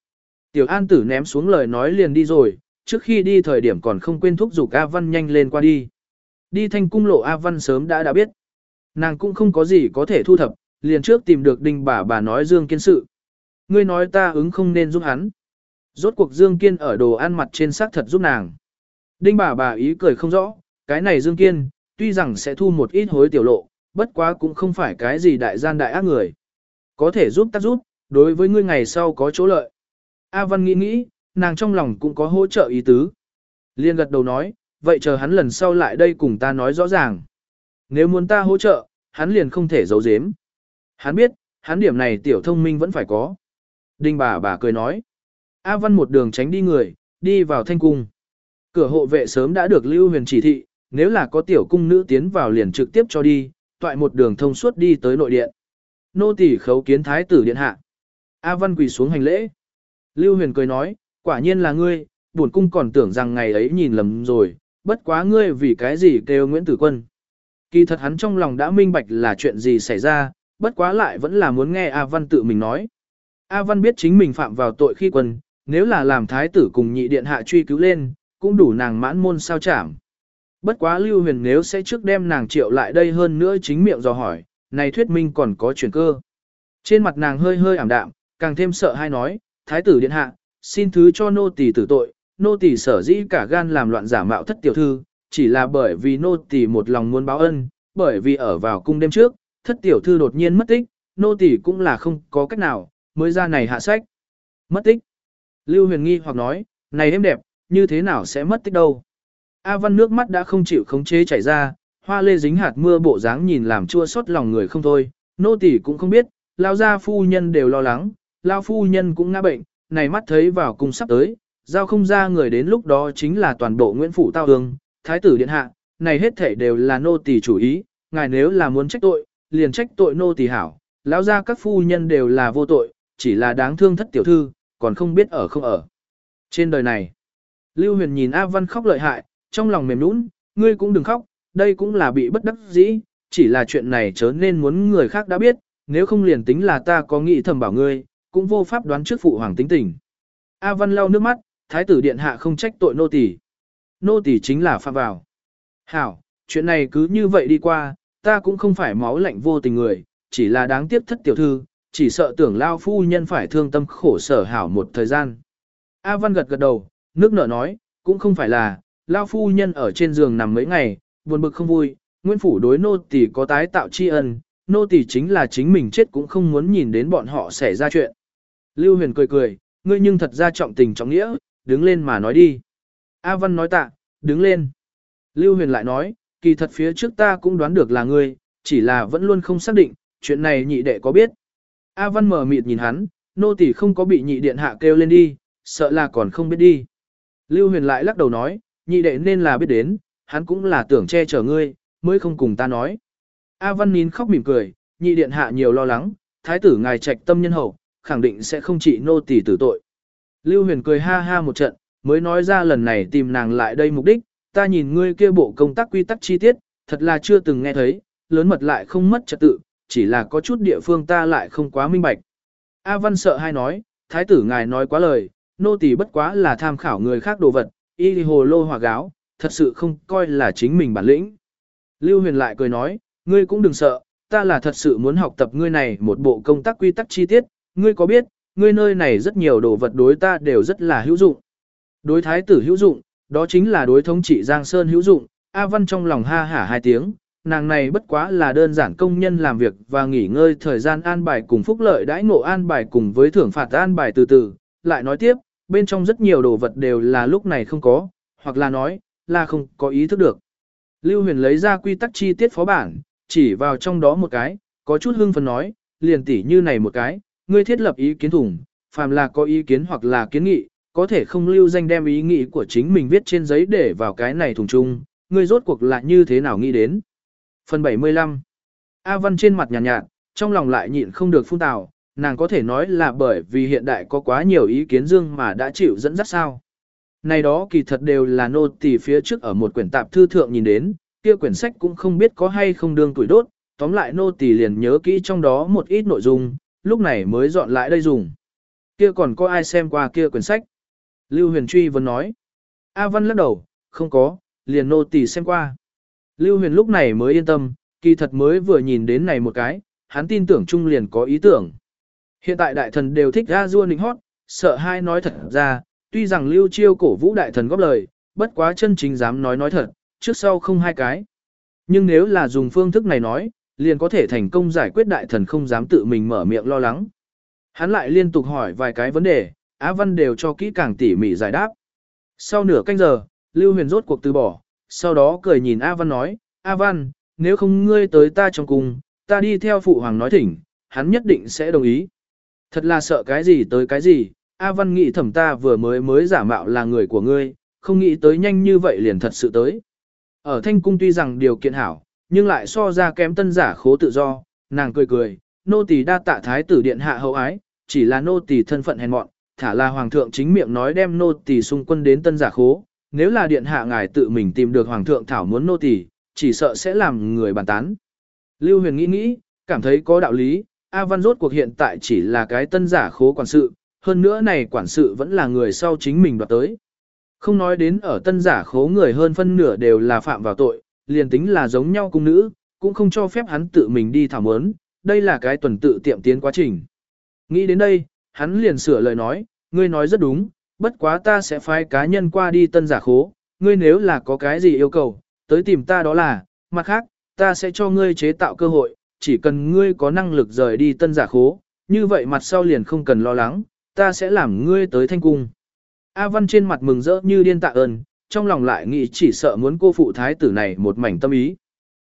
Tiểu An Tử ném xuống lời nói liền đi rồi, trước khi đi thời điểm còn không quên thúc giục A Văn nhanh lên qua đi. Đi thanh cung lộ A Văn sớm đã đã biết. Nàng cũng không có gì có thể thu thập, liền trước tìm được đinh bà bà nói Dương Kiên sự. Ngươi nói ta ứng không nên giúp hắn. Rốt cuộc Dương Kiên ở đồ ăn mặt trên xác thật giúp nàng. Đinh bà bà ý cười không rõ, cái này Dương Kiên, tuy rằng sẽ thu một ít hối tiểu lộ, bất quá cũng không phải cái gì đại gian đại ác người. Có thể giúp tác giúp, đối với ngươi ngày sau có chỗ lợi. A Văn nghĩ nghĩ, nàng trong lòng cũng có hỗ trợ ý tứ. Liên gật đầu nói, vậy chờ hắn lần sau lại đây cùng ta nói rõ ràng. Nếu muốn ta hỗ trợ, hắn liền không thể giấu giếm. Hắn biết, hắn điểm này tiểu thông minh vẫn phải có. Đinh bà bà cười nói. A Văn một đường tránh đi người, đi vào thanh cung. Cửa hộ vệ sớm đã được Lưu Huyền chỉ thị, nếu là có tiểu cung nữ tiến vào liền trực tiếp cho đi, toại một đường thông suốt đi tới nội điện. Nô tỳ khấu kiến thái tử điện hạ. A Văn quỳ xuống hành lễ. Lưu Huyền cười nói, quả nhiên là ngươi, buồn cung còn tưởng rằng ngày ấy nhìn lầm rồi, bất quá ngươi vì cái gì kêu Nguyễn Tử Quân. Kỳ thật hắn trong lòng đã minh bạch là chuyện gì xảy ra, bất quá lại vẫn là muốn nghe A Văn tự mình nói. A Văn biết chính mình phạm vào tội khi quân, nếu là làm thái tử cùng nhị điện hạ truy cứu lên, cũng đủ nàng mãn môn sao chảm. Bất quá Lưu Huyền nếu sẽ trước đem nàng triệu lại đây hơn nữa chính miệng dò hỏi, này thuyết minh còn có chuyển cơ. Trên mặt nàng hơi hơi ảm đạm, càng thêm sợ hay nói, thái tử điện hạ, xin thứ cho nô tỳ tử tội, nô tỳ sở dĩ cả gan làm loạn giả mạo thất tiểu thư, chỉ là bởi vì nô tỳ một lòng muốn báo ân, bởi vì ở vào cung đêm trước, thất tiểu thư đột nhiên mất tích, nô tỳ cũng là không có cách nào, mới ra này hạ sách. Mất tích. Lưu Huyền nghi hoặc nói, này em đẹp, như thế nào sẽ mất tích đâu. A Văn nước mắt đã không chịu khống chế chảy ra, hoa lê dính hạt mưa bộ dáng nhìn làm chua xót lòng người không thôi, nô tỳ cũng không biết, lao gia phu nhân đều lo lắng, lao phu nhân cũng ngã bệnh, này mắt thấy vào cung sắp tới, giao không ra người đến lúc đó chính là toàn bộ Nguyễn Phủ Tao Hương, Thái tử Điện Hạ, này hết thể đều là nô tỳ chủ ý, ngài nếu là muốn trách tội, liền trách tội nô tỳ hảo, lão gia các phu nhân đều là vô tội, chỉ là đáng thương thất tiểu thư, còn không biết ở không ở. Trên đời này, Lưu Huyền nhìn A Văn khóc lợi hại, trong lòng mềm nũng, ngươi cũng đừng khóc, đây cũng là bị bất đắc dĩ, chỉ là chuyện này chớ nên muốn người khác đã biết, nếu không liền tính là ta có nghĩ thầm bảo ngươi, cũng vô pháp đoán trước phụ hoàng tính tình. A Văn lau nước mắt, thái tử điện hạ không trách tội nô tỳ. Nô tỳ chính là phạm vào. Hảo, chuyện này cứ như vậy đi qua, ta cũng không phải máu lạnh vô tình người, chỉ là đáng tiếc thất tiểu thư, chỉ sợ tưởng lao phu nhân phải thương tâm khổ sở hảo một thời gian. A Văn gật gật đầu, nước nở nói, cũng không phải là, lao phu nhân ở trên giường nằm mấy ngày, buồn bực không vui, nguyên Phủ đối nô tỳ có tái tạo tri ân, nô tỳ chính là chính mình chết cũng không muốn nhìn đến bọn họ xảy ra chuyện. Lưu Huyền cười cười, ngươi nhưng thật ra trọng tình trọng nghĩa, đứng lên mà nói đi. A Văn nói tạ, đứng lên. Lưu Huyền lại nói, kỳ thật phía trước ta cũng đoán được là ngươi, chỉ là vẫn luôn không xác định, chuyện này nhị đệ có biết. A Văn mở mịt nhìn hắn, nô tỳ không có bị nhị điện hạ kêu lên đi, sợ là còn không biết đi. Lưu Huyền lại lắc đầu nói, nhị đệ nên là biết đến, hắn cũng là tưởng che chở ngươi, mới không cùng ta nói. A Văn nín khóc mỉm cười, nhị điện hạ nhiều lo lắng, thái tử ngài trạch tâm nhân hậu, khẳng định sẽ không trị nô tỳ tử tội. Lưu Huyền cười ha ha một trận, mới nói ra lần này tìm nàng lại đây mục đích, ta nhìn ngươi kia bộ công tác quy tắc chi tiết, thật là chưa từng nghe thấy, lớn mật lại không mất trật tự, chỉ là có chút địa phương ta lại không quá minh bạch. A Văn sợ hai nói, thái tử ngài nói quá lời, nô tỳ bất quá là tham khảo người khác đồ vật, y hồ lô hòa gáo, thật sự không coi là chính mình bản lĩnh. Lưu Huyền lại cười nói, ngươi cũng đừng sợ, ta là thật sự muốn học tập ngươi này một bộ công tác quy tắc chi tiết, ngươi có biết, ngươi nơi này rất nhiều đồ vật đối ta đều rất là hữu dụng. Đối thái tử hữu dụng, đó chính là đối thống trị Giang Sơn hữu dụng, A Văn trong lòng ha hả hai tiếng, nàng này bất quá là đơn giản công nhân làm việc và nghỉ ngơi thời gian an bài cùng phúc lợi đãi ngộ an bài cùng với thưởng phạt an bài từ từ, lại nói tiếp, bên trong rất nhiều đồ vật đều là lúc này không có, hoặc là nói, là không có ý thức được. Lưu Huyền lấy ra quy tắc chi tiết phó bản, chỉ vào trong đó một cái, có chút hưng phấn nói, liền tỉ như này một cái, ngươi thiết lập ý kiến thủng, phàm là có ý kiến hoặc là kiến nghị, có thể không lưu danh đem ý nghĩ của chính mình viết trên giấy để vào cái này thùng chung, ngươi rốt cuộc là như thế nào nghĩ đến. Phần 75 A Văn trên mặt nhàn nhạt, nhạt, trong lòng lại nhịn không được phun tào, nàng có thể nói là bởi vì hiện đại có quá nhiều ý kiến dương mà đã chịu dẫn dắt sao. Này đó kỳ thật đều là nô tỳ phía trước ở một quyển tạp thư thượng nhìn đến, kia quyển sách cũng không biết có hay không đương tuổi đốt, tóm lại nô tỳ liền nhớ kỹ trong đó một ít nội dung, lúc này mới dọn lại đây dùng. Kia còn có ai xem qua kia quyển sách? Lưu Huyền truy vẫn nói. A Văn lắc đầu, không có, liền nô tỳ xem qua. Lưu Huyền lúc này mới yên tâm, kỳ thật mới vừa nhìn đến này một cái, hắn tin tưởng Trung liền có ý tưởng. Hiện tại đại thần đều thích ra rua nịnh hót, sợ hai nói thật ra, tuy rằng Lưu Chiêu cổ vũ đại thần góp lời, bất quá chân chính dám nói nói thật, trước sau không hai cái. Nhưng nếu là dùng phương thức này nói, liền có thể thành công giải quyết đại thần không dám tự mình mở miệng lo lắng. Hắn lại liên tục hỏi vài cái vấn đề, Á Văn đều cho kỹ càng tỉ mỉ giải đáp. Sau nửa canh giờ, Lưu Huyền rốt cuộc từ bỏ, sau đó cười nhìn A Văn nói, A Văn, nếu không ngươi tới ta trong cung, ta đi theo phụ hoàng nói thỉnh, hắn nhất định sẽ đồng ý. Thật là sợ cái gì tới cái gì, A Văn nghĩ thẩm ta vừa mới mới giả mạo là người của ngươi, không nghĩ tới nhanh như vậy liền thật sự tới. Ở thanh cung tuy rằng điều kiện hảo, nhưng lại so ra kém tân giả khố tự do, nàng cười cười, nô tỳ đa tạ thái tử điện hạ hậu ái, chỉ là nô tỳ thân phận hèn mọn, thả là hoàng thượng chính miệng nói đem nô tỳ xung quân đến tân giả khố, nếu là điện hạ ngài tự mình tìm được hoàng thượng thảo muốn nô tỳ, chỉ sợ sẽ làm người bàn tán. Lưu Huyền nghĩ nghĩ, cảm thấy có đạo lý, A Văn rốt cuộc hiện tại chỉ là cái tân giả khố quản sự, hơn nữa này quản sự vẫn là người sau chính mình đoạt tới. Không nói đến ở tân giả khố người hơn phân nửa đều là phạm vào tội, liền tính là giống nhau cung nữ, cũng không cho phép hắn tự mình đi thảo mớn, đây là cái tuần tự tiệm tiến quá trình. Nghĩ đến đây, hắn liền sửa lời nói, ngươi nói rất đúng, bất quá ta sẽ phái cá nhân qua đi tân giả khố, ngươi nếu là có cái gì yêu cầu, tới tìm ta đó là, mặt khác, ta sẽ cho ngươi chế tạo cơ hội, chỉ cần ngươi có năng lực rời đi tân giả khố, như vậy mặt sau liền không cần lo lắng, ta sẽ làm ngươi tới thanh cung. A Văn trên mặt mừng rỡ như điên tạ ơn, trong lòng lại nghĩ chỉ sợ muốn cô phụ thái tử này một mảnh tâm ý.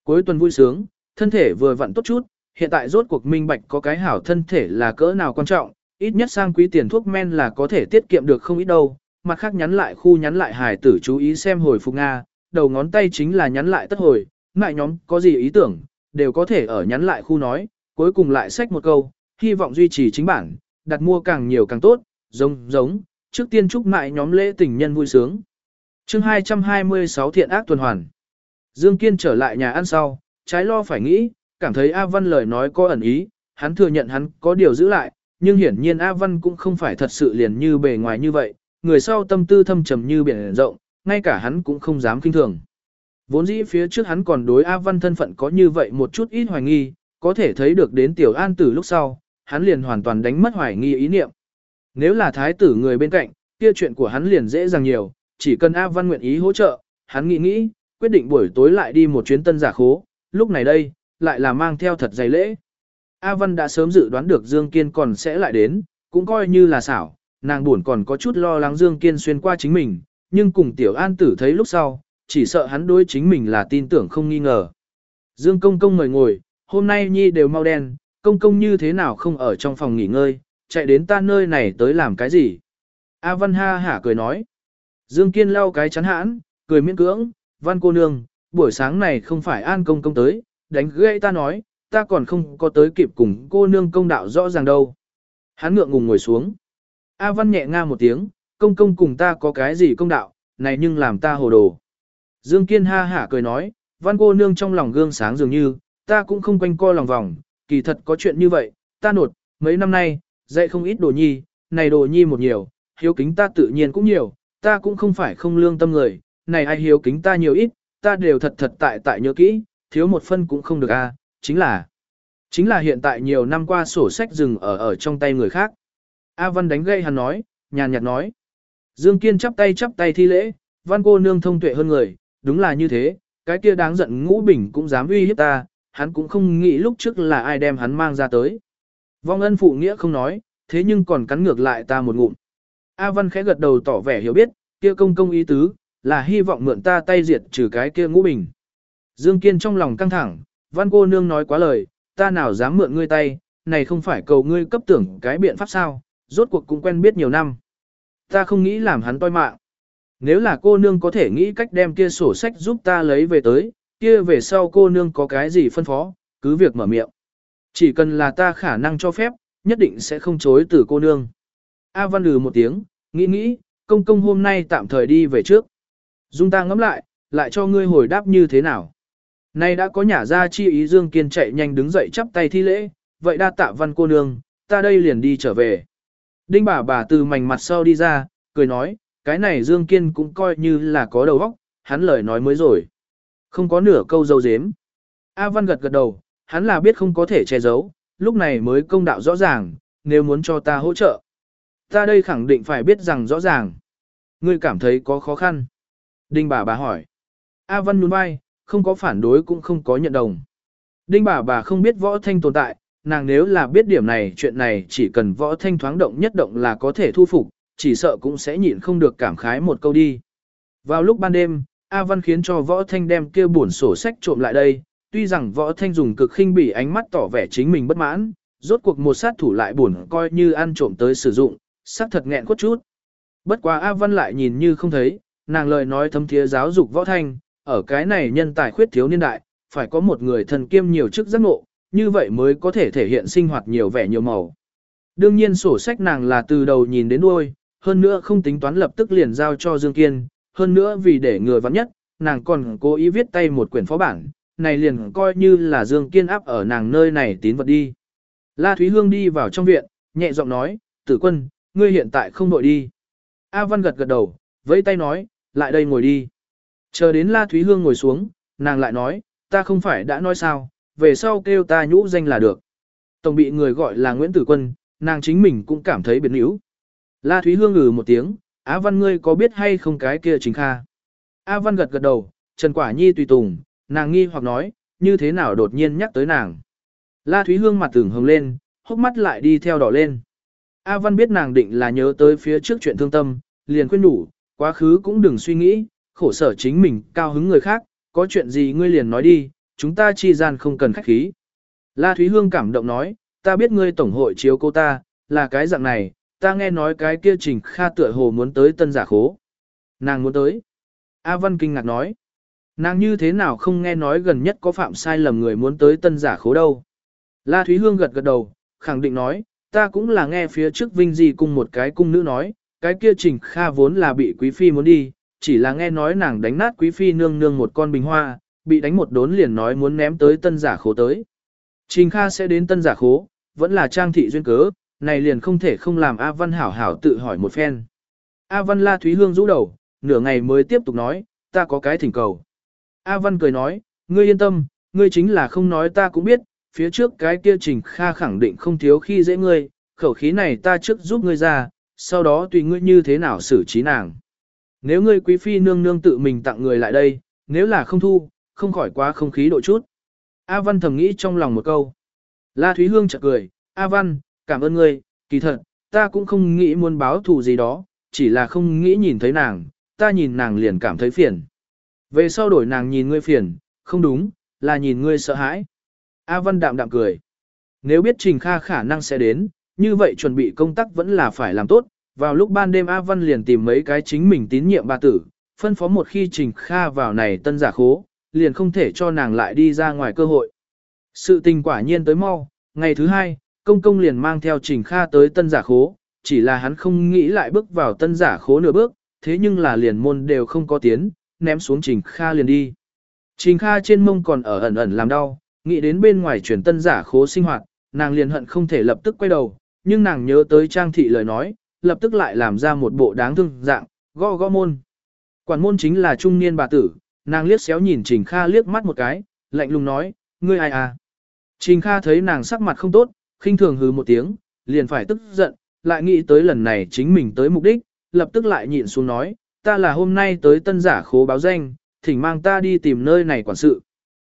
Cuối tuần vui sướng, thân thể vừa vặn tốt chút, hiện tại rốt cuộc minh bạch có cái hảo thân thể là cỡ nào quan trọng, ít nhất sang quý tiền thuốc men là có thể tiết kiệm được không ít đâu. Mặt khác nhắn lại khu nhắn lại hài tử chú ý xem hồi phục Nga, đầu ngón tay chính là nhắn lại tất hồi, ngại nhóm có gì ý tưởng, đều có thể ở nhắn lại khu nói, cuối cùng lại xách một câu, hy vọng duy trì chính bản, đặt mua càng nhiều càng tốt, giống giống, trước tiên chúc ngại nhóm lễ tình nhân vui sướng chương 226 thiện ác tuần hoàn. Dương Kiên trở lại nhà ăn sau, trái lo phải nghĩ, cảm thấy A Văn lời nói có ẩn ý, hắn thừa nhận hắn có điều giữ lại, nhưng hiển nhiên A Văn cũng không phải thật sự liền như bề ngoài như vậy, người sau tâm tư thâm trầm như biển rộng, ngay cả hắn cũng không dám kinh thường. Vốn dĩ phía trước hắn còn đối A Văn thân phận có như vậy một chút ít hoài nghi, có thể thấy được đến tiểu an tử lúc sau, hắn liền hoàn toàn đánh mất hoài nghi ý niệm. Nếu là thái tử người bên cạnh, kia chuyện của hắn liền dễ dàng nhiều, chỉ cần A Văn nguyện ý hỗ trợ, hắn nghĩ nghĩ, quyết định buổi tối lại đi một chuyến tân giả khố, lúc này đây, lại là mang theo thật dày lễ. A Văn đã sớm dự đoán được Dương Kiên còn sẽ lại đến, cũng coi như là xảo, nàng buồn còn có chút lo lắng Dương Kiên xuyên qua chính mình, nhưng cùng tiểu an tử thấy lúc sau, chỉ sợ hắn đối chính mình là tin tưởng không nghi ngờ. Dương công công mời ngồi, hôm nay nhi đều mau đen, công công như thế nào không ở trong phòng nghỉ ngơi, chạy đến ta nơi này tới làm cái gì. A Văn ha hả cười nói. Dương Kiên lau cái chắn hãn, cười miễn cưỡng, Văn cô nương, buổi sáng này không phải an công công tới, đánh gây ta nói, ta còn không có tới kịp cùng cô nương công đạo rõ ràng đâu. Hắn ngượng ngùng ngồi xuống. A Văn nhẹ nga một tiếng, công công cùng ta có cái gì công đạo, này nhưng làm ta hồ đồ. Dương Kiên ha hả cười nói, Văn cô nương trong lòng gương sáng dường như, ta cũng không quanh co lòng vòng, kỳ thật có chuyện như vậy, ta nột, mấy năm nay, dạy không ít đồ nhi, này đồ nhi một nhiều, hiếu kính ta tự nhiên cũng nhiều, ta cũng không phải không lương tâm người, này ai hiếu kính ta nhiều ít, ta đều thật thật tại tại nhớ kỹ, thiếu một phân cũng không được a, chính là, chính là hiện tại nhiều năm qua sổ sách dừng ở ở trong tay người khác. A Văn đánh gây hắn nói, nhàn nhạt nói. Dương Kiên chắp tay chắp tay thi lễ, Văn cô nương thông tuệ hơn người, đúng là như thế, cái kia đáng giận ngũ bình cũng dám uy hiếp ta, hắn cũng không nghĩ lúc trước là ai đem hắn mang ra tới. Vong ân phụ nghĩa không nói, thế nhưng còn cắn ngược lại ta một ngụm. A Văn khẽ gật đầu tỏ vẻ hiểu biết, kia công công ý tứ, là hy vọng mượn ta tay diệt trừ cái kia ngũ bình. Dương Kiên trong lòng căng thẳng, Văn cô nương nói quá lời, ta nào dám mượn ngươi tay, này không phải cầu ngươi cấp tưởng cái biện pháp sao, rốt cuộc cũng quen biết nhiều năm. Ta không nghĩ làm hắn toi mạng. Nếu là cô nương có thể nghĩ cách đem kia sổ sách giúp ta lấy về tới, kia về sau cô nương có cái gì phân phó, cứ việc mở miệng. Chỉ cần là ta khả năng cho phép, nhất định sẽ không chối từ cô nương. A Văn lừ một tiếng, nghĩ nghĩ, công công hôm nay tạm thời đi về trước. Dung ta ngẫm lại, lại cho ngươi hồi đáp như thế nào. Nay đã có nhà ra chi ý Dương Kiên chạy nhanh đứng dậy chắp tay thi lễ, vậy đa tạ văn cô nương, ta đây liền đi trở về. Đinh bà bà từ mảnh mặt sau đi ra, cười nói, cái này Dương Kiên cũng coi như là có đầu óc, hắn lời nói mới rồi. Không có nửa câu dâu dếm. A Văn gật gật đầu, hắn là biết không có thể che giấu, lúc này mới công đạo rõ ràng, nếu muốn cho ta hỗ trợ. Ta đây khẳng định phải biết rằng rõ ràng. Ngươi cảm thấy có khó khăn. Đinh bà bà hỏi. A Văn nhún vai, không có phản đối cũng không có nhận đồng. Đinh bà bà không biết võ thanh tồn tại, nàng nếu là biết điểm này chuyện này chỉ cần võ thanh thoáng động nhất động là có thể thu phục, chỉ sợ cũng sẽ nhịn không được cảm khái một câu đi. Vào lúc ban đêm, A Văn khiến cho võ thanh đem kia buồn sổ sách trộm lại đây, tuy rằng võ thanh dùng cực khinh bỉ ánh mắt tỏ vẻ chính mình bất mãn, rốt cuộc một sát thủ lại buồn coi như ăn trộm tới sử dụng, sắc thật nghẹn cốt chút. Bất quá A Văn lại nhìn như không thấy, nàng lời nói thấm thiế giáo dục võ thanh, ở cái này nhân tài khuyết thiếu niên đại, phải có một người thần kiêm nhiều chức giác ngộ, như vậy mới có thể thể hiện sinh hoạt nhiều vẻ nhiều màu. Đương nhiên sổ sách nàng là từ đầu nhìn đến đuôi, hơn nữa không tính toán lập tức liền giao cho Dương Kiên, hơn nữa vì để người vắng nhất, nàng còn cố ý viết tay một quyển phó bản, này liền coi như là Dương Kiên áp ở nàng nơi này tín vật đi. La Thúy Hương đi vào trong viện, nhẹ giọng nói, tử quân, ngươi hiện tại không nội đi. A Văn gật gật đầu, vẫy tay nói, lại đây ngồi đi. Chờ đến La Thúy Hương ngồi xuống, nàng lại nói, ta không phải đã nói sao, về sau kêu ta nhũ danh là được. Tổng bị người gọi là Nguyễn Tử Quân, nàng chính mình cũng cảm thấy biến yếu. La Thúy Hương ngừ một tiếng, Á Văn ngươi có biết hay không cái kia chính kha. A Văn gật gật đầu, Trần Quả Nhi tùy tùng, nàng nghi hoặc nói, như thế nào đột nhiên nhắc tới nàng. La Thúy Hương mặt tưởng hồng lên, hốc mắt lại đi theo đỏ lên. A Văn biết nàng định là nhớ tới phía trước chuyện thương tâm, liền khuyên đủ, quá khứ cũng đừng suy nghĩ, khổ sở chính mình, cao hứng người khác, có chuyện gì ngươi liền nói đi, chúng ta chi gian không cần khách khí. La Thúy Hương cảm động nói, ta biết ngươi tổng hội chiếu cô ta, là cái dạng này, ta nghe nói cái kia trình kha tựa hồ muốn tới tân giả khố. Nàng muốn tới. A Văn kinh ngạc nói. Nàng như thế nào không nghe nói gần nhất có phạm sai lầm người muốn tới tân giả khố đâu. La Thúy Hương gật gật đầu, khẳng định nói, ta cũng là nghe phía trước Vinh Di cùng một cái cung nữ nói, cái kia trình kha vốn là bị quý phi muốn đi, chỉ là nghe nói nàng đánh nát quý phi nương nương một con bình hoa, bị đánh một đốn liền nói muốn ném tới tân giả khố tới. Trình Kha sẽ đến tân giả khố, vẫn là trang thị duyên cớ, này liền không thể không làm A Văn hảo hảo tự hỏi một phen. A Văn la Thúy Hương rũ đầu, nửa ngày mới tiếp tục nói, ta có cái thỉnh cầu. A Văn cười nói, ngươi yên tâm, ngươi chính là không nói ta cũng biết, phía trước cái kia Trình Kha khẳng định không thiếu khi dễ ngươi, khẩu khí này ta trước giúp ngươi ra, sau đó tùy ngươi như thế nào xử trí nàng. Nếu ngươi quý phi nương nương tự mình tặng người lại đây, nếu là không thu, không khỏi quá không khí độ chút. A Văn thầm nghĩ trong lòng một câu. La Thúy Hương chợt cười, A Văn, cảm ơn ngươi, kỳ thật, ta cũng không nghĩ muốn báo thù gì đó, chỉ là không nghĩ nhìn thấy nàng, ta nhìn nàng liền cảm thấy phiền. Về sau đổi nàng nhìn ngươi phiền, không đúng, là nhìn ngươi sợ hãi. A Văn đạm đạm cười. Nếu biết Trình Kha khả năng sẽ đến, như vậy chuẩn bị công tác vẫn là phải làm tốt. Vào lúc ban đêm A Văn liền tìm mấy cái chính mình tín nhiệm bà tử, phân phó một khi Trình Kha vào này tân giả khố, liền không thể cho nàng lại đi ra ngoài cơ hội. Sự tình quả nhiên tới mau, ngày thứ hai, công công liền mang theo Trình Kha tới tân giả khố, chỉ là hắn không nghĩ lại bước vào tân giả khố nửa bước, thế nhưng là liền môn đều không có tiến, ném xuống Trình Kha liền đi. Trình Kha trên mông còn ở ẩn ẩn làm đau, nghĩ đến bên ngoài chuyển tân giả khố sinh hoạt, nàng liền hận không thể lập tức quay đầu, nhưng nàng nhớ tới Trang thị lời nói, lập tức lại làm ra một bộ đáng thương dạng, gõ gõ môn. Quản môn chính là trung niên bà tử, nàng liếc xéo nhìn Trình Kha liếc mắt một cái, lạnh lùng nói, ngươi ai à? Trình Kha thấy nàng sắc mặt không tốt, khinh thường hừ một tiếng, liền phải tức giận, lại nghĩ tới lần này chính mình tới mục đích, lập tức lại nhịn xuống nói, ta là hôm nay tới tân giả khố báo danh, thỉnh mang ta đi tìm nơi này quản sự.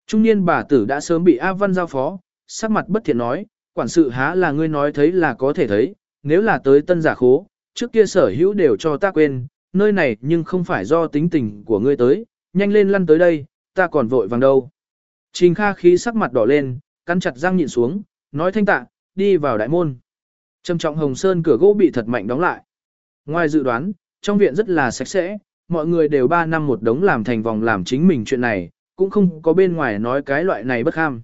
Trung niên bà tử đã sớm bị A Văn giao phó, sắc mặt bất thiện nói, quản sự há là ngươi nói thấy là có thể thấy, nếu là tới tân giả khố, trước kia sở hữu đều cho ta quên, nơi này nhưng không phải do tính tình của ngươi tới, nhanh lên lăn tới đây, ta còn vội vàng đâu. Trình Kha khí sắc mặt đỏ lên, cắn chặt răng nhịn xuống, nói thanh tạ, đi vào đại môn. Trầm trọng hồng sơn cửa gỗ bị thật mạnh đóng lại. Ngoài dự đoán, trong viện rất là sạch sẽ, mọi người đều 3 năm một đống làm thành vòng làm chính mình chuyện này, cũng không có bên ngoài nói cái loại này bất ham.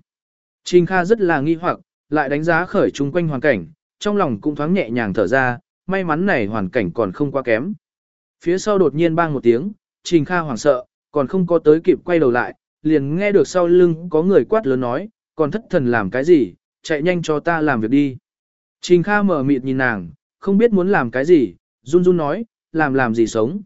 Trình Kha rất là nghi hoặc, lại đánh giá khởi chung quanh hoàn cảnh, trong lòng cũng thoáng nhẹ nhàng thở ra, may mắn này hoàn cảnh còn không quá kém. Phía sau đột nhiên bang một tiếng, Trình Kha hoảng sợ, còn không có tới kịp quay đầu lại, liền nghe được sau lưng có người quát lớn nói, còn thất thần làm cái gì, chạy nhanh cho ta làm việc đi. Trình Kha mở mịt nhìn nàng, không biết muốn làm cái gì, run run nói, làm làm gì sống.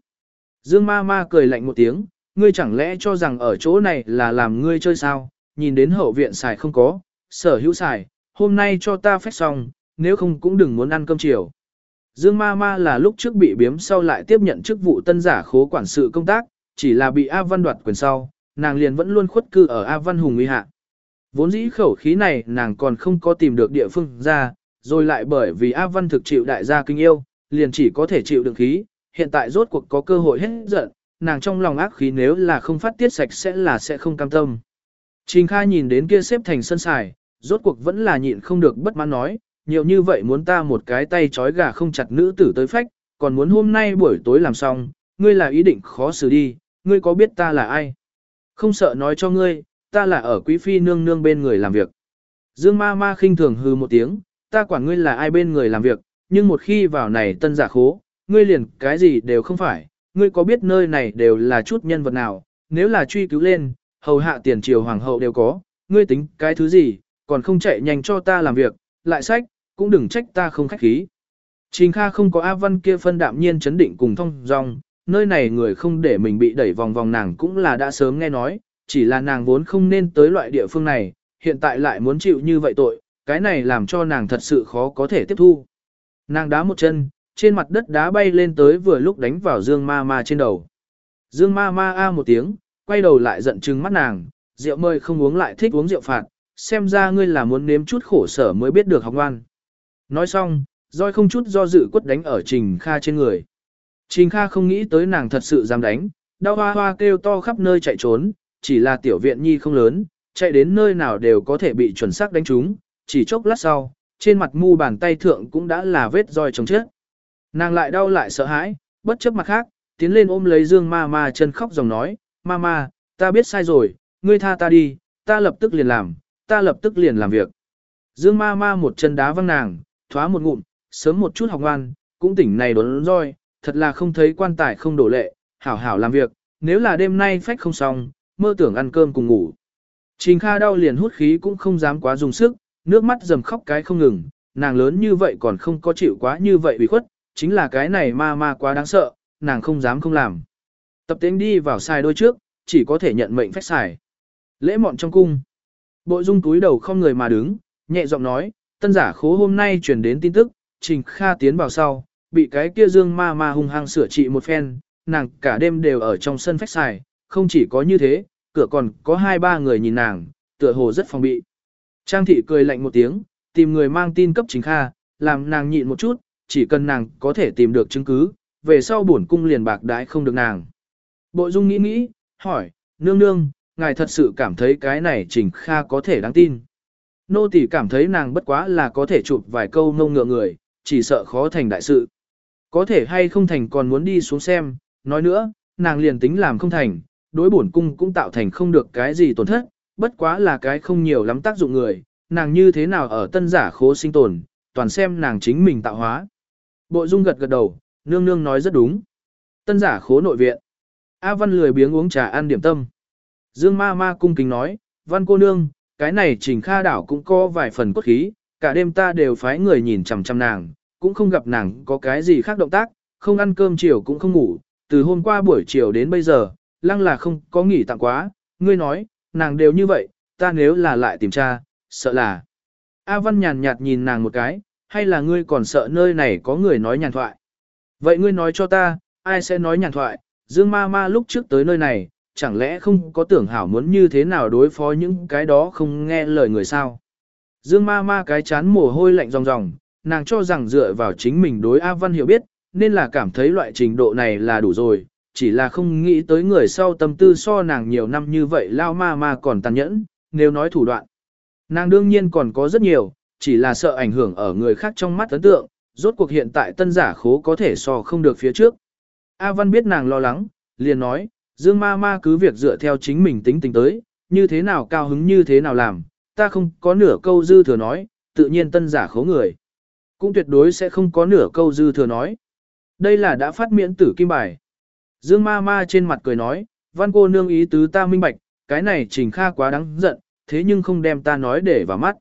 Dương ma ma cười lạnh một tiếng, ngươi chẳng lẽ cho rằng ở chỗ này là làm ngươi chơi sao, nhìn đến hậu viện xài không có, sở hữu xài, hôm nay cho ta phép xong, nếu không cũng đừng muốn ăn cơm chiều. Dương ma ma là lúc trước bị biếm sau lại tiếp nhận chức vụ tân giả khố quản sự công tác, chỉ là bị A Văn đoạt quyền sau, nàng liền vẫn luôn khuất cư ở A Văn hùng uy hạ. Vốn dĩ khẩu khí này nàng còn không có tìm được địa phương ra, rồi lại bởi vì A Văn thực chịu đại gia kinh yêu, liền chỉ có thể chịu đựng khí, hiện tại rốt cuộc có cơ hội hết giận, nàng trong lòng ác khí nếu là không phát tiết sạch sẽ là sẽ không cam tâm. Trình Kha nhìn đến kia xếp thành sân xài, rốt cuộc vẫn là nhịn không được bất mãn nói, nhiều như vậy muốn ta một cái tay trói gà không chặt nữ tử tới phách, còn muốn hôm nay buổi tối làm xong, ngươi là ý định khó xử đi, ngươi có biết ta là ai? Không sợ nói cho ngươi, ta là ở quý phi nương nương bên người làm việc. Dương ma ma khinh thường hư một tiếng, ta quản ngươi là ai bên người làm việc, nhưng một khi vào này tân giả khố, ngươi liền cái gì đều không phải, ngươi có biết nơi này đều là chút nhân vật nào, nếu là truy cứu lên, hầu hạ tiền triều hoàng hậu đều có, ngươi tính cái thứ gì, còn không chạy nhanh cho ta làm việc, lại sách, cũng đừng trách ta không khách khí. Trình Kha không có A Văn kia phân đạm nhiên chấn định cùng thông dong, nơi này người không để mình bị đẩy vòng vòng nàng cũng là đã sớm nghe nói, chỉ là nàng vốn không nên tới loại địa phương này, hiện tại lại muốn chịu như vậy tội, cái này làm cho nàng thật sự khó có thể tiếp thu. Nàng đá một chân, trên mặt đất đá bay lên tới vừa lúc đánh vào Dương Ma Ma trên đầu. Dương Ma Ma a một tiếng, quay đầu lại giận trừng mắt nàng, rượu mời không uống lại thích uống rượu phạt, xem ra ngươi là muốn nếm chút khổ sở mới biết được học ngoan. Nói xong, roi không chút do dự quất đánh ở Trình Kha trên người. Trình Kha không nghĩ tới nàng thật sự dám đánh, đau hoa hoa kêu to khắp nơi chạy trốn, chỉ là tiểu viện nhi không lớn, chạy đến nơi nào đều có thể bị chuẩn xác đánh trúng, chỉ chốc lát sau, trên mặt mu bàn tay thượng cũng đã là vết roi chồng chết. Nàng lại đau lại sợ hãi, bất chấp mặt khác, tiến lên ôm lấy Dương ma ma chân khóc dòng nói, ma ma, ta biết sai rồi, ngươi tha ta đi, ta lập tức liền làm, ta lập tức liền làm việc. Dương ma ma một chân đá văng nàng, thoá một ngụm, sớm một chút học ngoan, cũng tỉnh này đốn roi, thật là không thấy quan tài không đổ lệ, hảo hảo làm việc, nếu là đêm nay phách không xong, mơ tưởng ăn cơm cùng ngủ. Trình Kha đau liền hút khí cũng không dám quá dùng sức, nước mắt dầm khóc cái không ngừng, nàng lớn như vậy còn không có chịu quá như vậy bị khuất, chính là cái này ma ma quá đáng sợ, nàng không dám không làm. Tập tính đi vào xài đôi trước, chỉ có thể nhận mệnh phách xài. Lễ mọn trong cung. bộ dung túi đầu không người mà đứng, nhẹ giọng nói, tân giả khố hôm nay truyền đến tin tức, Trình Kha tiến vào sau, bị cái kia dương ma ma hung hăng sửa trị một phen, nàng cả đêm đều ở trong sân phách xài, không chỉ có như thế, cửa còn có hai ba người nhìn nàng, tựa hồ rất phòng bị. Trang thị cười lạnh một tiếng, tìm người mang tin cấp Trình Kha, làm nàng nhịn một chút, chỉ cần nàng có thể tìm được chứng cứ, về sau bổn cung liền bạc đái không được nàng. Bộ dung nghĩ nghĩ, hỏi, nương nương, ngài thật sự cảm thấy cái này Trình Kha có thể đáng tin. Nô tỳ cảm thấy nàng bất quá là có thể chụp vài câu ngông ngựa người, chỉ sợ khó thành đại sự. Có thể hay không thành còn muốn đi xuống xem, nói nữa, nàng liền tính làm không thành, đối bổn cung cũng tạo thành không được cái gì tổn thất, bất quá là cái không nhiều lắm tác dụng người, nàng như thế nào ở tân giả khố sinh tồn, toàn xem nàng chính mình tạo hóa. Bộ dung gật gật đầu, nương nương nói rất đúng. Tân giả khố nội viện. A Văn lười biếng uống trà ăn điểm tâm. Dương ma ma cung kính nói, Văn cô nương, cái này trình kha đảo cũng có vài phần cốt khí, cả đêm ta đều phái người nhìn chằm chằm nàng, cũng không gặp nàng có cái gì khác động tác, không ăn cơm chiều cũng không ngủ, từ hôm qua buổi chiều đến bây giờ, lăng là không có nghỉ tặng quá, ngươi nói, nàng đều như vậy, ta nếu là lại tìm tra, sợ là. A Văn nhàn nhạt nhìn nàng một cái, hay là ngươi còn sợ nơi này có người nói nhàn thoại. Vậy ngươi nói cho ta, ai sẽ nói nhàn thoại, Dương ma ma lúc trước tới nơi này, chẳng lẽ không có tưởng hảo muốn như thế nào đối phó những cái đó không nghe lời người sao. Dương ma ma cái chán mồ hôi lạnh ròng ròng, nàng cho rằng dựa vào chính mình đối A Văn hiểu biết, nên là cảm thấy loại trình độ này là đủ rồi, chỉ là không nghĩ tới người sau tâm tư so nàng nhiều năm như vậy lao ma ma còn tàn nhẫn, nếu nói thủ đoạn. Nàng đương nhiên còn có rất nhiều, chỉ là sợ ảnh hưởng ở người khác trong mắt ấn tượng, rốt cuộc hiện tại tân giả khố có thể so không được phía trước. A Văn biết nàng lo lắng, liền nói, Dương ma ma cứ việc dựa theo chính mình tính tình tới, như thế nào cao hứng như thế nào làm, ta không có nửa câu dư thừa nói, tự nhiên tân giả khố người. Cũng tuyệt đối sẽ không có nửa câu dư thừa nói. Đây là đã phát miễn tử kim bài. Dương ma ma trên mặt cười nói, văn cô nương ý tứ ta minh bạch, cái này trình kha quá đáng giận, thế nhưng không đem ta nói để vào mắt.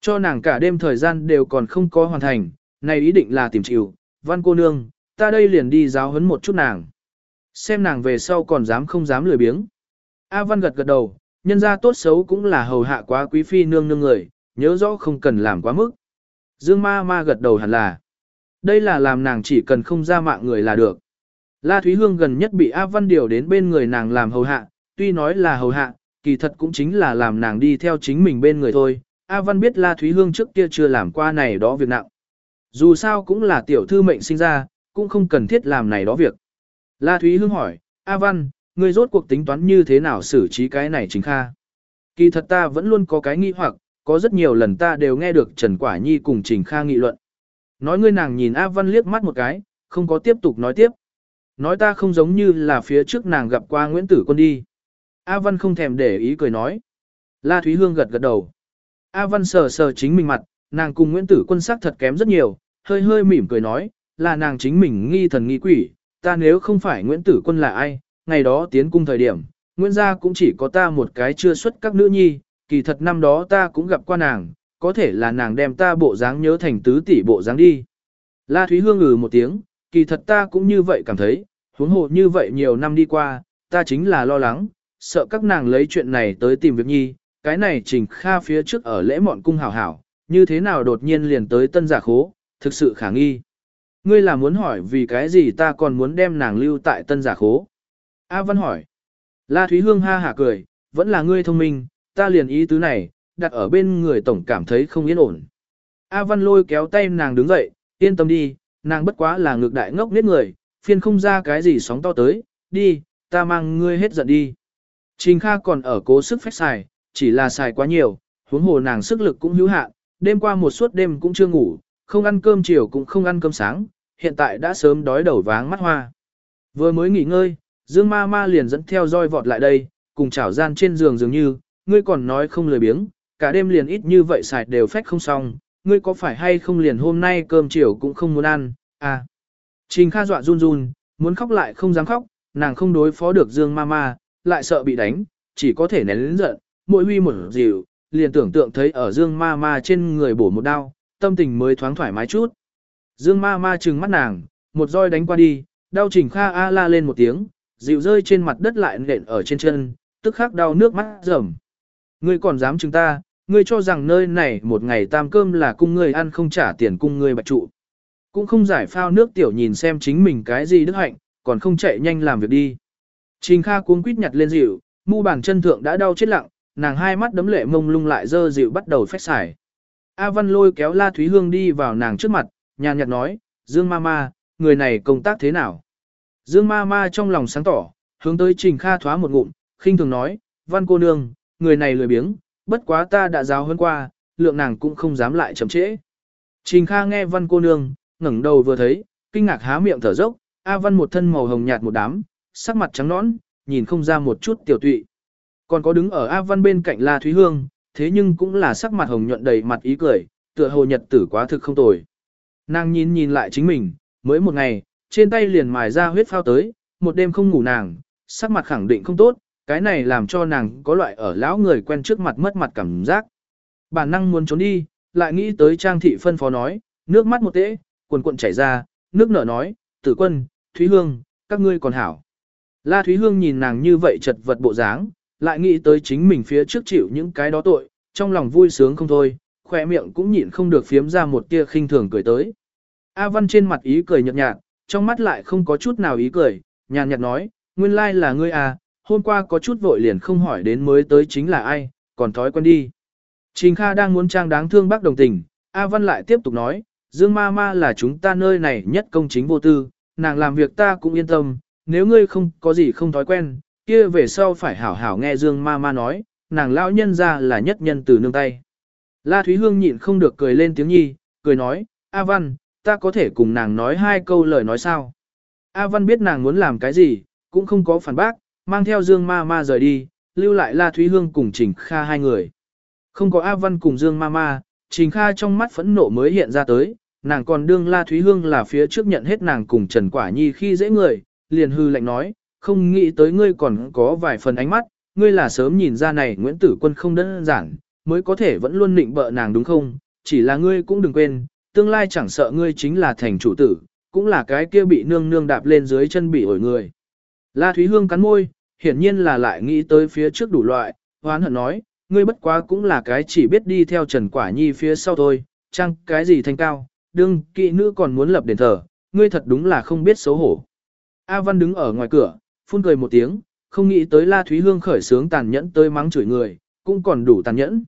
Cho nàng cả đêm thời gian đều còn không có hoàn thành, này ý định là tìm chịu, văn cô nương, ta đây liền đi giáo huấn một chút nàng. Xem nàng về sau còn dám không dám lười biếng. A văn gật gật đầu, nhân ra tốt xấu cũng là hầu hạ quá quý phi nương nương người, nhớ rõ không cần làm quá mức. Dương ma ma gật đầu hẳn là. Đây là làm nàng chỉ cần không ra mạng người là được. La Thúy Hương gần nhất bị A Văn điều đến bên người nàng làm hầu hạ, tuy nói là hầu hạ, kỳ thật cũng chính là làm nàng đi theo chính mình bên người thôi. A Văn biết La Thúy Hương trước kia chưa làm qua này đó việc nặng. Dù sao cũng là tiểu thư mệnh sinh ra, cũng không cần thiết làm này đó việc. La Thúy Hương hỏi, A Văn, ngươi rốt cuộc tính toán như thế nào xử trí cái này chính kha? Kỳ thật ta vẫn luôn có cái nghi hoặc, có rất nhiều lần ta đều nghe được Trần Quả Nhi cùng Trình Kha nghị luận. Nói ngươi nàng nhìn A Văn liếc mắt một cái, không có tiếp tục nói tiếp. Nói ta không giống như là phía trước nàng gặp qua Nguyễn Tử Quân đi. A Văn không thèm để ý cười nói. La Thúy Hương gật gật đầu. A Văn sờ sờ chính mình mặt, nàng cùng Nguyễn Tử Quân sắc thật kém rất nhiều, hơi hơi mỉm cười nói, là nàng chính mình nghi thần nghi quỷ, ta nếu không phải Nguyễn Tử Quân là ai, ngày đó tiến cung thời điểm, Nguyễn gia cũng chỉ có ta một cái chưa xuất các nữ nhi, kỳ thật năm đó ta cũng gặp qua nàng, có thể là nàng đem ta bộ dáng nhớ thành tứ tỷ bộ dáng đi. La Thúy Hương ừ một tiếng, kỳ thật ta cũng như vậy cảm thấy, huống hồ như vậy nhiều năm đi qua, ta chính là lo lắng, sợ các nàng lấy chuyện này tới tìm việc nhi, cái này trình kha phía trước ở lễ mọn cung hảo hảo, như thế nào đột nhiên liền tới tân giả khố, thực sự khả nghi. Ngươi là muốn hỏi vì cái gì ta còn muốn đem nàng lưu tại tân giả khố? A Văn hỏi. La Thúy Hương ha hả cười, vẫn là ngươi thông minh, ta liền ý tứ này, đặt ở bên người tổng cảm thấy không yên ổn. A Văn lôi kéo tay nàng đứng dậy, yên tâm đi, nàng bất quá là ngược đại ngốc nết người, phiên không ra cái gì sóng to tới, đi, ta mang ngươi hết giận đi. Trình Kha còn ở cố sức phách xài, chỉ là xài quá nhiều, huống hồ nàng sức lực cũng hữu hạn, đêm qua một suốt đêm cũng chưa ngủ, không ăn cơm chiều cũng không ăn cơm sáng, hiện tại đã sớm đói đầu váng mắt hoa. Vừa mới nghỉ ngơi, Dương ma ma liền dẫn theo roi vọt lại đây, cùng chảo gian trên giường dường như, ngươi còn nói không lười biếng, cả đêm liền ít như vậy xài đều phách không xong, ngươi có phải hay không liền hôm nay cơm chiều cũng không muốn ăn, à. Trình Kha dọa run run, muốn khóc lại không dám khóc, nàng không đối phó được Dương Mama, lại sợ bị đánh, chỉ có thể nén lớn giận, mỗi huy một dịu, liền tưởng tượng thấy ở Dương Ma Ma trên người bổ một đao, tâm tình mới thoáng thoải mái chút. Dương Ma Ma trừng mắt nàng, một roi đánh qua đi, đau Trình Kha a la lên một tiếng, dịu rơi trên mặt đất lại nện ở trên chân, tức khắc đau nước mắt rầm. Ngươi còn dám chứng ta, ngươi cho rằng nơi này một ngày tam cơm là cung ngươi ăn không trả tiền cung ngươi bạch trụ. Cũng không giải phao nước tiểu nhìn xem chính mình cái gì đức hạnh, còn không chạy nhanh làm việc đi. Trình Kha cuống quýt nhặt lên dịu, mu bàn chân thượng đã đau chết lặng, nàng hai mắt đấm lệ mông lung lại dơ dịu bắt đầu phách xài. A Văn lôi kéo La Thúy Hương đi vào nàng trước mặt, nhàn nhạt nói, Dương Mama, người này công tác thế nào? Dương ma ma trong lòng sáng tỏ, hướng tới Trình Kha thoá một ngụm, khinh thường nói, văn cô nương, người này lười biếng, bất quá ta đã giáo hơn qua, lượng nàng cũng không dám lại chậm trễ. Trình Kha nghe văn cô nương, ngẩng đầu vừa thấy, kinh ngạc há miệng thở dốc, A văn một thân màu hồng nhạt một đám, sắc mặt trắng nõn, nhìn không ra một chút tiểu tụy. Còn có đứng ở A văn bên cạnh La Thúy Hương, thế nhưng cũng là sắc mặt hồng nhuận đầy mặt ý cười, tựa hồ nhật tử quá thực không tồi. Nàng nhìn nhìn lại chính mình, mới một ngày, trên tay liền mài ra huyết phao tới, một đêm không ngủ nàng, sắc mặt khẳng định không tốt, cái này làm cho nàng có loại ở lão người quen trước mặt mất mặt cảm giác. Bản năng muốn trốn đi, lại nghĩ tới trang thị phân phó nói, nước mắt một tễ, quần cuộn chảy ra, nước nở nói, tử quân, Thúy Hương, các ngươi còn hảo. La Thúy Hương nhìn nàng như vậy chật vật bộ dáng, lại nghĩ tới chính mình phía trước chịu những cái đó tội, trong lòng vui sướng không thôi, khỏe miệng cũng nhịn không được phiếm ra một tia khinh thường cười tới. A Văn trên mặt ý cười nhợt nhạt, trong mắt lại không có chút nào ý cười, nhàn nhạt nói, nguyên lai là ngươi à, hôm qua có chút vội liền không hỏi đến mới tới chính là ai, còn thói quen đi. Trình Kha đang muốn trang đáng thương bác đồng tình, A Văn lại tiếp tục nói, Dương Ma Ma là chúng ta nơi này nhất công chính vô tư, nàng làm việc ta cũng yên tâm, nếu ngươi không có gì không thói quen, kia về sau phải hảo hảo nghe Dương Ma Ma nói, nàng lão nhân ra là nhất nhân từ nương tay. La Thúy Hương nhịn không được cười lên tiếng nhi, cười nói, A Văn, ta có thể cùng nàng nói hai câu lời nói sao. A Văn biết nàng muốn làm cái gì, cũng không có phản bác, mang theo Dương Ma Ma rời đi, lưu lại La Thúy Hương cùng Trình Kha hai người. Không có A Văn cùng Dương Ma Ma, Trình Kha trong mắt phẫn nộ mới hiện ra tới, nàng còn đương La Thúy Hương là phía trước nhận hết nàng cùng Trần Quả Nhi khi dễ người, liền hư lạnh nói, không nghĩ tới ngươi còn có vài phần ánh mắt, ngươi là sớm nhìn ra này Nguyễn Tử Quân không đơn giản, mới có thể vẫn luôn định bợ nàng đúng không, chỉ là ngươi cũng đừng quên, tương lai chẳng sợ ngươi chính là thành chủ tử, cũng là cái kia bị nương nương đạp lên dưới chân bị ổi người. La Thúy Hương cắn môi, hiển nhiên là lại nghĩ tới phía trước đủ loại, hoán hận nói, ngươi bất quá cũng là cái chỉ biết đi theo Trần Quả Nhi phía sau thôi, chăng cái gì thanh cao, đương kỵ nữ còn muốn lập đền thờ, ngươi thật đúng là không biết xấu hổ. A Văn đứng ở ngoài cửa, phun cười một tiếng, không nghĩ tới La Thúy Hương khởi sướng tàn nhẫn tới mắng chửi người, cũng còn đủ tàn nhẫn.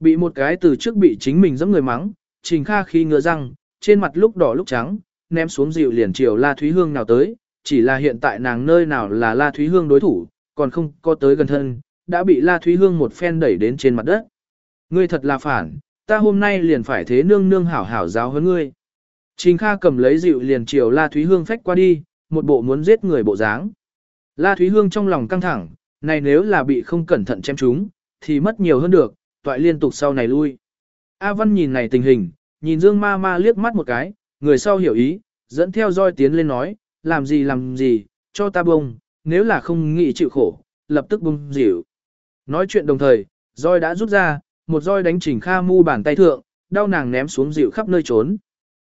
Bị một cái từ trước bị chính mình giẫm người mắng, Trình Kha khi ngựa răng, trên mặt lúc đỏ lúc trắng, ném xuống dịu liền chiều La Thúy Hương nào tới, chỉ là hiện tại nàng nơi nào là La Thúy Hương đối thủ, còn không có tới gần thân, đã bị La Thúy Hương một phen đẩy đến trên mặt đất. Ngươi thật là phản, ta hôm nay liền phải thế nương nương hảo hảo giáo hơn ngươi. Trình Kha cầm lấy dịu liền chiều La Thúy Hương phách qua đi, một bộ muốn giết người bộ dáng. La Thúy Hương trong lòng căng thẳng, này nếu là bị không cẩn thận chém chúng, thì mất nhiều hơn được, toại liên tục sau này lui. A Văn nhìn này tình hình, nhìn Dương Ma Ma liếc mắt một cái, người sau hiểu ý, dẫn theo roi tiến lên nói, làm gì làm gì, cho ta bông, nếu là không nghĩ chịu khổ, lập tức bông dịu. Nói chuyện đồng thời, roi đã rút ra, một roi đánh chỉnh Kha mu bàn tay thượng, đau nàng ném xuống dịu khắp nơi trốn.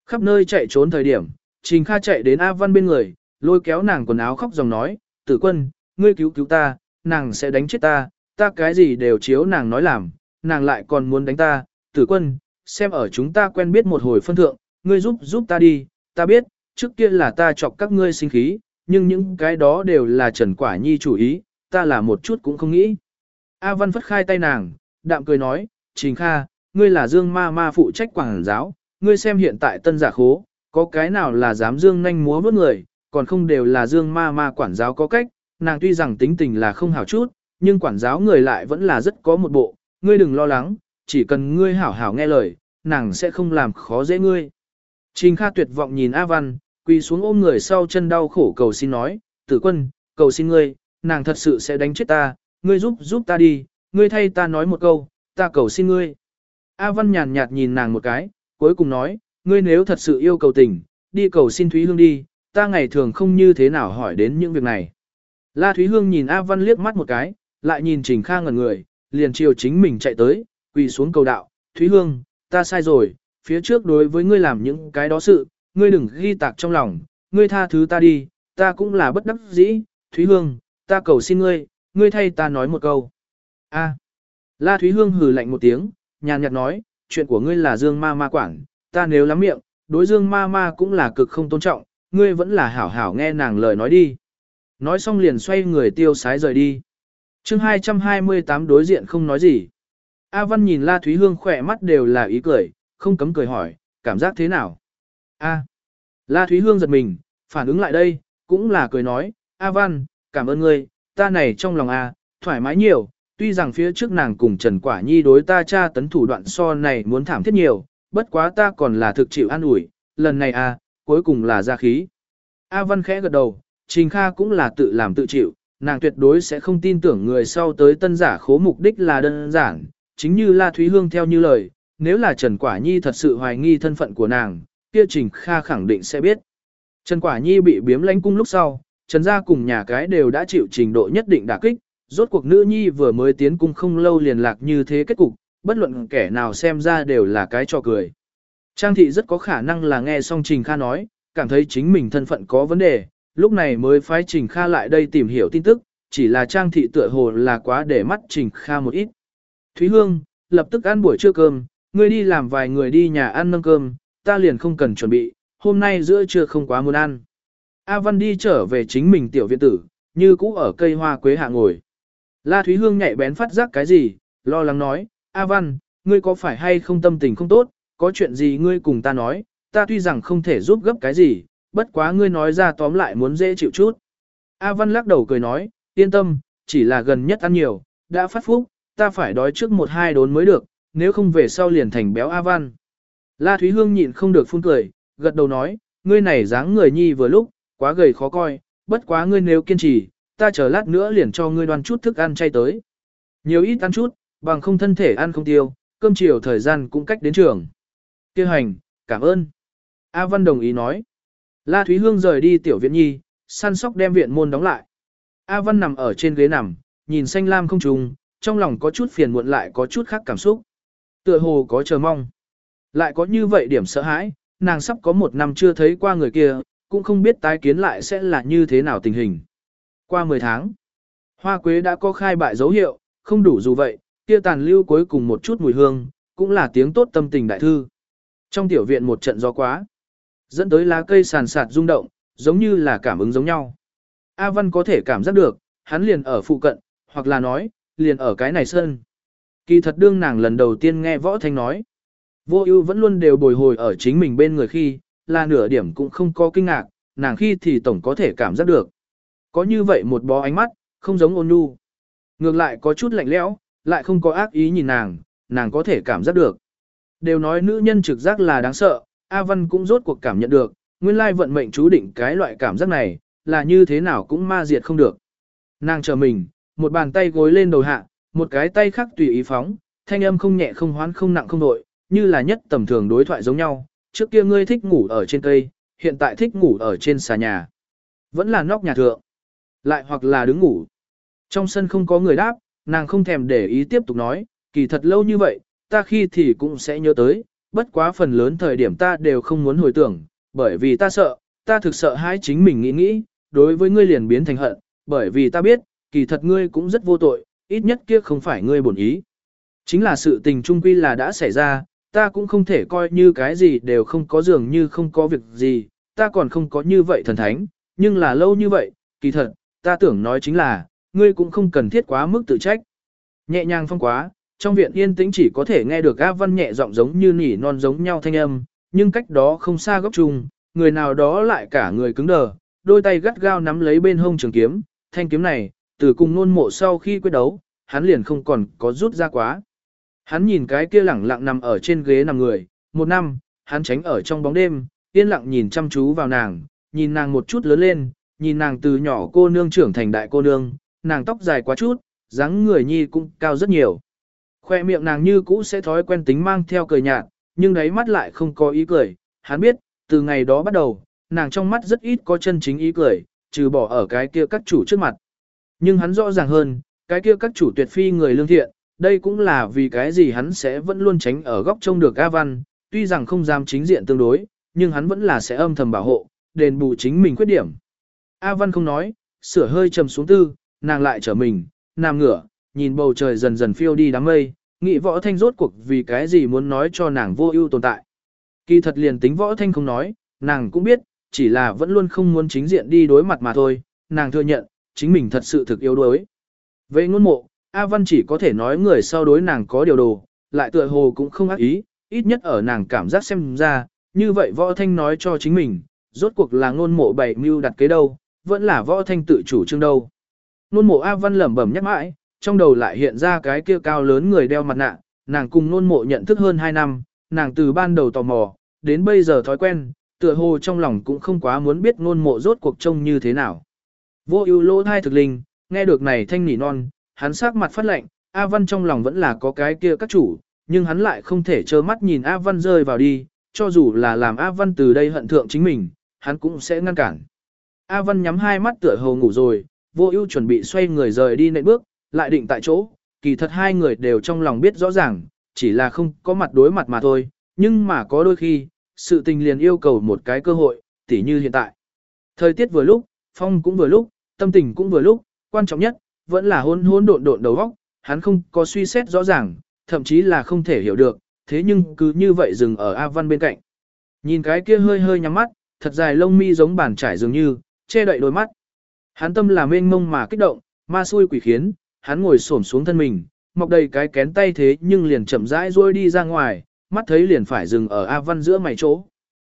Khắp nơi chạy trốn thời điểm, Trình Kha chạy đến A Văn bên người, lôi kéo nàng quần áo khóc dòng nói, tử quân, ngươi cứu cứu ta, nàng sẽ đánh chết ta, ta cái gì đều chiếu nàng nói làm, nàng lại còn muốn đánh ta, tử quân, xem ở chúng ta quen biết một hồi phân thượng, ngươi giúp giúp ta đi, ta biết, trước kia là ta chọc các ngươi sinh khí, nhưng những cái đó đều là Trần Quả Nhi chủ ý, ta là một chút cũng không nghĩ. A Văn phất khai tay nàng, đạm cười nói, Trình Kha, ngươi là Dương Ma Ma phụ trách quảng giáo, ngươi xem hiện tại tân giả khố, có cái nào là dám Dương nhanh múa bước người, còn không đều là Dương Ma Ma quản giáo có cách, nàng tuy rằng tính tình là không hảo chút, nhưng quản giáo người lại vẫn là rất có một bộ, ngươi đừng lo lắng, chỉ cần ngươi hảo hảo nghe lời, nàng sẽ không làm khó dễ ngươi. Trình Kha tuyệt vọng nhìn A Văn, quỳ xuống ôm người sau chân đau khổ cầu xin nói, tử quân, cầu xin ngươi, nàng thật sự sẽ đánh chết ta, ngươi giúp giúp ta đi, ngươi thay ta nói một câu, ta cầu xin ngươi. A Văn nhàn nhạt nhìn nàng một cái, cuối cùng nói, ngươi nếu thật sự yêu cầu tình, đi cầu xin Thúy Hương đi, ta ngày thường không như thế nào hỏi đến những việc này. La Thúy Hương nhìn A Văn liếc mắt một cái, lại nhìn Trình Kha ngẩn người, liền chiều chính mình chạy tới, quỳ xuống cầu đạo, Thúy Hương, ta sai rồi, phía trước đối với ngươi làm những cái đó sự, ngươi đừng ghi tạc trong lòng, ngươi tha thứ ta đi, ta cũng là bất đắc dĩ, Thúy Hương, ta cầu xin ngươi, ngươi thay ta nói một câu. A. La Thúy Hương hừ lạnh một tiếng, nhàn nhạt nói, chuyện của ngươi là Dương Ma Ma quản, ta nếu lắm miệng, đối Dương Ma Ma cũng là cực không tôn trọng, ngươi vẫn là hảo hảo nghe nàng lời nói đi. Nói xong liền xoay người tiêu sái rời đi. chương 228 đối diện không nói gì. A Văn nhìn La Thúy Hương khỏe mắt đều là ý cười, không cấm cười hỏi, cảm giác thế nào? A. La Thúy Hương giật mình, phản ứng lại đây, cũng là cười nói, A Văn, cảm ơn ngươi, ta này trong lòng A, thoải mái nhiều, tuy rằng phía trước nàng cùng Trần Quả Nhi đối ta cha tấn thủ đoạn so này muốn thảm thiết nhiều, bất quá ta còn là thực chịu an ủi, lần này A, cuối cùng là ra khí. A Văn khẽ gật đầu, Trình Kha cũng là tự làm tự chịu, nàng tuyệt đối sẽ không tin tưởng người sau tới tân giả khố mục đích là đơn giản, chính như La Thúy Hương theo như lời, nếu là Trần Quả Nhi thật sự hoài nghi thân phận của nàng, kia Trình Kha khẳng định sẽ biết. Trần Quả Nhi bị biếm lãnh cung lúc sau, Trần gia cùng nhà cái đều đã chịu trình độ nhất định đả kích, rốt cuộc nữ nhi vừa mới tiến cung không lâu liền lạc như thế kết cục, bất luận kẻ nào xem ra đều là cái cho cười. Trang thị rất có khả năng là nghe xong Trình Kha nói, cảm thấy chính mình thân phận có vấn đề, lúc này mới phái Trình Kha lại đây tìm hiểu tin tức, chỉ là Trang thị tựa hồ là quá để mắt Trình Kha một ít. Thúy Hương, lập tức ăn buổi trưa cơm, ngươi đi làm vài người đi nhà ăn nâng cơm, ta liền không cần chuẩn bị, hôm nay giữa trưa không quá muốn ăn. A Văn đi trở về chính mình tiểu viện tử, như cũ ở cây hoa quế hạ ngồi. La Thúy Hương nhạy bén phát giác cái gì, lo lắng nói, A Văn, ngươi có phải hay không tâm tình không tốt, có chuyện gì ngươi cùng ta nói, ta tuy rằng không thể giúp gấp cái gì, bất quá ngươi nói ra tóm lại muốn dễ chịu chút. A Văn lắc đầu cười nói, yên tâm, chỉ là gần nhất ăn nhiều, đã phát phúc, ta phải đói trước một hai đốn mới được, nếu không về sau liền thành béo A Văn. La Thúy Hương nhịn không được phun cười, gật đầu nói, ngươi này dáng người nhi vừa lúc, quá gầy khó coi, bất quá ngươi nếu kiên trì, ta chờ lát nữa liền cho ngươi đoan chút thức ăn chay tới. Nhiều ít ăn chút, bằng không thân thể ăn không tiêu, cơm chiều thời gian cũng cách đến trường. Kêu hành, cảm ơn. A Văn đồng ý nói. La Thúy Hương rời đi tiểu viện nhi, săn sóc đem viện môn đóng lại. A Văn nằm ở trên ghế nằm, nhìn xanh lam không trùng, trong lòng có chút phiền muộn lại có chút khác cảm xúc. Tựa hồ có chờ mong. Lại có như vậy điểm sợ hãi, nàng sắp có một năm chưa thấy qua người kia, cũng không biết tái kiến lại sẽ là như thế nào tình hình. Qua 10 tháng, hoa quế đã có khai bại dấu hiệu, không đủ dù vậy, kia tàn lưu cuối cùng một chút mùi hương, cũng là tiếng tốt tâm tình đại thư. Trong tiểu viện một trận gió quá, dẫn tới lá cây sàn sạt rung động, giống như là cảm ứng giống nhau. A Văn có thể cảm giác được, hắn liền ở phụ cận, hoặc là nói, liền ở cái này sơn. Kỳ thật đương nàng lần đầu tiên nghe võ thanh nói. Vô ưu vẫn luôn đều bồi hồi ở chính mình bên người khi, là nửa điểm cũng không có kinh ngạc, nàng khi thì tổng có thể cảm giác được. Có như vậy một bó ánh mắt, không giống ôn nhu. Ngược lại có chút lạnh lẽo, lại không có ác ý nhìn nàng, nàng có thể cảm giác được. Đều nói nữ nhân trực giác là đáng sợ, A Văn cũng rốt cuộc cảm nhận được, nguyên lai vận mệnh chú định cái loại cảm giác này, là như thế nào cũng ma diệt không được. Nàng chờ mình, một bàn tay gối lên đầu hạ, một cái tay khác tùy ý phóng, thanh âm không nhẹ không hoán không nặng không nội, như là nhất tầm thường đối thoại giống nhau, trước kia ngươi thích ngủ ở trên cây, hiện tại thích ngủ ở trên xà nhà. Vẫn là nóc nhà thượng, lại hoặc là đứng ngủ. Trong sân không có người đáp, nàng không thèm để ý tiếp tục nói, kỳ thật lâu như vậy, ta khi thì cũng sẽ nhớ tới, bất quá phần lớn thời điểm ta đều không muốn hồi tưởng, bởi vì ta sợ, ta thực sợ hãi chính mình nghĩ nghĩ, đối với ngươi liền biến thành hận, bởi vì ta biết, kỳ thật ngươi cũng rất vô tội, ít nhất kia không phải ngươi bổn ý. Chính là sự tình trung quy là đã xảy ra, ta cũng không thể coi như cái gì đều không có dường như không có việc gì, ta còn không có như vậy thần thánh, nhưng là lâu như vậy, kỳ thật, ta tưởng nói chính là, ngươi cũng không cần thiết quá mức tự trách. Nhẹ nhàng phong quá, trong viện yên tĩnh chỉ có thể nghe được A Văn nhẹ giọng giống như nỉ non giống nhau thanh âm, nhưng cách đó không xa góc chung, người nào đó lại cả người cứng đờ, đôi tay gắt gao nắm lấy bên hông trường kiếm, thanh kiếm này, từ cùng nôn mộ sau khi quyết đấu, hắn liền không còn có rút ra quá. Hắn nhìn cái kia lẳng lặng nằm ở trên ghế nằm người, một năm, hắn tránh ở trong bóng đêm, yên lặng nhìn chăm chú vào nàng, nhìn nàng một chút lớn lên, nhìn nàng từ nhỏ cô nương trưởng thành đại cô nương, nàng tóc dài quá chút, dáng người nhi cũng cao rất nhiều. Khoe miệng nàng như cũ sẽ thói quen tính mang theo cười nhạt, nhưng đáy mắt lại không có ý cười, hắn biết, từ ngày đó bắt đầu, nàng trong mắt rất ít có chân chính ý cười, trừ bỏ ở cái kia các chủ trước mặt. Nhưng hắn rõ ràng hơn, cái kia các chủ tuyệt phi người lương thiện, đây cũng là vì cái gì hắn sẽ vẫn luôn tránh ở góc trông được A Văn, tuy rằng không dám chính diện tương đối, nhưng hắn vẫn là sẽ âm thầm bảo hộ, đền bù chính mình khuyết điểm. A Văn không nói, sửa hơi trầm xuống tư, nàng lại trở mình, nằm ngửa, nhìn bầu trời dần dần phiêu đi đám mây, nghĩ võ thanh rốt cuộc vì cái gì muốn nói cho nàng vô ưu tồn tại. Kỳ thật liền tính võ thanh không nói, nàng cũng biết, chỉ là vẫn luôn không muốn chính diện đi đối mặt mà thôi, nàng thừa nhận, chính mình thật sự thực yếu đuối. Về ngôn mộ, A Văn chỉ có thể nói người sau đối nàng có điều đồ, lại tựa hồ cũng không ác ý, ít nhất ở nàng cảm giác xem ra, như vậy võ thanh nói cho chính mình, rốt cuộc là ngôn mộ bảy mưu đặt kế đâu, vẫn là võ thanh tự chủ trương đâu. Ngôn mộ A Văn lẩm bẩm nhắc mãi, trong đầu lại hiện ra cái kia cao lớn người đeo mặt nạ, nàng cùng nôn mộ nhận thức hơn 2 năm, nàng từ ban đầu tò mò, đến bây giờ thói quen, tựa hồ trong lòng cũng không quá muốn biết nôn mộ rốt cuộc trông như thế nào. Vô ưu lỗ thai thực linh, nghe được này thanh nỉ non, hắn sắc mặt phát lệnh, A Văn trong lòng vẫn là có cái kia các chủ, nhưng hắn lại không thể trơ mắt nhìn A Văn rơi vào đi, cho dù là làm A Văn từ đây hận thượng chính mình, hắn cũng sẽ ngăn cản. A Văn nhắm hai mắt tựa hồ ngủ rồi, vô ưu chuẩn bị xoay người rời đi nệm bước, lại định tại chỗ, kỳ thật hai người đều trong lòng biết rõ ràng, chỉ là không có mặt đối mặt mà thôi, nhưng mà có đôi khi, sự tình liền yêu cầu một cái cơ hội, tỉ như hiện tại. Thời tiết vừa lúc, phong cũng vừa lúc, tâm tình cũng vừa lúc, quan trọng nhất, vẫn là hôn hôn độn độn đầu óc, hắn không có suy xét rõ ràng, thậm chí là không thể hiểu được, thế nhưng cứ như vậy dừng ở A Văn bên cạnh. Nhìn cái kia hơi hơi nhắm mắt, thật dài lông mi giống bàn trải dường như, che đậy đôi mắt. Hắn tâm là mênh mông mà kích động, ma xui quỷ khiến, hắn ngồi xổm xuống thân mình, mọc đầy cái kén tay thế nhưng liền chậm rãi rôi đi ra ngoài, mắt thấy liền phải dừng ở A Văn giữa mày chỗ.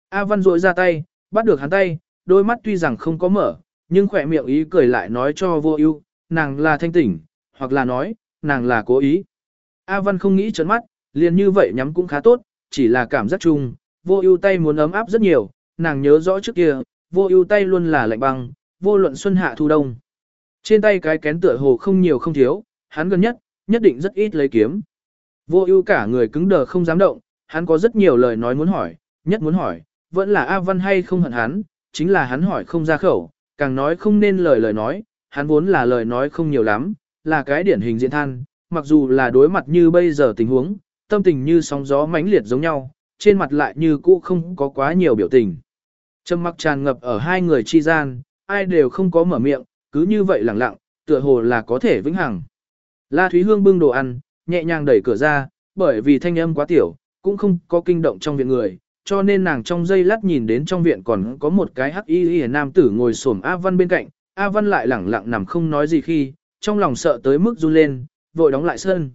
A Văn rội ra tay, bắt được hắn tay, đôi mắt tuy rằng không có mở, nhưng khỏe miệng ý cười lại nói cho vô ưu, nàng là thanh tỉnh, hoặc là nói, nàng là cố ý. A Văn không nghĩ trấn mắt, liền như vậy nhắm cũng khá tốt, chỉ là cảm giác chung, vô ưu tay muốn ấm áp rất nhiều, nàng nhớ rõ trước kia, vô ưu tay luôn là lạnh băng, vô luận xuân hạ thu đông. Trên tay cái kén tựa hồ không nhiều không thiếu, hắn gần nhất, nhất định rất ít lấy kiếm. Vô ưu cả người cứng đờ không dám động, hắn có rất nhiều lời nói muốn hỏi, nhất muốn hỏi, vẫn là A Văn hay không hận hắn, chính là hắn hỏi không ra khẩu, càng nói không nên lời lời nói, hắn vốn là lời nói không nhiều lắm, là cái điển hình diễn than, mặc dù là đối mặt như bây giờ tình huống, tâm tình như sóng gió mãnh liệt giống nhau, trên mặt lại như cũ không có quá nhiều biểu tình. Trầm mặc tràn ngập ở hai người chi gian, ai đều không có mở miệng, cứ như vậy lặng lặng, tựa hồ là có thể vĩnh hằng. La Thúy Hương bưng đồ ăn, nhẹ nhàng đẩy cửa ra, bởi vì thanh âm quá tiểu, cũng không có kinh động trong viện người, cho nên nàng trong giây lát nhìn đến trong viện còn có một cái hắc y y nam tử ngồi xổm A Văn bên cạnh, A Văn lại lẳng lặng nằm không nói gì khi, trong lòng sợ tới mức run lên, vội đóng lại sân.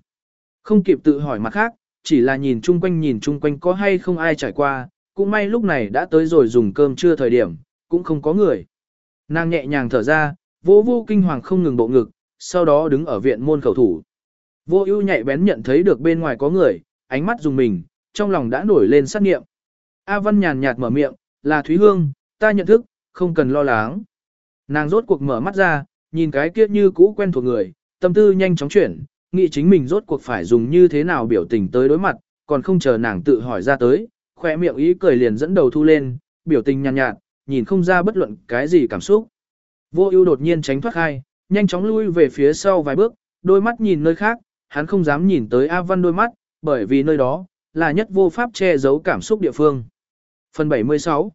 Không kịp tự hỏi mặt khác, chỉ là nhìn chung quanh nhìn chung quanh có hay không ai trải qua, cũng may lúc này đã tới rồi dùng cơm trưa thời điểm, cũng không có người. Nàng nhẹ nhàng thở ra, vô vô kinh hoàng không ngừng bộ ngực, sau đó đứng ở viện môn khẩu thủ. Vô ưu nhạy bén nhận thấy được bên ngoài có người, ánh mắt dùng mình, trong lòng đã nổi lên sát nghiệm. A Văn nhàn nhạt mở miệng, là Thúy Hương, ta nhận thức, không cần lo lắng. Nàng rốt cuộc mở mắt ra, nhìn cái kia như cũ quen thuộc người, tâm tư nhanh chóng chuyển, nghĩ chính mình rốt cuộc phải dùng như thế nào biểu tình tới đối mặt, còn không chờ nàng tự hỏi ra tới, khỏe miệng ý cười liền dẫn đầu thu lên, biểu tình nhàn nhạt, nhạt, nhìn không ra bất luận cái gì cảm xúc. Vô ưu đột nhiên tránh thoát hai, nhanh chóng lui về phía sau vài bước, đôi mắt nhìn nơi khác, hắn không dám nhìn tới A Văn đôi mắt, bởi vì nơi đó là nhất vô pháp che giấu cảm xúc địa phương. Phần 76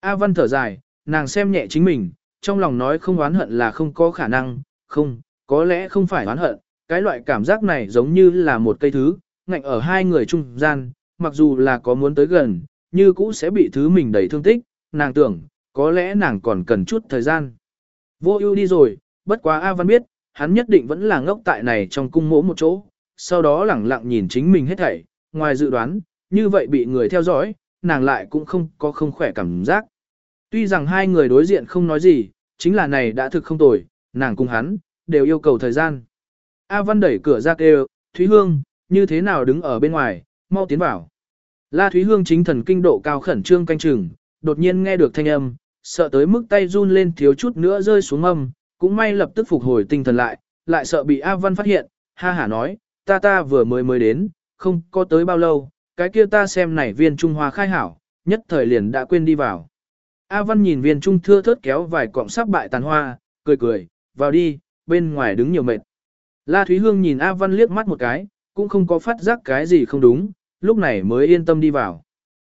A Văn thở dài, nàng xem nhẹ chính mình, trong lòng nói không oán hận là không có khả năng, không, có lẽ không phải oán hận, cái loại cảm giác này giống như là một cây thứ, ngạnh ở hai người trung gian, mặc dù là có muốn tới gần, như cũ sẽ bị thứ mình đầy thương tích, nàng tưởng, có lẽ nàng còn cần chút thời gian. Vô ưu đi rồi, bất quá A Văn biết, hắn nhất định vẫn là ngốc tại này trong cung mỗ một chỗ, sau đó lẳng lặng nhìn chính mình hết thảy, ngoài dự đoán, như vậy bị người theo dõi, nàng lại cũng không có không khỏe cảm giác. Tuy rằng hai người đối diện không nói gì, chính là này đã thực không tồi, nàng cùng hắn, đều yêu cầu thời gian. A Văn đẩy cửa ra kêu, Thúy Hương, như thế nào đứng ở bên ngoài, mau tiến vào. La Thúy Hương chính thần kinh độ cao khẩn trương canh chừng, đột nhiên nghe được thanh âm, sợ tới mức tay run lên thiếu chút nữa rơi xuống âm, cũng may lập tức phục hồi tinh thần lại, lại sợ bị A Văn phát hiện, ha hả nói, ta ta vừa mới mới đến, không có tới bao lâu, cái kia ta xem nảy viên Trung Hoa khai hảo, nhất thời liền đã quên đi vào. A Văn nhìn viên Trung thưa thớt kéo vài cọng sắp bại tàn hoa, cười cười, vào đi, bên ngoài đứng nhiều mệt. La Thúy Hương nhìn A Văn liếc mắt một cái, cũng không có phát giác cái gì không đúng, lúc này mới yên tâm đi vào.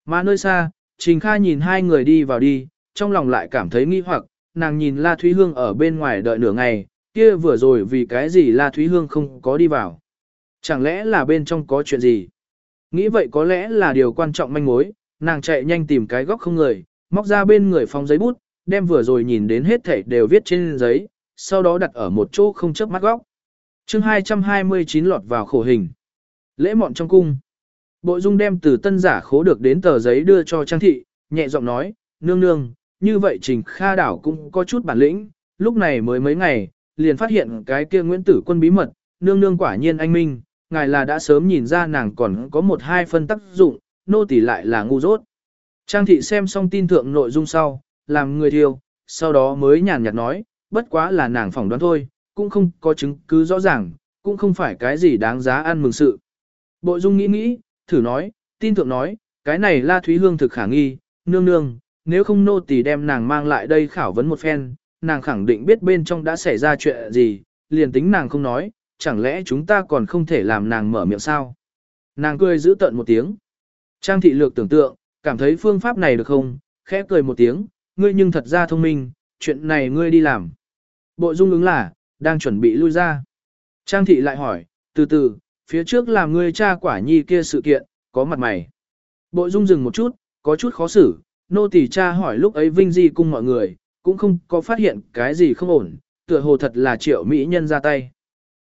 Mà nơi xa, Trình Kha nhìn hai người đi vào đi, trong lòng lại cảm thấy nghi hoặc, nàng nhìn La Thúy Hương ở bên ngoài đợi nửa ngày, kia vừa rồi vì cái gì La Thúy Hương không có đi vào. Chẳng lẽ là bên trong có chuyện gì? Nghĩ vậy có lẽ là điều quan trọng manh mối, nàng chạy nhanh tìm cái góc không người, móc ra bên người phóng giấy bút, đem vừa rồi nhìn đến hết thảy đều viết trên giấy, sau đó đặt ở một chỗ không chớp mắt góc. chương 229 lọt vào khổ hình. Lễ mọn trong cung. Bộ dung đem từ tân giả khố được đến tờ giấy đưa cho Trang Thị, nhẹ giọng nói, nương nương, như vậy Trình Kha đảo cũng có chút bản lĩnh, lúc này mới mấy ngày, liền phát hiện cái kia Nguyễn Tử Quân bí mật, nương nương quả nhiên anh minh, ngài là đã sớm nhìn ra nàng còn có một hai phân tác dụng, nô tỳ lại là ngu dốt. Trang thị xem xong tin thượng nội dung sau, làm người thiêu, sau đó mới nhàn nhạt nói, bất quá là nàng phỏng đoán thôi, cũng không có chứng cứ rõ ràng, cũng không phải cái gì đáng giá ăn mừng sự. Bộ dung nghĩ nghĩ, thử nói, tin thượng nói, cái này La Thúy Hương thực khả nghi, nương nương, nếu không nô tỳ đem nàng mang lại đây khảo vấn một phen, nàng khẳng định biết bên trong đã xảy ra chuyện gì, liền tính nàng không nói, chẳng lẽ chúng ta còn không thể làm nàng mở miệng sao? Nàng cười giữ tận một tiếng. Trang thị lược tưởng tượng, cảm thấy phương pháp này được không, khẽ cười một tiếng, ngươi nhưng thật ra thông minh, chuyện này ngươi đi làm. Bộ dung ứng là, đang chuẩn bị lui ra. Trang thị lại hỏi, từ từ, phía trước làm ngươi cha quả nhi kia sự kiện, có mặt mày. Bộ dung dừng một chút, có chút khó xử, nô tỳ cha hỏi lúc ấy vinh di cung mọi người, cũng không có phát hiện cái gì không ổn, tựa hồ thật là triệu mỹ nhân ra tay.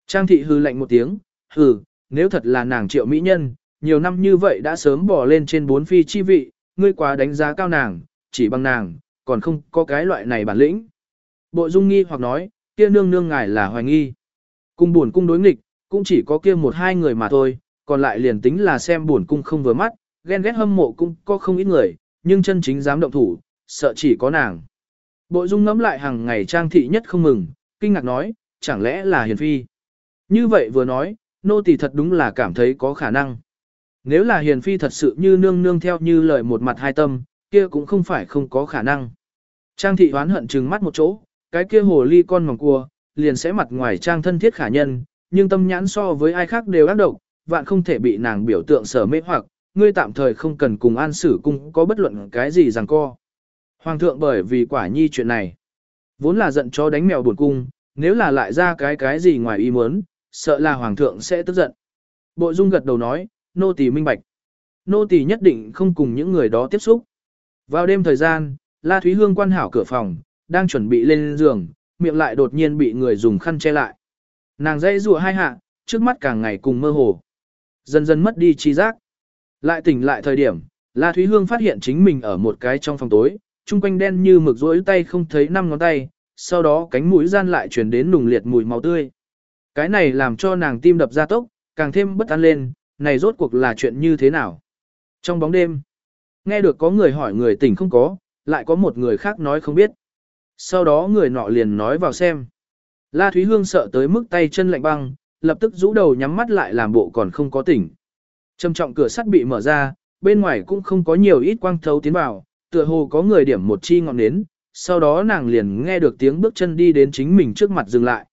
Trang thị hư lạnh một tiếng, hừ, nếu thật là nàng triệu mỹ nhân, nhiều năm như vậy đã sớm bỏ lên trên bốn phi chi vị, ngươi quá đánh giá cao nàng, chỉ bằng nàng, còn không có cái loại này bản lĩnh. Bộ dung nghi hoặc nói, kia nương nương ngài là hoài nghi. Cung buồn cung đối nghịch, cũng chỉ có kia một hai người mà thôi, còn lại liền tính là xem buồn cung không vừa mắt, ghen ghét hâm mộ cũng có không ít người, nhưng chân chính dám động thủ, sợ chỉ có nàng. Bộ dung ngẫm lại hàng ngày trang thị nhất không mừng, kinh ngạc nói, chẳng lẽ là hiền phi. Như vậy vừa nói, nô tỳ thật đúng là cảm thấy có khả năng. Nếu là hiền phi thật sự như nương nương theo như lời một mặt hai tâm, kia cũng không phải không có khả năng. Trang thị hoán hận trừng mắt một chỗ, cái kia hồ ly con mỏng cua, liền sẽ mặt ngoài trang thân thiết khả nhân, nhưng tâm nhãn so với ai khác đều ác độc, vạn không thể bị nàng biểu tượng sở mê hoặc, ngươi tạm thời không cần cùng an xử cung có bất luận cái gì rằng co. Hoàng thượng bởi vì quả nhi chuyện này, vốn là giận cho đánh mèo buồn cung, nếu là lại ra cái cái gì ngoài ý muốn, sợ là hoàng thượng sẽ tức giận. Bộ dung gật đầu nói, nô tỳ minh bạch. Nô tỳ nhất định không cùng những người đó tiếp xúc. Vào đêm thời gian, La Thúy Hương quan hảo cửa phòng, đang chuẩn bị lên giường, miệng lại đột nhiên bị người dùng khăn che lại. Nàng dây rùa hai hạ, trước mắt càng ngày cùng mơ hồ. Dần dần mất đi trí giác. Lại tỉnh lại thời điểm, La Thúy Hương phát hiện chính mình ở một cái trong phòng tối, trung quanh đen như mực rối tay không thấy năm ngón tay, sau đó cánh mũi gian lại truyền đến nùng liệt mùi máu tươi. Cái này làm cho nàng tim đập ra tốc, càng thêm bất an lên, này rốt cuộc là chuyện như thế nào. Trong bóng đêm, nghe được có người hỏi người tỉnh không có, lại có một người khác nói không biết. Sau đó người nọ liền nói vào xem. La Thúy Hương sợ tới mức tay chân lạnh băng, lập tức rũ đầu nhắm mắt lại làm bộ còn không có tỉnh. Trầm trọng cửa sắt bị mở ra, bên ngoài cũng không có nhiều ít quang thấu tiến vào, tựa hồ có người điểm một chi ngọn nến, sau đó nàng liền nghe được tiếng bước chân đi đến chính mình trước mặt dừng lại.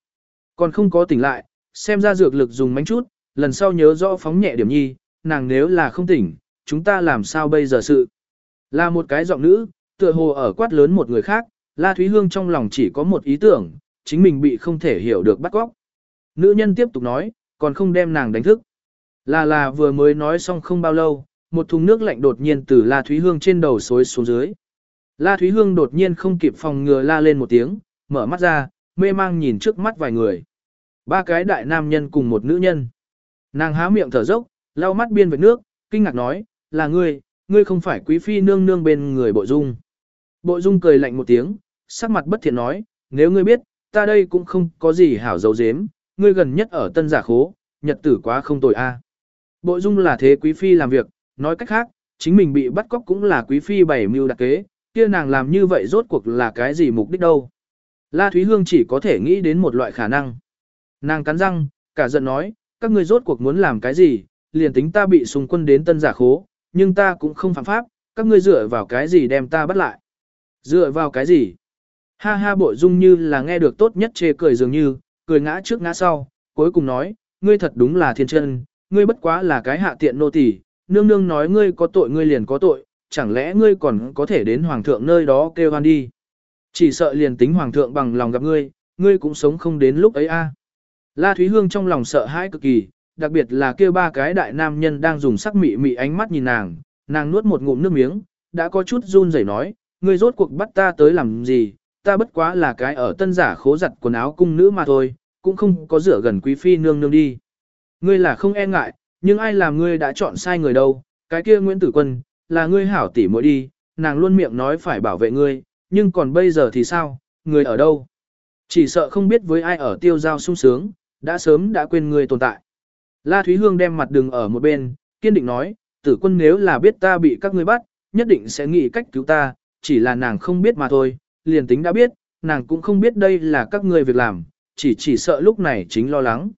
Còn không có tỉnh lại, xem ra dược lực dùng mánh chút, lần sau nhớ rõ phóng nhẹ điểm nhi, nàng nếu là không tỉnh, chúng ta làm sao bây giờ sự. Là một cái giọng nữ, tựa hồ ở quát lớn một người khác, La Thúy Hương trong lòng chỉ có một ý tưởng, chính mình bị không thể hiểu được bắt góc. Nữ nhân tiếp tục nói, còn không đem nàng đánh thức. Là là vừa mới nói xong không bao lâu, một thùng nước lạnh đột nhiên từ La Thúy Hương trên đầu xối xuống dưới. La Thúy Hương đột nhiên không kịp phòng ngừa la lên một tiếng, mở mắt ra, mê mang nhìn trước mắt vài người. Ba cái đại nam nhân cùng một nữ nhân. Nàng há miệng thở dốc, lau mắt biên vệt nước, kinh ngạc nói, là ngươi, ngươi không phải quý phi nương nương bên người bộ dung. Bộ dung cười lạnh một tiếng, sắc mặt bất thiện nói, nếu ngươi biết, ta đây cũng không có gì hảo dấu dếm, ngươi gần nhất ở tân giả khố, nhật tử quá không tồi a. Bộ dung là thế quý phi làm việc, nói cách khác, chính mình bị bắt cóc cũng là quý phi bảy mưu đặc kế, kia nàng làm như vậy rốt cuộc là cái gì mục đích đâu. La Thúy Hương chỉ có thể nghĩ đến một loại khả năng. Nàng cắn răng, cả giận nói, các ngươi rốt cuộc muốn làm cái gì, liền tính ta bị xung quân đến tân giả khố, nhưng ta cũng không phạm pháp, các ngươi dựa vào cái gì đem ta bắt lại. Dựa vào cái gì? Ha ha bộ dung như là nghe được tốt nhất chê cười dường như, cười ngã trước ngã sau, cuối cùng nói, ngươi thật đúng là thiên chân, ngươi bất quá là cái hạ tiện nô tỳ, nương nương nói ngươi có tội ngươi liền có tội, chẳng lẽ ngươi còn có thể đến hoàng thượng nơi đó kêu hoan đi. Chỉ sợ liền tính hoàng thượng bằng lòng gặp ngươi, ngươi cũng sống không đến lúc ấy a. La Thúy Hương trong lòng sợ hãi cực kỳ, đặc biệt là kêu ba cái đại nam nhân đang dùng sắc mị mị ánh mắt nhìn nàng, nàng nuốt một ngụm nước miếng, đã có chút run rẩy nói, ngươi rốt cuộc bắt ta tới làm gì, ta bất quá là cái ở tân giả khố giặt quần áo cung nữ mà thôi, cũng không có rửa gần quý phi nương nương đi. Ngươi là không e ngại, nhưng ai làm ngươi đã chọn sai người đâu, cái kia Nguyễn Tử Quân, là ngươi hảo tỉ mỗi đi, nàng luôn miệng nói phải bảo vệ ngươi, nhưng còn bây giờ thì sao, người ở đâu? Chỉ sợ không biết với ai ở tiêu giao sung sướng, đã sớm đã quên ngươi tồn tại. La Thúy Hương đem mặt đường ở một bên, kiên định nói, tử quân nếu là biết ta bị các ngươi bắt, nhất định sẽ nghĩ cách cứu ta, chỉ là nàng không biết mà thôi, liền tính đã biết, nàng cũng không biết đây là các ngươi việc làm, chỉ chỉ sợ lúc này chính lo lắng.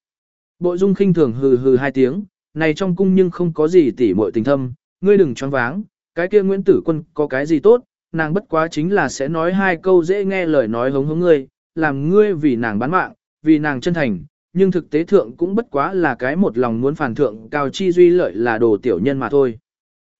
Bộ dung khinh thường hừ hừ hai tiếng, này trong cung nhưng không có gì tỉ muội tình thâm, ngươi đừng choáng váng, cái kia Nguyễn Tử Quân có cái gì tốt, nàng bất quá chính là sẽ nói hai câu dễ nghe lời nói hống hống ngươi, làm ngươi vì nàng bán mạng, vì nàng chân thành, nhưng thực tế thượng cũng bất quá là cái một lòng muốn phản thượng cao chi duy lợi là đồ tiểu nhân mà thôi.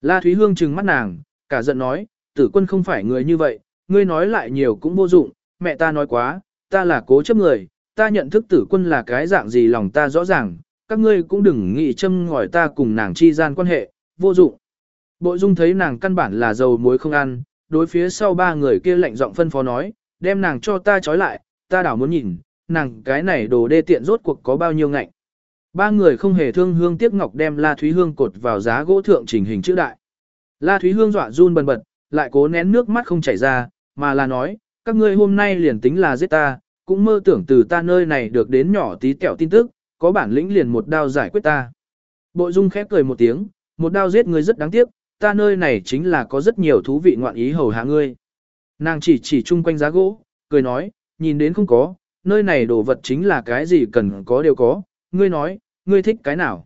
La Thúy Hương trừng mắt nàng, cả giận nói, tử quân không phải người như vậy, ngươi nói lại nhiều cũng vô dụng, mẹ ta nói quá, ta là cố chấp người, ta nhận thức tử quân là cái dạng gì lòng ta rõ ràng, các ngươi cũng đừng nghĩ châm ngòi ta cùng nàng chi gian quan hệ, vô dụng. Bộ dung thấy nàng căn bản là dầu muối không ăn, đối phía sau ba người kia lạnh giọng phân phó nói, đem nàng cho ta trói lại, ta đảo muốn nhìn, nàng cái này đồ đê tiện rốt cuộc có bao nhiêu ngạnh. Ba người không hề thương hương tiếc ngọc đem La Thúy Hương cột vào giá gỗ thượng trình hình chữ đại. La Thúy Hương dọa run bần bật, lại cố nén nước mắt không chảy ra, mà là nói, các ngươi hôm nay liền tính là giết ta, cũng mơ tưởng từ ta nơi này được đến nhỏ tí tẹo tin tức, có bản lĩnh liền một đao giải quyết ta. Bộ dung khép cười một tiếng, một đao giết ngươi rất đáng tiếc, ta nơi này chính là có rất nhiều thú vị ngoạn ý hầu hạ ngươi. Nàng chỉ chỉ chung quanh giá gỗ, cười nói, nhìn đến không có, nơi này đồ vật chính là cái gì cần có đều có, ngươi nói, ngươi thích cái nào.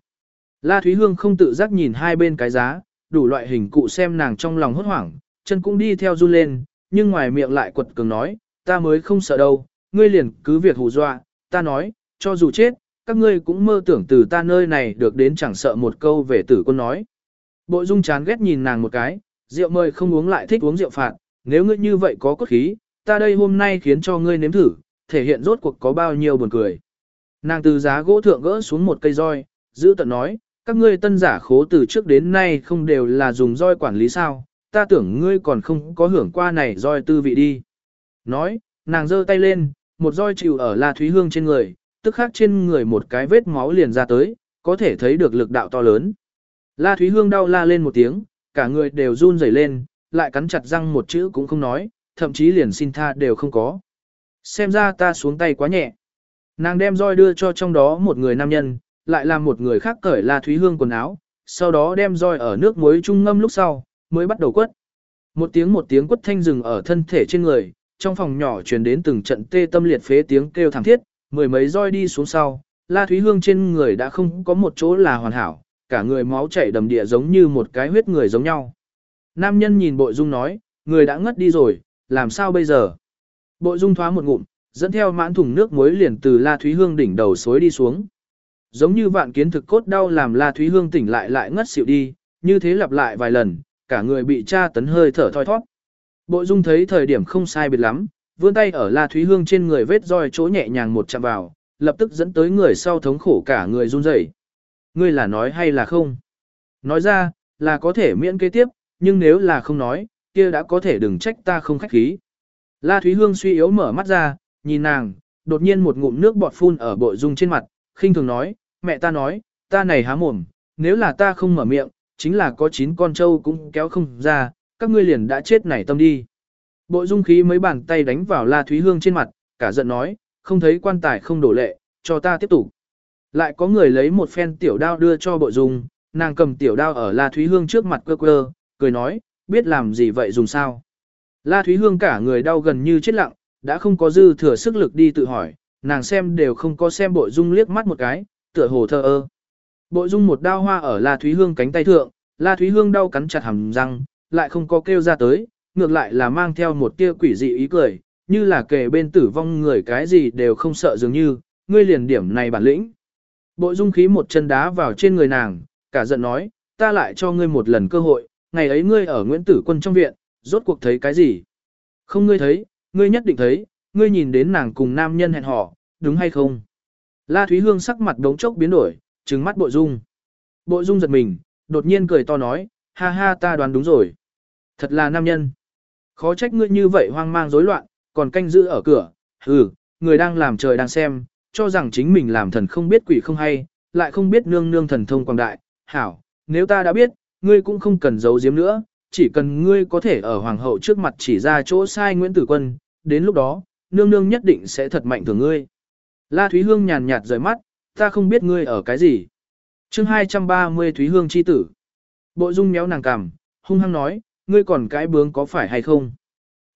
La Thúy Hương không tự giác nhìn hai bên cái giá, đủ loại hình cụ xem nàng trong lòng hốt hoảng, chân cũng đi theo run lên, nhưng ngoài miệng lại quật cường nói, ta mới không sợ đâu, ngươi liền cứ việc hù dọa, ta nói, cho dù chết, các ngươi cũng mơ tưởng từ ta nơi này được đến chẳng sợ một câu về tử quân nói. Bộ dung chán ghét nhìn nàng một cái, rượu mời không uống lại thích uống rượu phạt, nếu ngươi như vậy có cốt khí, ta đây hôm nay khiến cho ngươi nếm thử, thể hiện rốt cuộc có bao nhiêu buồn cười. Nàng từ giá gỗ thượng gỡ xuống một cây roi, giữ tận nói, các ngươi tân giả khố từ trước đến nay không đều là dùng roi quản lý sao, ta tưởng ngươi còn không có hưởng qua này roi tư vị đi. Nói, nàng giơ tay lên, một roi chịu ở La Thúy Hương trên người, tức khắc trên người một cái vết máu liền ra tới, có thể thấy được lực đạo to lớn. La Thúy Hương đau la lên một tiếng, cả người đều run rẩy lên, lại cắn chặt răng một chữ cũng không nói, thậm chí liền xin tha đều không có. Xem ra ta xuống tay quá nhẹ. Nàng đem roi đưa cho trong đó một người nam nhân, lại làm một người khác cởi La Thúy Hương quần áo, sau đó đem roi ở nước muối trung ngâm lúc sau, mới bắt đầu quất. Một tiếng một tiếng quất thanh rừng ở thân thể trên người, trong phòng nhỏ truyền đến từng trận tê tâm liệt phế tiếng kêu thảm thiết, mười mấy roi đi xuống sau, La Thúy Hương trên người đã không có một chỗ là hoàn hảo, cả người máu chảy đầm địa giống như một cái huyết người giống nhau. Nam nhân nhìn bội dung nói, người đã ngất đi rồi, làm sao bây giờ? Bội dung thoá một ngụm, dẫn theo mãn thùng nước muối liền từ La Thúy Hương đỉnh đầu xối đi xuống. Giống như vạn kiến thực cốt đau làm La Thúy Hương tỉnh lại lại ngất xỉu đi, như thế lặp lại vài lần, cả người bị tra tấn hơi thở thoi thoát. Bội dung thấy thời điểm không sai biệt lắm, vươn tay ở La Thúy Hương trên người vết roi chỗ nhẹ nhàng một chạm vào, lập tức dẫn tới người sau thống khổ cả người run rẩy. Ngươi là nói hay là không? Nói ra, là có thể miễn kế tiếp, nhưng nếu là không nói, kia đã có thể đừng trách ta không khách khí. La Thúy Hương suy yếu mở mắt ra, nhìn nàng, đột nhiên một ngụm nước bọt phun ở bội dung trên mặt, khinh thường nói, mẹ ta nói, ta này há mồm, nếu là ta không mở miệng, chính là có chín con trâu cũng kéo không ra, các ngươi liền đã chết nảy tâm đi. bộ dung khí mấy bàn tay đánh vào La Thúy Hương trên mặt, cả giận nói, không thấy quan tài không đổ lệ, cho ta tiếp tục. Lại có người lấy một phen tiểu đao đưa cho bộ dung, nàng cầm tiểu đao ở La Thúy Hương trước mặt quơ quơ, cười nói, biết làm gì vậy dùng sao. La Thúy Hương cả người đau gần như chết lặng, đã không có dư thừa sức lực đi tự hỏi, nàng xem đều không có xem bộ dung liếc mắt một cái, tựa hồ thơ ơ. bộ dung một đao hoa ở La Thúy Hương cánh tay thượng, La Thúy Hương đau cắn chặt hàm răng, lại không có kêu ra tới, ngược lại là mang theo một tia quỷ dị ý cười, như là kề bên tử vong người cái gì đều không sợ dường như, ngươi liền điểm này bản lĩnh. bộ dung khí một chân đá vào trên người nàng, cả giận nói, ta lại cho ngươi một lần cơ hội, ngày ấy ngươi ở Nguyễn Tử Quân trong viện, rốt cuộc thấy cái gì? Không ngươi thấy, ngươi nhất định thấy, ngươi nhìn đến nàng cùng nam nhân hẹn hò, đúng hay không? La Thúy Hương sắc mặt đống chốc biến đổi, trừng mắt bộ dung. bộ dung giật mình, đột nhiên cười to nói, ha ha ta đoán đúng rồi. Thật là nam nhân. Khó trách ngươi như vậy hoang mang rối loạn, còn canh giữ ở cửa, hừ, người đang làm trời đang xem, cho rằng chính mình làm thần không biết quỷ không hay, lại không biết nương nương thần thông quảng đại, hảo, nếu ta đã biết, ngươi cũng không cần giấu giếm nữa, chỉ cần ngươi có thể ở hoàng hậu trước mặt chỉ ra chỗ sai Nguyễn Tử Quân, đến lúc đó, nương nương nhất định sẽ thật mạnh thường ngươi. La Thúy Hương nhàn nhạt rời mắt, ta không biết ngươi ở cái gì. chương 230 Thúy Hương chi tử. Bộ dung méo nàng cằm, hung hăng nói, ngươi còn cái bướng có phải hay không?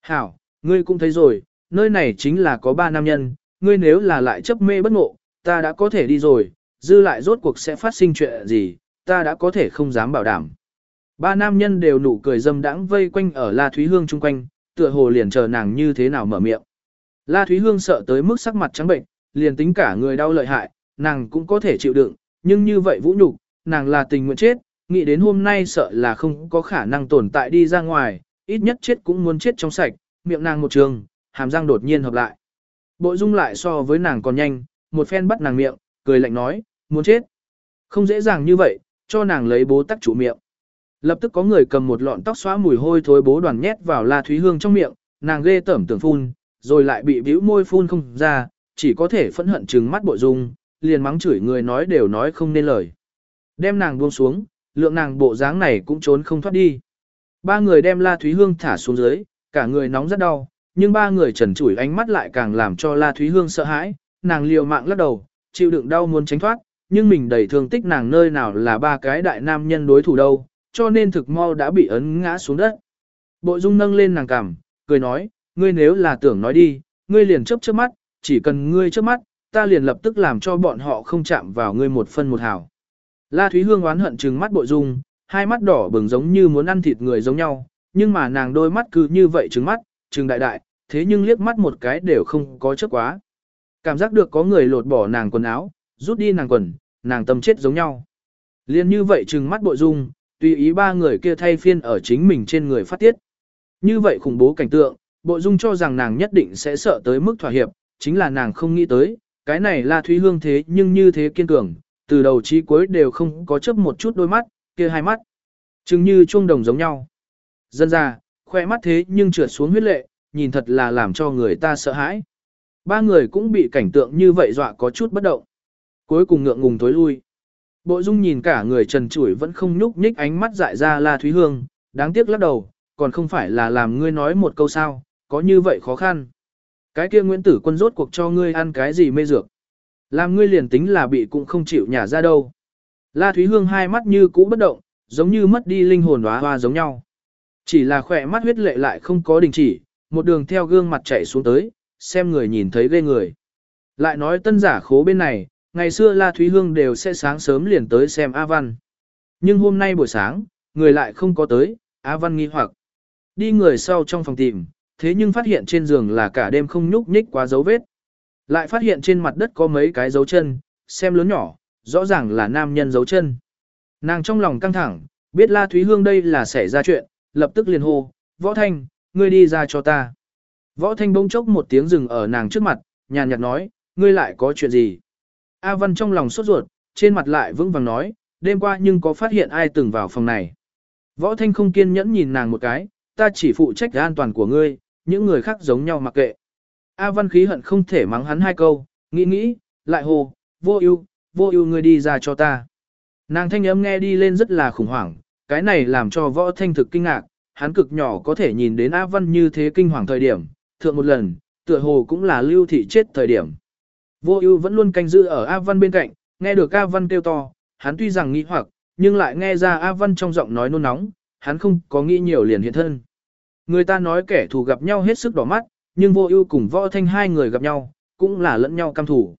Hảo, ngươi cũng thấy rồi, nơi này chính là có ba nam nhân, ngươi nếu là lại chấp mê bất ngộ, ta đã có thể đi rồi, dư lại rốt cuộc sẽ phát sinh chuyện gì, ta đã có thể không dám bảo đảm. Ba nam nhân đều nụ cười dâm đãng vây quanh ở La Thúy Hương chung quanh, tựa hồ liền chờ nàng như thế nào mở miệng. La Thúy Hương sợ tới mức sắc mặt trắng bệnh, liền tính cả người đau lợi hại, nàng cũng có thể chịu đựng, nhưng như vậy vũ nhục, nàng là tình nguyện chết, nghĩ đến hôm nay sợ là không có khả năng tồn tại đi ra ngoài, ít nhất chết cũng muốn chết trong sạch, miệng nàng một trường, hàm răng đột nhiên hợp lại. Bộ dung lại so với nàng còn nhanh, một phen bắt nàng miệng, cười lạnh nói, muốn chết. Không dễ dàng như vậy, cho nàng lấy bố tắc chủ miệng. Lập tức có người cầm một lọn tóc xóa mùi hôi thối bố đoàn nhét vào La Thúy Hương trong miệng, nàng ghê tởm tưởng phun, rồi lại bị bĩu môi phun không ra, chỉ có thể phẫn hận trừng mắt bộ dung, liền mắng chửi người nói đều nói không nên lời. Đem nàng buông xuống, lượng nàng bộ dáng này cũng trốn không thoát đi. Ba người đem La Thúy Hương thả xuống dưới, cả người nóng rất đau, nhưng ba người trần chủi ánh mắt lại càng làm cho La Thúy Hương sợ hãi, nàng liều mạng lắc đầu, chịu đựng đau muốn tránh thoát, nhưng mình đầy thương tích nàng nơi nào là ba cái đại nam nhân đối thủ đâu, cho nên thực mau đã bị ấn ngã xuống đất. Bộ dung nâng lên nàng cằm, cười nói, ngươi nếu là tưởng nói đi, ngươi liền chớp chớp mắt, chỉ cần ngươi chớp mắt, ta liền lập tức làm cho bọn họ không chạm vào ngươi một phân một hào. La Thúy Hương oán hận trừng mắt bộ dung, hai mắt đỏ bừng giống như muốn ăn thịt người giống nhau, nhưng mà nàng đôi mắt cứ như vậy trừng mắt, trừng đại đại, thế nhưng liếc mắt một cái đều không có chất quá. Cảm giác được có người lột bỏ nàng quần áo, rút đi nàng quần, nàng tâm chết giống nhau. Liên như vậy trừng mắt bộ dung, tùy ý ba người kia thay phiên ở chính mình trên người phát tiết. Như vậy khủng bố cảnh tượng, bộ dung cho rằng nàng nhất định sẽ sợ tới mức thỏa hiệp, chính là nàng không nghĩ tới, cái này là Thúy Hương thế nhưng như thế kiên cường, từ đầu chí cuối đều không có chấp một chút đôi mắt, kia hai mắt. Trừng như chuông đồng giống nhau. Dân ra, khoe mắt thế nhưng trượt xuống huyết lệ, nhìn thật là làm cho người ta sợ hãi. Ba người cũng bị cảnh tượng như vậy dọa có chút bất động. Cuối cùng ngượng ngùng tối lui. Bộ dung nhìn cả người trần trụi vẫn không nhúc nhích ánh mắt dại ra La Thúy Hương, đáng tiếc lắc đầu, còn không phải là làm ngươi nói một câu sao, có như vậy khó khăn. Cái kia Nguyễn Tử Quân rốt cuộc cho ngươi ăn cái gì mê dược. Làm ngươi liền tính là bị cũng không chịu nhả ra đâu. La Thúy Hương hai mắt như cũ bất động, giống như mất đi linh hồn hóa hoa giống nhau. Chỉ là khỏe mắt huyết lệ lại không có đình chỉ, một đường theo gương mặt chảy xuống tới, xem người nhìn thấy ghê người. Lại nói tân giả khố bên này, ngày xưa La Thúy Hương đều sẽ sáng sớm liền tới xem A Văn. Nhưng hôm nay buổi sáng, người lại không có tới, A Văn nghi hoặc. Đi người sau trong phòng tìm, thế nhưng phát hiện trên giường là cả đêm không nhúc nhích quá dấu vết. Lại phát hiện trên mặt đất có mấy cái dấu chân, xem lớn nhỏ, rõ ràng là nam nhân dấu chân. Nàng trong lòng căng thẳng, biết La Thúy Hương đây là xảy ra chuyện, lập tức liền hô, Võ Thanh, ngươi đi ra cho ta. Võ Thanh bỗng chốc một tiếng dừng ở nàng trước mặt, nhàn nhạt nói, ngươi lại có chuyện gì? A Văn trong lòng sốt ruột, trên mặt lại vững vàng nói, đêm qua nhưng có phát hiện ai từng vào phòng này. Võ Thanh không kiên nhẫn nhìn nàng một cái, ta chỉ phụ trách an toàn của ngươi, những người khác giống nhau mặc kệ. A Văn khí hận không thể mắng hắn hai câu, nghĩ nghĩ, lại hồ, vô ưu, vô ưu ngươi đi ra cho ta. Nàng thanh âm nghe đi lên rất là khủng hoảng, cái này làm cho võ thanh thực kinh ngạc, hắn cực nhỏ có thể nhìn đến A Văn như thế kinh hoàng thời điểm, thượng một lần, tựa hồ cũng là lưu thị chết thời điểm. Vô ưu vẫn luôn canh giữ ở A Văn bên cạnh, nghe được A Văn kêu to, hắn tuy rằng nghĩ hoặc, nhưng lại nghe ra A Văn trong giọng nói nôn nóng, hắn không có nghĩ nhiều liền hiện thân. Người ta nói kẻ thù gặp nhau hết sức đỏ mắt, nhưng vô ưu cùng võ thanh hai người gặp nhau, cũng là lẫn nhau cam thủ.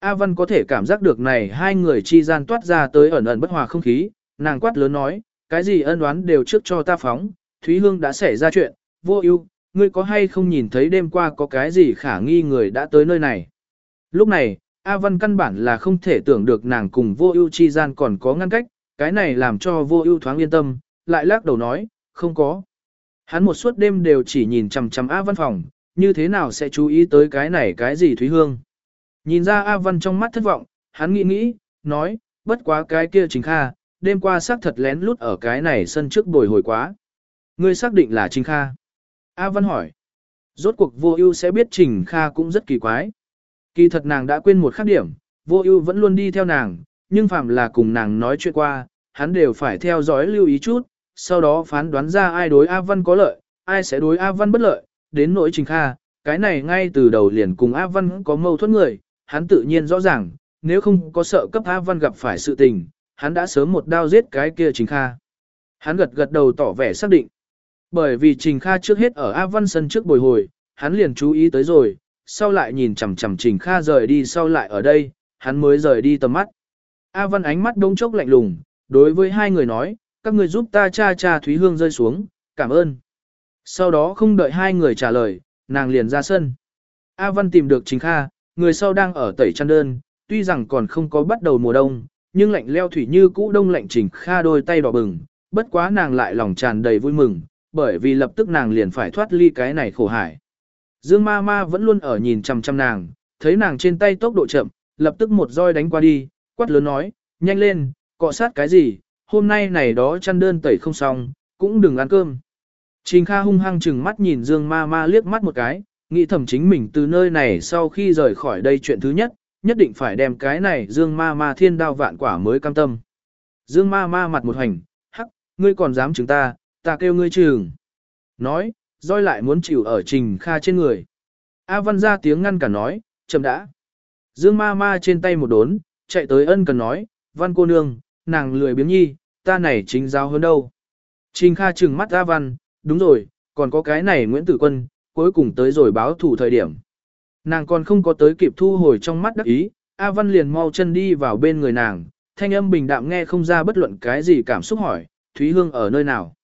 A Văn có thể cảm giác được này hai người chi gian toát ra tới ẩn ẩn bất hòa không khí, nàng quát lớn nói, cái gì ân oán đều trước cho ta phóng, Thúy Hương đã xảy ra chuyện, vô ưu, ngươi có hay không nhìn thấy đêm qua có cái gì khả nghi người đã tới nơi này. Lúc này, A Văn căn bản là không thể tưởng được nàng cùng vô ưu chi gian còn có ngăn cách, cái này làm cho vô ưu thoáng yên tâm, lại lắc đầu nói, không có. Hắn một suốt đêm đều chỉ nhìn chằm chằm A Văn phòng, như thế nào sẽ chú ý tới cái này cái gì Thúy Hương. Nhìn ra A Văn trong mắt thất vọng, hắn nghĩ nghĩ, nói, bất quá cái kia Trình Kha, đêm qua xác thật lén lút ở cái này sân trước bồi hồi quá. Ngươi xác định là Trình Kha. A Văn hỏi. Rốt cuộc vô ưu sẽ biết Trình Kha cũng rất kỳ quái. Kỳ thật nàng đã quên một khác điểm, vô ưu vẫn luôn đi theo nàng, nhưng phạm là cùng nàng nói chuyện qua, hắn đều phải theo dõi lưu ý chút, sau đó phán đoán ra ai đối A Văn có lợi, ai sẽ đối A Văn bất lợi, đến nỗi Trình Kha, cái này ngay từ đầu liền cùng A Văn có mâu thuẫn người, hắn tự nhiên rõ ràng, nếu không có sợ cấp A Văn gặp phải sự tình, hắn đã sớm một đao giết cái kia Trình Kha. Hắn gật gật đầu tỏ vẻ xác định. Bởi vì Trình Kha trước hết ở A Văn sân trước bồi hồi, hắn liền chú ý tới rồi, sau lại nhìn chằm chằm Trình Kha rời đi sau lại ở đây, hắn mới rời đi tầm mắt. A Văn ánh mắt đông chốc lạnh lùng, đối với hai người nói, các người giúp ta cha cha Thúy Hương rơi xuống, cảm ơn. Sau đó không đợi hai người trả lời, nàng liền ra sân. A Văn tìm được Trình Kha, người sau đang ở tẩy chăn đơn, tuy rằng còn không có bắt đầu mùa đông, nhưng lạnh leo thủy như cũ đông lạnh Trình Kha đôi tay đỏ bừng, bất quá nàng lại lòng tràn đầy vui mừng, bởi vì lập tức nàng liền phải thoát ly cái này khổ hải. Dương ma ma vẫn luôn ở nhìn chằm chằm nàng, thấy nàng trên tay tốc độ chậm, lập tức một roi đánh qua đi, quát lớn nói, nhanh lên, cọ sát cái gì, hôm nay này đó chăn đơn tẩy không xong, cũng đừng ăn cơm. Trình Kha hung hăng chừng mắt nhìn Dương ma ma liếc mắt một cái, nghĩ thầm chính mình từ nơi này sau khi rời khỏi đây chuyện thứ nhất, nhất định phải đem cái này Dương ma ma thiên đao vạn quả mới cam tâm. Dương ma ma mặt một hành, hắc, ngươi còn dám chứng ta, ta kêu ngươi trừng. Nói, roi lại muốn chịu ở Trình Kha trên người. A Văn ra tiếng ngăn cả nói, chậm đã. Dương ma ma trên tay một đốn, chạy tới ân cần nói, Văn cô nương, nàng lười biếng nhi, ta này chính giáo hơn đâu. Trình Kha trừng mắt A Văn, đúng rồi, còn có cái này Nguyễn Tử Quân, cuối cùng tới rồi báo thủ thời điểm. Nàng còn không có tới kịp thu hồi trong mắt đắc ý, A Văn liền mau chân đi vào bên người nàng, thanh âm bình đạm nghe không ra bất luận cái gì cảm xúc hỏi, Thúy Hương ở nơi nào.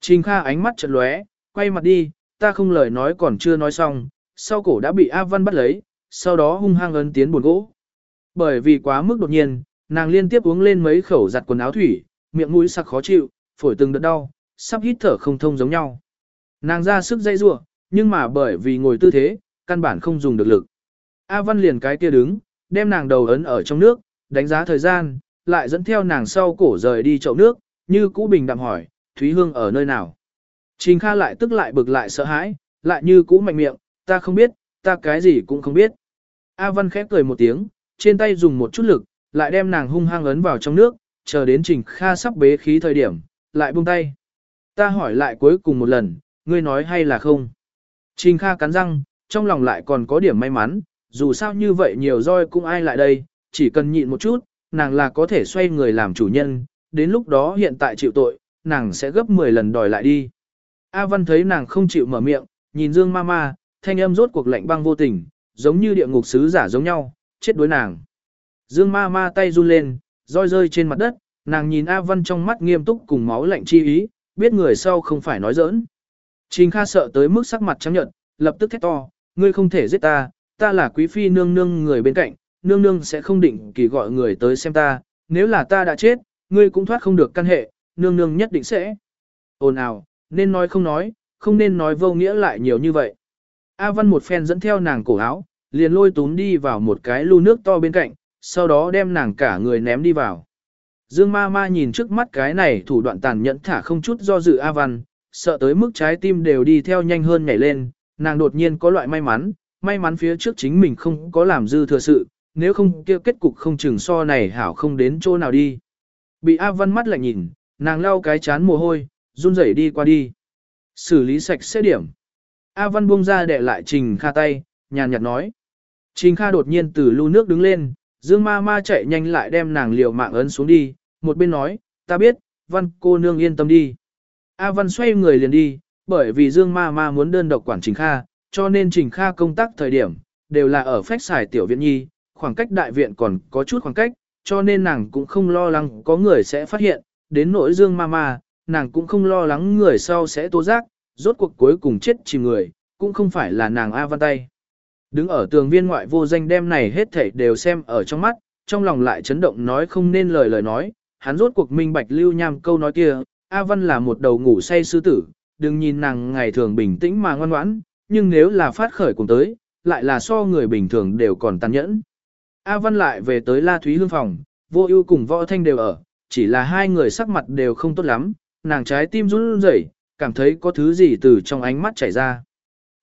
Trình Kha ánh mắt chợt lóe, quay mặt đi, ta không lời nói còn chưa nói xong, sau cổ đã bị A Văn bắt lấy, sau đó hung hăng ấn tiến buồn gỗ. Bởi vì quá mức đột nhiên, nàng liên tiếp uống lên mấy khẩu giặt quần áo thủy, miệng mũi sặc khó chịu, phổi từng đợt đau, sắp hít thở không thông giống nhau. Nàng ra sức dây rủa, nhưng mà bởi vì ngồi tư thế, căn bản không dùng được lực. A Văn liền cái kia đứng, đem nàng đầu ấn ở trong nước, đánh giá thời gian, lại dẫn theo nàng sau cổ rời đi chậu nước, như cũ bình đạm hỏi, Thúy Hương ở nơi nào. Trình Kha lại tức lại bực lại sợ hãi, lại như cũ mạnh miệng, ta không biết, ta cái gì cũng không biết. A Văn khép cười một tiếng, trên tay dùng một chút lực, lại đem nàng hung hăng ấn vào trong nước, chờ đến Trình Kha sắp bế khí thời điểm, lại buông tay. Ta hỏi lại cuối cùng một lần, ngươi nói hay là không? Trình Kha cắn răng, trong lòng lại còn có điểm may mắn, dù sao như vậy nhiều roi cũng ai lại đây, chỉ cần nhịn một chút, nàng là có thể xoay người làm chủ nhân, đến lúc đó hiện tại chịu tội, nàng sẽ gấp 10 lần đòi lại đi. A Văn thấy nàng không chịu mở miệng, nhìn Dương Mama, thanh âm rốt cuộc lạnh băng vô tình, giống như địa ngục sứ giả giống nhau, chết đối nàng. Dương Mama tay run lên, roi rơi trên mặt đất, nàng nhìn A Văn trong mắt nghiêm túc cùng máu lạnh chi ý, biết người sau không phải nói giỡn. Trình Kha sợ tới mức sắc mặt trắng nhợt, lập tức thét to, ngươi không thể giết ta, ta là quý phi nương nương người bên cạnh, nương nương sẽ không định kỳ gọi người tới xem ta, nếu là ta đã chết, ngươi cũng thoát không được căn hệ, nương nương nhất định sẽ. Ồn ào, nên nói không nói, không nên nói vô nghĩa lại nhiều như vậy. A Văn một phen dẫn theo nàng cổ áo, liền lôi tún đi vào một cái lu nước to bên cạnh, sau đó đem nàng cả người ném đi vào. Dương ma ma nhìn trước mắt cái này thủ đoạn tàn nhẫn thả không chút do dự A Văn, sợ tới mức trái tim đều đi theo nhanh hơn nhảy lên, nàng đột nhiên có loại may mắn, may mắn phía trước chính mình không có làm dư thừa sự, nếu không kia kết cục không chừng so này hảo không đến chỗ nào đi. Bị A Văn mắt lạnh nhìn, nàng lau cái chán mồ hôi, run rẩy đi qua đi. Xử lý sạch sẽ điểm. A Văn buông ra để lại Trình Kha tay, nhàn nhạt nói. Trình Kha đột nhiên từ lưu nước đứng lên, Dương ma ma chạy nhanh lại đem nàng liều mạng ấn xuống đi, một bên nói, ta biết, Văn cô nương yên tâm đi. A Văn xoay người liền đi, bởi vì Dương ma ma muốn đơn độc quản Trình Kha, cho nên Trình Kha công tác thời điểm, đều là ở phách xài tiểu viện nhi, khoảng cách đại viện còn có chút khoảng cách, cho nên nàng cũng không lo lắng có người sẽ phát hiện, đến nỗi Dương ma ma, nàng cũng không lo lắng người sau sẽ tố giác, rốt cuộc cuối cùng chết chìm người, cũng không phải là nàng A Văn tay. Đứng ở tường viên ngoại vô danh đem này hết thảy đều xem ở trong mắt, trong lòng lại chấn động nói không nên lời lời nói, hắn rốt cuộc minh bạch lưu nham câu nói kia, A Văn là một đầu ngủ say sư tử, đừng nhìn nàng ngày thường bình tĩnh mà ngoan ngoãn, nhưng nếu là phát khởi cùng tới, lại là so người bình thường đều còn tàn nhẫn. A Văn lại về tới La Thúy Hương phòng, vô ưu cùng võ thanh đều ở, chỉ là hai người sắc mặt đều không tốt lắm, nàng trái tim run rẩy, cảm thấy có thứ gì từ trong ánh mắt chảy ra.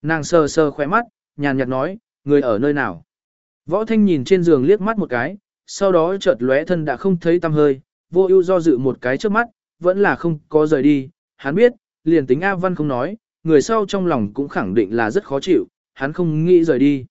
Nàng sờ sờ khóe mắt, nhàn nhạt nói, người ở nơi nào. Võ thanh nhìn trên giường liếc mắt một cái, sau đó chợt lóe thân đã không thấy tăm hơi, vô ưu do dự một cái trước mắt, vẫn là không có rời đi, hắn biết, liền tính A Văn không nói, người sau trong lòng cũng khẳng định là rất khó chịu, hắn không nghĩ rời đi.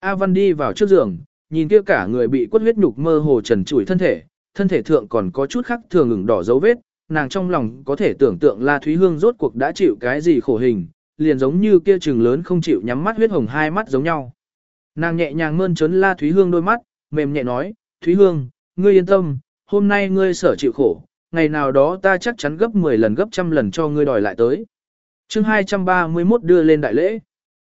A Văn đi vào trước giường, nhìn kia cả người bị quất huyết nhục mơ hồ trần trụi thân thể, thân thể thượng còn có chút khác thường ửng đỏ dấu vết, nàng trong lòng có thể tưởng tượng La Thúy Hương rốt cuộc đã chịu cái gì khổ hình, liền giống như kia trừng lớn không chịu nhắm mắt huyết hồng hai mắt giống nhau. Nàng nhẹ nhàng mơn trớn La Thúy Hương đôi mắt, mềm nhẹ nói, Thúy Hương, ngươi yên tâm, hôm nay ngươi sở chịu khổ, ngày nào đó ta chắc chắn gấp 10 lần gấp trăm lần cho ngươi đòi lại tới. chương 231 đưa lên đại lễ.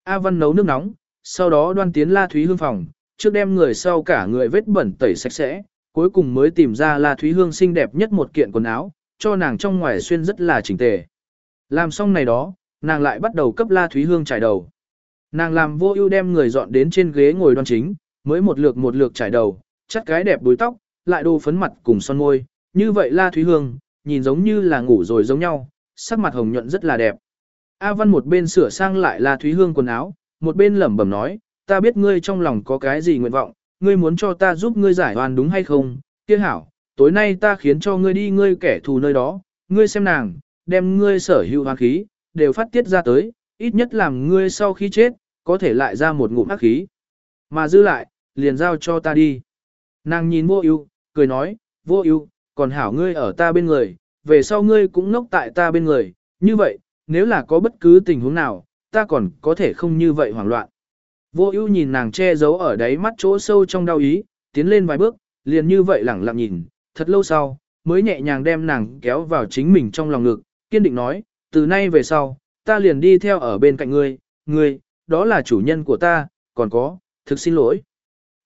A Văn nấu nước nóng, sau đó đoan tiến La Thúy Hương phòng, trước đem người sau cả người vết bẩn tẩy sạch sẽ, cuối cùng mới tìm ra La Thúy Hương xinh đẹp nhất một kiện quần áo, cho nàng trong ngoài xuyên rất là chỉnh tề. Làm xong này đó, nàng lại bắt đầu cấp La Thúy Hương trải đầu. Nàng làm vô ưu đem người dọn đến trên ghế ngồi đoan chính, mới một lượt một lượt trải đầu, chắt cái đẹp búi tóc, lại đồ phấn mặt cùng son môi, như vậy La Thúy Hương, nhìn giống như là ngủ rồi giống nhau, sắc mặt hồng nhuận rất là đẹp. A Văn một bên sửa sang lại La Thúy Hương quần áo, một bên lẩm bẩm nói, ta biết ngươi trong lòng có cái gì nguyện vọng, ngươi muốn cho ta giúp ngươi giải oan đúng hay không, kia hảo, tối nay ta khiến cho ngươi đi ngươi kẻ thù nơi đó, ngươi xem nàng, đem ngươi sở hữu hoang khí, đều phát tiết ra tới, ít nhất làm ngươi sau khi chết, có thể lại ra một ngụm hắc khí. Mà giữ lại, liền giao cho ta đi. Nàng nhìn vô ưu, cười nói, vô ưu, còn hảo ngươi ở ta bên người, về sau ngươi cũng ngốc tại ta bên người, như vậy, nếu là có bất cứ tình huống nào, ta còn có thể không như vậy hoảng loạn. Vô ưu nhìn nàng che giấu ở đáy mắt chỗ sâu trong đau ý, tiến lên vài bước, liền như vậy lẳng lặng nhìn, thật lâu sau, mới nhẹ nhàng đem nàng kéo vào chính mình trong lòng ngực, kiên định nói, từ nay về sau, ta liền đi theo ở bên cạnh ngươi, ngươi, đó là chủ nhân của ta, còn có, thực xin lỗi.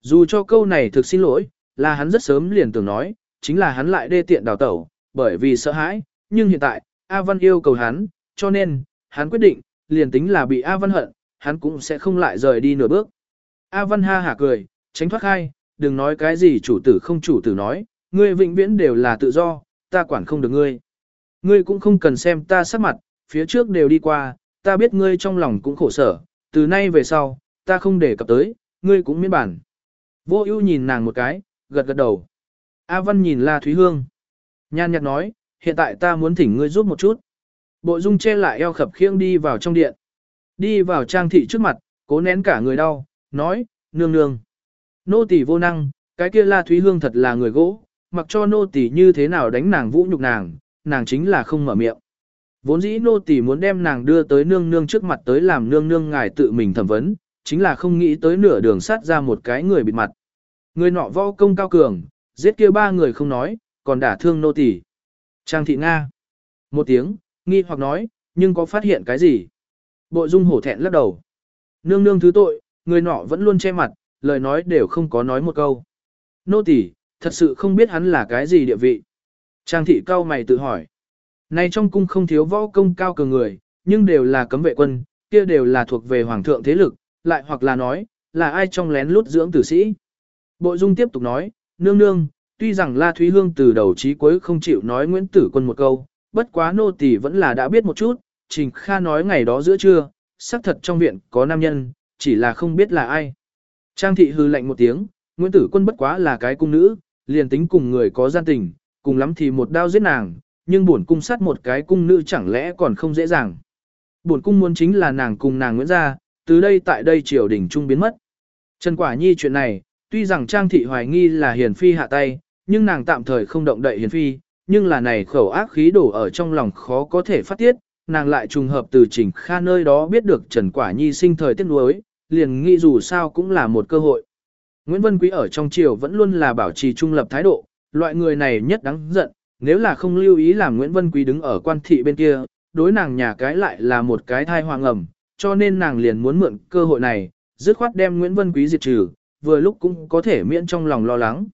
Dù cho câu này thực xin lỗi, là hắn rất sớm liền tưởng nói, chính là hắn lại đê tiện đào tẩu, bởi vì sợ hãi, nhưng hiện tại, A Văn yêu cầu hắn, cho nên, hắn quyết định, liền tính là bị A Văn hận, hắn cũng sẽ không lại rời đi nửa bước. A Văn ha hả cười, tránh thoát khai, đừng nói cái gì chủ tử không chủ tử nói, ngươi vĩnh viễn đều là tự do, ta quản không được ngươi. Ngươi cũng không cần xem ta sắc mặt, phía trước đều đi qua, ta biết ngươi trong lòng cũng khổ sở, từ nay về sau, ta không để cập tới, ngươi cũng miễn bản. Vô ưu nhìn nàng một cái, gật gật đầu. A Văn nhìn La Thúy Hương. Nhan nhạt nói, hiện tại ta muốn thỉnh ngươi giúp một chút. Bộ dung che lại eo khập khiêng đi vào trong điện. Đi vào trang thị trước mặt, cố nén cả người đau, nói, nương nương. Nô tỳ vô năng, cái kia La Thúy Hương thật là người gỗ, mặc cho nô tỳ như thế nào đánh nàng vũ nhục nàng, nàng chính là không mở miệng. Vốn dĩ nô tỳ muốn đem nàng đưa tới nương nương trước mặt tới làm nương nương ngài tự mình thẩm vấn, chính là không nghĩ tới nửa đường sát ra một cái người bịt mặt. Người nọ võ công cao cường, giết kia ba người không nói, còn đả thương nô tỳ. Trang thị Nga. Một tiếng, nghi hoặc nói, nhưng có phát hiện cái gì? Bộ dung hổ thẹn lắc đầu. Nương nương thứ tội, người nọ vẫn luôn che mặt, lời nói đều không có nói một câu. Nô tỳ, thật sự không biết hắn là cái gì địa vị. Trang thị cao mày tự hỏi. Này trong cung không thiếu võ công cao cường người, nhưng đều là cấm vệ quân, kia đều là thuộc về hoàng thượng thế lực, lại hoặc là nói, là ai trong lén lút dưỡng tử sĩ. Bộ dung tiếp tục nói, nương nương, tuy rằng La Thúy Hương từ đầu chí cuối không chịu nói Nguyễn Tử Quân một câu, bất quá nô tỳ vẫn là đã biết một chút, Trình Kha nói ngày đó giữa trưa, xác thật trong viện có nam nhân, chỉ là không biết là ai. Trang thị hư lạnh một tiếng, Nguyễn Tử Quân bất quá là cái cung nữ, liền tính cùng người có gian tình, cùng lắm thì một đao giết nàng, nhưng bổn cung sát một cái cung nữ chẳng lẽ còn không dễ dàng. Bổn cung muốn chính là nàng cùng nàng Nguyễn gia, từ đây tại đây triều đình trung biến mất. Trần Quả Nhi chuyện này, tuy rằng Trang thị hoài nghi là hiền phi hạ tay, nhưng nàng tạm thời không động đậy hiền phi, nhưng là này khẩu ác khí đổ ở trong lòng khó có thể phát tiết, nàng lại trùng hợp từ Trình Kha nơi đó biết được Trần Quả Nhi sinh thời tiết nuối, liền nghĩ dù sao cũng là một cơ hội. Nguyễn Vân Quý ở trong triều vẫn luôn là bảo trì trung lập thái độ, loại người này nhất đáng giận, nếu là không lưu ý làm Nguyễn Vân Quý đứng ở quan thị bên kia, đối nàng nhà cái lại là một cái thai hoàng ẩm, cho nên nàng liền muốn mượn cơ hội này, dứt khoát đem Nguyễn Vân Quý diệt trừ, vừa lúc cũng có thể miễn trong lòng lo lắng.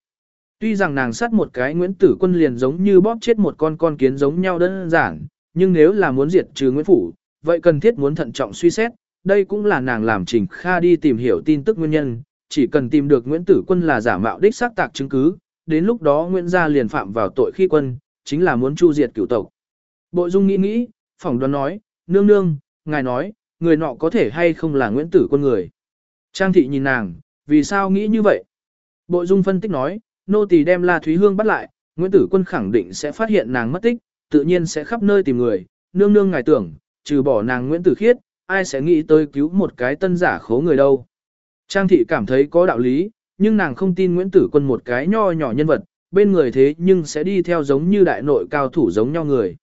Tuy rằng nàng sát một cái Nguyễn Tử Quân liền giống như bóp chết một con con kiến giống nhau đơn giản, nhưng nếu là muốn diệt trừ Nguyễn Phủ, vậy cần thiết muốn thận trọng suy xét, đây cũng là nàng làm Trình Kha đi tìm hiểu tin tức nguyên nhân, chỉ cần tìm được Nguyễn Tử Quân là giả mạo đích xác tạc chứng cứ, đến lúc đó Nguyễn gia liền phạm vào tội khi quân, chính là muốn chu diệt cửu tộc. Bộ Dung nghĩ nghĩ, phỏng đoán nói, nương nương, ngài nói, người nọ có thể hay không là Nguyễn Tử Quân người. Trang thị nhìn nàng, vì sao nghĩ như vậy? Bộ Dung phân tích nói, nô tỳ đem La Thúy Hương bắt lại, Nguyễn Tử Quân khẳng định sẽ phát hiện nàng mất tích, tự nhiên sẽ khắp nơi tìm người, nương nương ngài tưởng, trừ bỏ nàng Nguyễn Tử Khiết, ai sẽ nghĩ tới cứu một cái tân giả khố người đâu. Trang thị cảm thấy có đạo lý, nhưng nàng không tin Nguyễn Tử Quân một cái nho nhỏ nhân vật, bên người thế nhưng sẽ đi theo giống như đại nội cao thủ giống nhau người.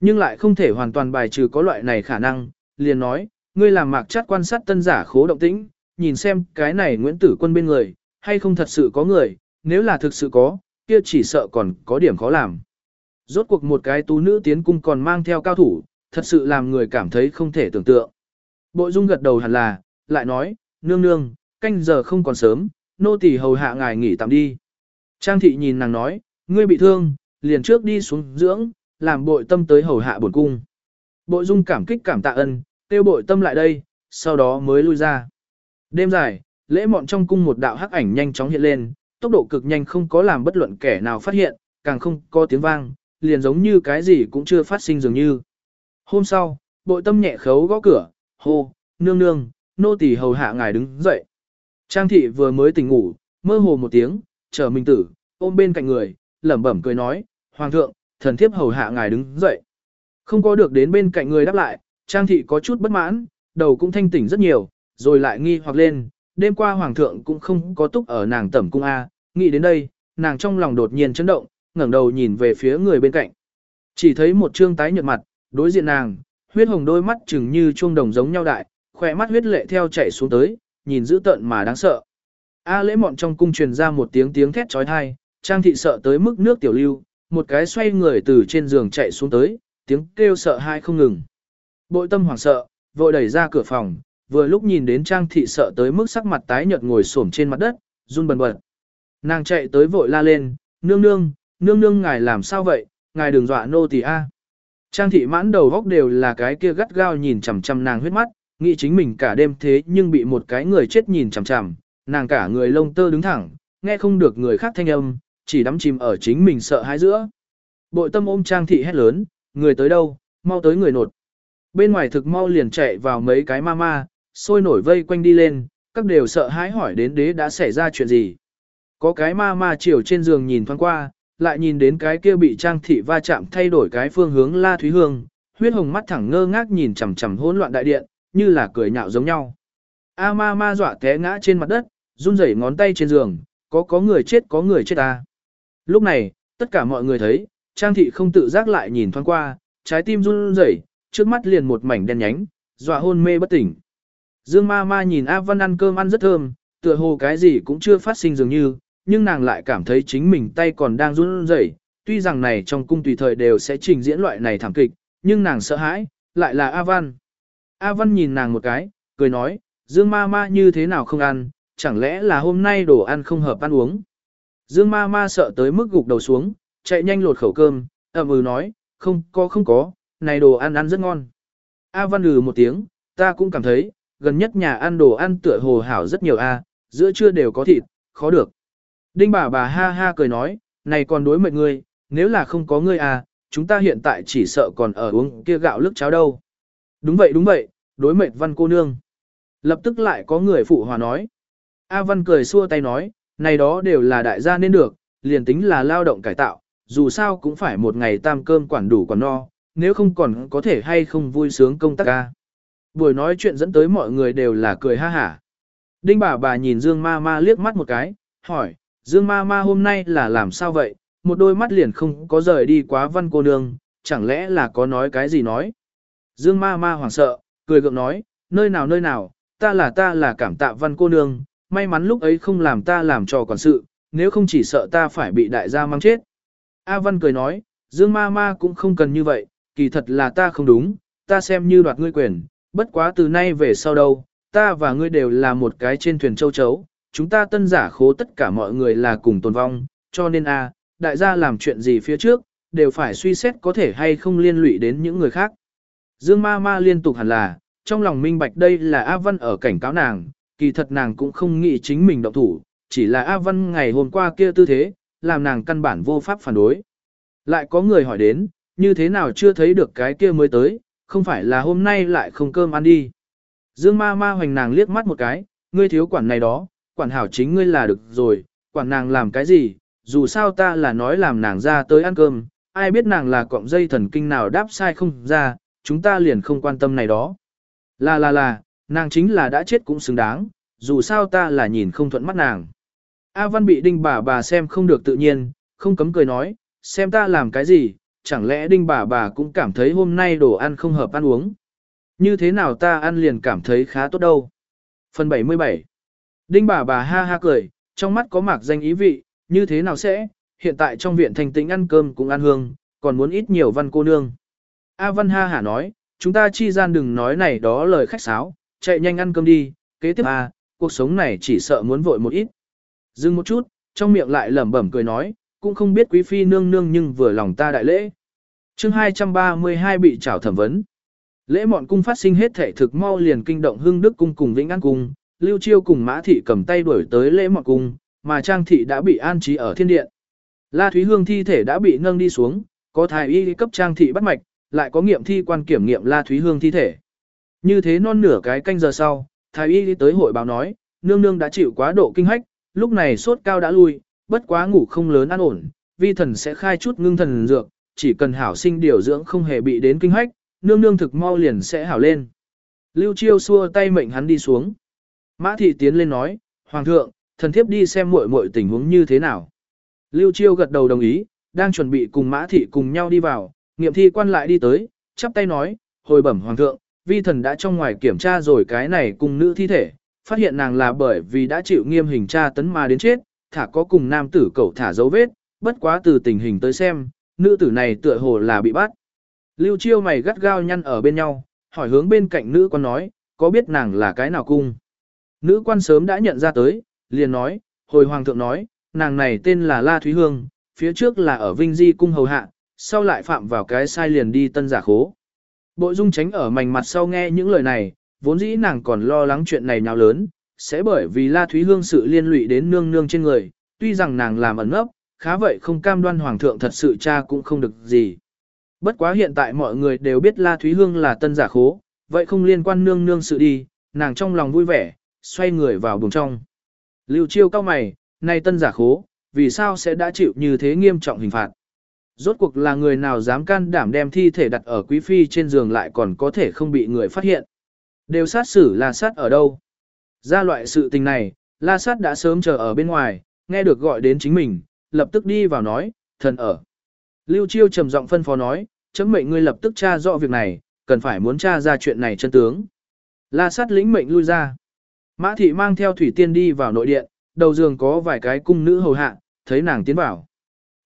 Nhưng lại không thể hoàn toàn bài trừ có loại này khả năng, liền nói, ngươi làm mạc chát quan sát tân giả khố động tĩnh, nhìn xem cái này Nguyễn Tử Quân bên người, hay không thật sự có người, nếu là thực sự có, kia chỉ sợ còn có điểm khó làm. Rốt cuộc một cái tú nữ tiến cung còn mang theo cao thủ, thật sự làm người cảm thấy không thể tưởng tượng. Bội Dung gật đầu hẳn là, lại nói, nương nương, canh giờ không còn sớm, nô tỳ hầu hạ ngài nghỉ tạm đi. Trang thị nhìn nàng nói, ngươi bị thương, liền trước đi xuống dưỡng, làm bội tâm tới hầu hạ bổn cung. Bội Dung cảm kích cảm tạ ân, tiêu bội tâm lại đây, sau đó mới lui ra. Đêm dài, lễ mọn trong cung một đạo hắc ảnh nhanh chóng hiện lên, tốc độ cực nhanh không có làm bất luận kẻ nào phát hiện, càng không có tiếng vang, liền giống như cái gì cũng chưa phát sinh dường như. Hôm sau, bội tâm nhẹ khấu gõ cửa, hô, nương nương, nô tỳ hầu hạ ngài đứng dậy. Trang thị vừa mới tỉnh ngủ, mơ hồ một tiếng, chờ minh tử, ôm bên cạnh người, lẩm bẩm cười nói, hoàng thượng, thần thiếp hầu hạ ngài đứng dậy. Không có được đến bên cạnh người đáp lại, trang thị có chút bất mãn, đầu cũng thanh tỉnh rất nhiều, rồi lại nghi hoặc lên, đêm qua hoàng thượng cũng không có túc ở nàng tẩm cung A, nghĩ đến đây, nàng trong lòng đột nhiên chấn động, ngẩng đầu nhìn về phía người bên cạnh. Chỉ thấy một trương tái nhợt mặt, đối diện nàng, huyết hồng đôi mắt chừng như chuông đồng giống nhau đại, khỏe mắt huyết lệ theo chảy xuống tới, nhìn dữ tợn mà đáng sợ. A lễ mọn trong cung truyền ra một tiếng tiếng thét trói thai, trang thị sợ tới mức nước tiểu lưu, một cái xoay người từ trên giường chạy xuống tới, tiếng kêu sợ hai không ngừng. Bội tâm hoảng sợ, vội đẩy ra cửa phòng, vừa lúc nhìn đến trang thị sợ tới mức sắc mặt tái nhợt ngồi xổm trên mặt đất, run bần bật. Nàng chạy tới vội la lên, nương nương, nương nương ngài làm sao vậy, ngài đừng dọa nô tỳ a. Trang thị mãn đầu góc đều là cái kia gắt gao nhìn chằm chằm nàng huyết mắt, nghĩ chính mình cả đêm thế nhưng bị một cái người chết nhìn chằm chằm, nàng cả người lông tơ đứng thẳng, nghe không được người khác thanh âm, chỉ đắm chìm ở chính mình sợ hãi giữa. Bội tâm ôm trang thị hét lớn, người tới đâu, mau tới người nột. Bên ngoài thực mau liền chạy vào mấy cái ma ma, sôi nổi vây quanh đi lên, các đều sợ hãi hỏi đến đế đã xảy ra chuyện gì. Có cái ma ma chiều trên giường nhìn thoáng qua, lại nhìn đến cái kia bị trang thị va chạm thay đổi cái phương hướng la thúy hương, huyết hồng mắt thẳng ngơ ngác nhìn chằm chằm hỗn loạn đại điện, như là cười nhạo giống nhau. A ma ma dọa té ngã trên mặt đất, run rẩy ngón tay trên giường, có có người chết có người chết ta. Lúc này, tất cả mọi người thấy, trang thị không tự giác lại nhìn thoáng qua, trái tim run rẩy, trước mắt liền một mảnh đen nhánh, dọa hôn mê bất tỉnh. Dương ma ma nhìn A Văn ăn cơm ăn rất thơm, tựa hồ cái gì cũng chưa phát sinh dường như, nhưng nàng lại cảm thấy chính mình tay còn đang run rẩy. Tuy rằng này trong cung tùy thời đều sẽ trình diễn loại này thảm kịch, nhưng nàng sợ hãi, lại là A Văn. A Văn nhìn nàng một cái, cười nói, Dương ma ma như thế nào không ăn, chẳng lẽ là hôm nay đồ ăn không hợp ăn uống. Dương ma ma sợ tới mức gục đầu xuống, chạy nhanh lột khẩu cơm, ậm ừ nói, không có không có, này đồ ăn ăn rất ngon. A Văn ừ một tiếng, ta cũng cảm thấy, gần nhất nhà ăn đồ ăn tựa hồ hảo rất nhiều a, giữa trưa đều có thịt, khó được. Đinh bà bà ha ha cười nói, này còn đối mệnh ngươi, nếu là không có ngươi à, chúng ta hiện tại chỉ sợ còn ở uống kia gạo lức cháo đâu. Đúng vậy đúng vậy, đối mệnh văn cô nương. Lập tức lại có người phụ hòa nói. A văn cười xua tay nói, này đó đều là đại gia nên được, liền tính là lao động cải tạo, dù sao cũng phải một ngày tam cơm quản đủ quản no, nếu không còn có thể hay không vui sướng công tác ca. Buổi nói chuyện dẫn tới mọi người đều là cười ha hả. Đinh bà bà nhìn Dương ma ma liếc mắt một cái, hỏi, Dương ma ma hôm nay là làm sao vậy, một đôi mắt liền không có rời đi quá văn cô nương, chẳng lẽ là có nói cái gì nói. Dương ma ma hoảng sợ, cười gượng nói, nơi nào nơi nào, ta là ta là cảm tạ văn cô nương, may mắn lúc ấy không làm ta làm trò quản sự, nếu không chỉ sợ ta phải bị đại gia mang chết. A văn cười nói, Dương ma ma cũng không cần như vậy, kỳ thật là ta không đúng, ta xem như đoạt ngươi quyền, bất quá từ nay về sau đâu, ta và ngươi đều là một cái trên thuyền châu chấu, chúng ta tân giả khố tất cả mọi người là cùng tồn vong, cho nên a, đại gia làm chuyện gì phía trước, đều phải suy xét có thể hay không liên lụy đến những người khác. Dương ma ma liên tục hẳn là, trong lòng minh bạch đây là A Văn ở cảnh cáo nàng, kỳ thật nàng cũng không nghĩ chính mình động thủ, chỉ là A Văn ngày hôm qua kia tư thế, làm nàng căn bản vô pháp phản đối. Lại có người hỏi đến, như thế nào chưa thấy được cái kia mới tới, không phải là hôm nay lại không cơm ăn đi. Dương ma ma hoành nàng liếc mắt một cái, ngươi thiếu quản này đó, quản hảo chính ngươi là được rồi, quản nàng làm cái gì, dù sao ta là nói làm nàng ra tới ăn cơm, ai biết nàng là cọng dây thần kinh nào đáp sai không ra, chúng ta liền không quan tâm này đó. Là là là, nàng chính là đã chết cũng xứng đáng, dù sao ta là nhìn không thuận mắt nàng. A Văn bị đinh bà bà xem không được tự nhiên, không cấm cười nói, xem ta làm cái gì, chẳng lẽ đinh bà bà cũng cảm thấy hôm nay đồ ăn không hợp ăn uống. Như thế nào ta ăn liền cảm thấy khá tốt đâu. Phần 77 Đinh bà bà ha ha cười, trong mắt có mạc danh ý vị, như thế nào sẽ, hiện tại trong viện thành tĩnh ăn cơm cũng ăn hương, còn muốn ít nhiều văn cô nương. A văn ha hả nói, chúng ta chi gian đừng nói này đó lời khách sáo, chạy nhanh ăn cơm đi, kế tiếp à cuộc sống này chỉ sợ muốn vội một ít. Dừng một chút, trong miệng lại lẩm bẩm cười nói, cũng không biết quý phi nương nương nhưng vừa lòng ta đại lễ. chương 232 bị trảo thẩm vấn. Lễ mọn cung phát sinh hết thể thực mau liền kinh động hưng đức cung cùng vĩnh an cung, lưu chiêu cùng mã thị cầm tay đuổi tới lễ mọn cung, mà trang thị đã bị an trí ở thiên điện. La Thúy Hương thi thể đã bị nâng đi xuống, có thái y cấp trang thị bắt mạch, lại có nghiệm thi quan kiểm nghiệm La Thúy Hương thi thể. Như thế non nửa cái canh giờ sau, thái y tới hội báo nói, nương nương đã chịu quá độ kinh hách, lúc này sốt cao đã lui, bất quá ngủ không lớn an ổn, vi thần sẽ khai chút ngưng thần dược, chỉ cần hảo sinh điều dưỡng không hề bị đến kinh hách, nương nương thực mau liền sẽ hảo lên. Lưu Chiêu xua tay mệnh hắn đi xuống. Mã thị tiến lên nói, Hoàng thượng, thần thiếp đi xem muội muội tình huống như thế nào. Lưu Chiêu gật đầu đồng ý, đang chuẩn bị cùng Mã thị cùng nhau đi vào, nghiệm thi quan lại đi tới, chắp tay nói, hồi bẩm Hoàng thượng, vi thần đã trong ngoài kiểm tra rồi cái này cùng nữ thi thể, phát hiện nàng là bởi vì đã chịu nghiêm hình tra tấn mà đến chết, thả có cùng nam tử cậu thả dấu vết, bất quá từ tình hình tới xem, nữ tử này tựa hồ là bị bắt. Lưu chiêu mày gắt gao nhăn ở bên nhau, hỏi hướng bên cạnh nữ quan nói, có biết nàng là cái nào cung? Nữ quan sớm đã nhận ra tới, liền nói, hồi hoàng thượng nói, nàng này tên là La Thúy Hương, phía trước là ở Vinh Di cung hầu hạ, sau lại phạm vào cái sai liền đi tân giả khố. Bội dung tránh ở mảnh mặt sau nghe những lời này, vốn dĩ nàng còn lo lắng chuyện này nào lớn, sẽ bởi vì La Thúy Hương sự liên lụy đến nương nương trên người, tuy rằng nàng làm ẩn ấp, khá vậy không cam đoan hoàng thượng thật sự cha cũng không được gì. Bất quá hiện tại mọi người đều biết La Thúy Hương là tân giả khố, vậy không liên quan nương nương sự đi, nàng trong lòng vui vẻ, xoay người vào buồng trong. Lưu chiêu cao mày, nay tân giả khố, vì sao sẽ đã chịu như thế nghiêm trọng hình phạt? Rốt cuộc là người nào dám can đảm đem thi thể đặt ở quý phi trên giường lại còn có thể không bị người phát hiện? Đều sát xử là sát ở đâu? Ra loại sự tình này, La Sát đã sớm chờ ở bên ngoài, nghe được gọi đến chính mình, lập tức đi vào nói, thần ở. Lưu Chiêu trầm giọng phân phó nói, chấm mệnh ngươi lập tức tra rõ việc này, cần phải muốn tra ra chuyện này chân tướng. La Sát lĩnh mệnh lui ra. Mã thị mang theo thủy tiên đi vào nội điện, đầu giường có vài cái cung nữ hầu hạ, thấy nàng tiến vào.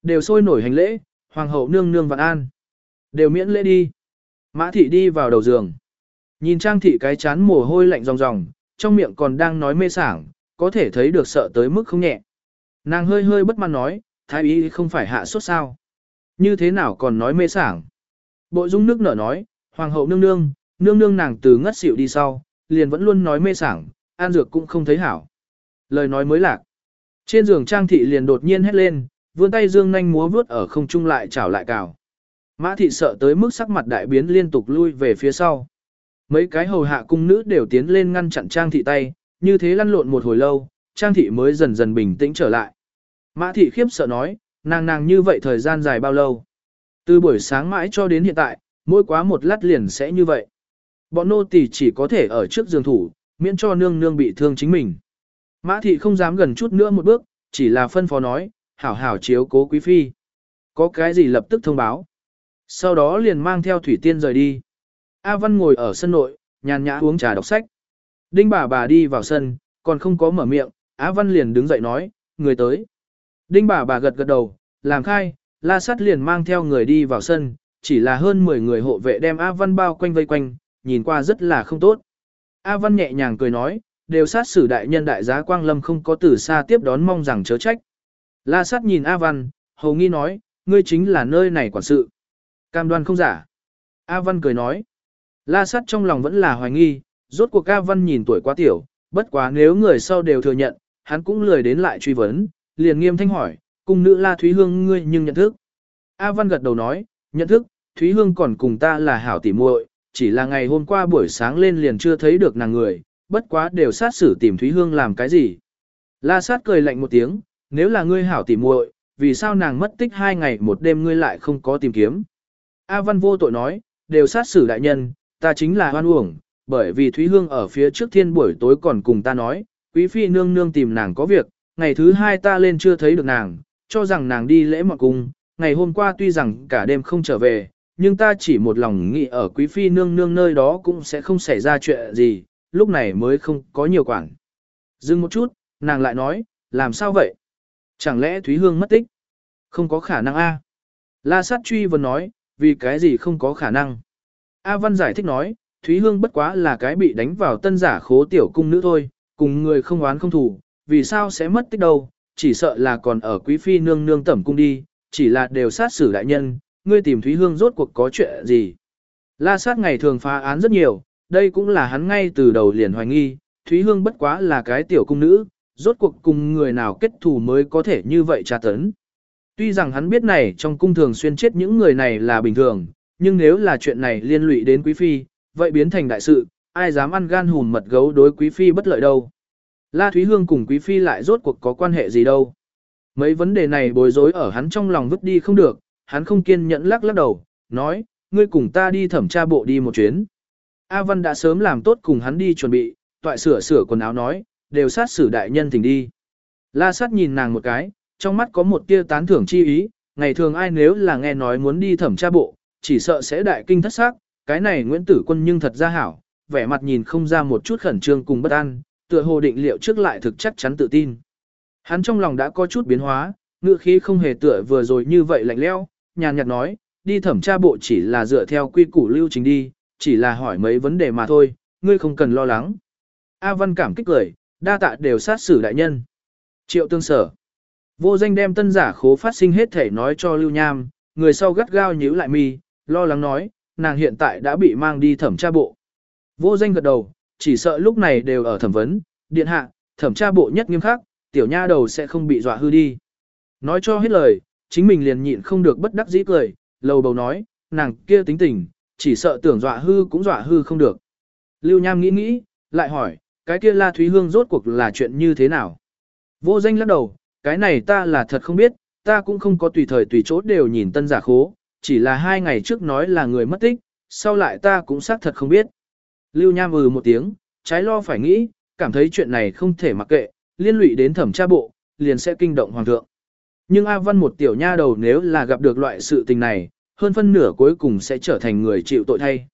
Đều sôi nổi hành lễ, hoàng hậu nương nương vạn an. Đều miễn lễ đi. Mã thị đi vào đầu giường. Nhìn trang thị cái chán mồ hôi lạnh ròng ròng, trong miệng còn đang nói mê sảng, có thể thấy được sợ tới mức không nhẹ. Nàng hơi hơi bất mãn nói, thái y không phải hạ sốt sao. Như thế nào còn nói mê sảng. Bội dung nước nở nói, hoàng hậu nương nương, nương nương nàng từ ngất xỉu đi sau, liền vẫn luôn nói mê sảng, an dược cũng không thấy hảo. Lời nói mới lạc. Trên giường trang thị liền đột nhiên hét lên, vươn tay dương nhanh múa vướt ở không trung lại chảo lại cào. Mã thị sợ tới mức sắc mặt đại biến liên tục lui về phía sau. Mấy cái hầu hạ cung nữ đều tiến lên ngăn chặn Trang thị tay, như thế lăn lộn một hồi lâu, Trang thị mới dần dần bình tĩnh trở lại. Mã thị khiếp sợ nói, nàng nàng như vậy thời gian dài bao lâu? Từ buổi sáng mãi cho đến hiện tại, mỗi quá một lát liền sẽ như vậy. Bọn nô tỳ chỉ có thể ở trước giường thủ, miễn cho nương nương bị thương chính mình. Mã thị không dám gần chút nữa một bước, chỉ là phân phó nói, hảo hảo chiếu cố quý phi. Có cái gì lập tức thông báo. Sau đó liền mang theo thủy tiên rời đi. A Văn ngồi ở sân nội, nhàn nhã uống trà đọc sách. Đinh bà bà đi vào sân, còn không có mở miệng, A Văn liền đứng dậy nói, người tới. Đinh bà bà gật gật đầu, làm khai, la sắt liền mang theo người đi vào sân, chỉ là hơn 10 người hộ vệ đem A Văn bao quanh vây quanh, nhìn qua rất là không tốt. A Văn nhẹ nhàng cười nói, đều sát xử đại nhân đại giá Quang Lâm không có từ xa tiếp đón mong rằng chớ trách. La sát nhìn A Văn, hầu nghi nói, ngươi chính là nơi này quản sự. Cam đoan không giả. A Văn cười nói, La sát trong lòng vẫn là hoài nghi, rốt cuộc ca văn nhìn tuổi quá tiểu, bất quá nếu người sau đều thừa nhận, hắn cũng lười đến lại truy vấn, liền nghiêm thanh hỏi, cung nữ La Thúy Hương ngươi nhưng nhận thức. A Văn gật đầu nói, nhận thức, Thúy Hương còn cùng ta là hảo tỉ muội, chỉ là ngày hôm qua buổi sáng lên liền chưa thấy được nàng người, bất quá đều sát xử tìm Thúy Hương làm cái gì. La sát cười lạnh một tiếng, nếu là ngươi hảo tỉ muội, vì sao nàng mất tích hai ngày một đêm ngươi lại không có tìm kiếm. A Văn vô tội nói, đều sát xử đại nhân, ta chính là hoan uổng, bởi vì Thúy Hương ở phía trước thiên buổi tối còn cùng ta nói, quý phi nương nương tìm nàng có việc, ngày thứ hai ta lên chưa thấy được nàng, cho rằng nàng đi lễ mọn cung, ngày hôm qua tuy rằng cả đêm không trở về, nhưng ta chỉ một lòng nghĩ ở quý phi nương nương nơi đó cũng sẽ không xảy ra chuyện gì, lúc này mới không có nhiều quản. Dừng một chút, nàng lại nói, làm sao vậy? Chẳng lẽ Thúy Hương mất tích? Không có khả năng a. La sát truy vừa nói, vì cái gì không có khả năng? A Văn giải thích nói, Thúy Hương bất quá là cái bị đánh vào tân giả khố tiểu cung nữ thôi, cùng người không oán không thù, vì sao sẽ mất tích đâu, chỉ sợ là còn ở quý phi nương nương tẩm cung đi, chỉ là đều sát xử đại nhân, ngươi tìm Thúy Hương rốt cuộc có chuyện gì. La sát ngày thường phá án rất nhiều, đây cũng là hắn ngay từ đầu liền hoài nghi, Thúy Hương bất quá là cái tiểu cung nữ, rốt cuộc cùng người nào kết thù mới có thể như vậy tra tấn. Tuy rằng hắn biết này trong cung thường xuyên chết những người này là bình thường, nhưng nếu là chuyện này liên lụy đến quý phi, vậy biến thành đại sự, ai dám ăn gan hùn mật gấu đối quý phi bất lợi đâu. La Thúy Hương cùng quý phi lại rốt cuộc có quan hệ gì đâu. Mấy vấn đề này bối rối ở hắn trong lòng vứt đi không được, hắn không kiên nhẫn lắc lắc đầu, nói, ngươi cùng ta đi thẩm tra bộ đi một chuyến. A Văn đã sớm làm tốt cùng hắn đi chuẩn bị, toại sửa sửa quần áo nói, đều sát xử đại nhân thỉnh đi. La sát nhìn nàng một cái, trong mắt có một tia tán thưởng chi ý, ngày thường ai nếu là nghe nói muốn đi thẩm tra bộ, chỉ sợ sẽ đại kinh thất xác, cái này Nguyễn Tử Quân nhưng thật ra hảo, vẻ mặt nhìn không ra một chút khẩn trương cùng bất an, tựa hồ định liệu trước lại thực chắc chắn tự tin. Hắn trong lòng đã có chút biến hóa, ngựa khí không hề tựa vừa rồi như vậy lạnh lẽo, nhàn nhạt nói, đi thẩm tra bộ chỉ là dựa theo quy củ lưu trình đi, chỉ là hỏi mấy vấn đề mà thôi, ngươi không cần lo lắng. A Văn cảm kích cười, đa tạ đều sát xử đại nhân. Triệu tương sở. Vô danh đem tân giả khố phát sinh hết thể nói cho Lưu Nham, người sau gắt gao nhíu lại mi, lo lắng nói, nàng hiện tại đã bị mang đi thẩm tra bộ. Vô danh gật đầu, chỉ sợ lúc này đều ở thẩm vấn, điện hạ, thẩm tra bộ nhất nghiêm khắc, tiểu nha đầu sẽ không bị dọa hư đi. Nói cho hết lời, chính mình liền nhịn không được bất đắc dĩ cười, lầu bầu nói, nàng kia tính tình, chỉ sợ tưởng dọa hư cũng dọa hư không được. Lưu Nham nghĩ nghĩ, lại hỏi, cái kia La Thúy Hương rốt cuộc là chuyện như thế nào? Vô danh lắc đầu, cái này ta là thật không biết, ta cũng không có tùy thời tùy chỗ đều nhìn tân giả khố, chỉ là hai ngày trước nói là người mất tích, sau lại ta cũng xác thật không biết. Lưu Nham ừ một tiếng, trái lo phải nghĩ, cảm thấy chuyện này không thể mặc kệ, liên lụy đến thẩm tra bộ, liền sẽ kinh động hoàng thượng. Nhưng A Văn một tiểu nha đầu nếu là gặp được loại sự tình này, hơn phân nửa cuối cùng sẽ trở thành người chịu tội thay.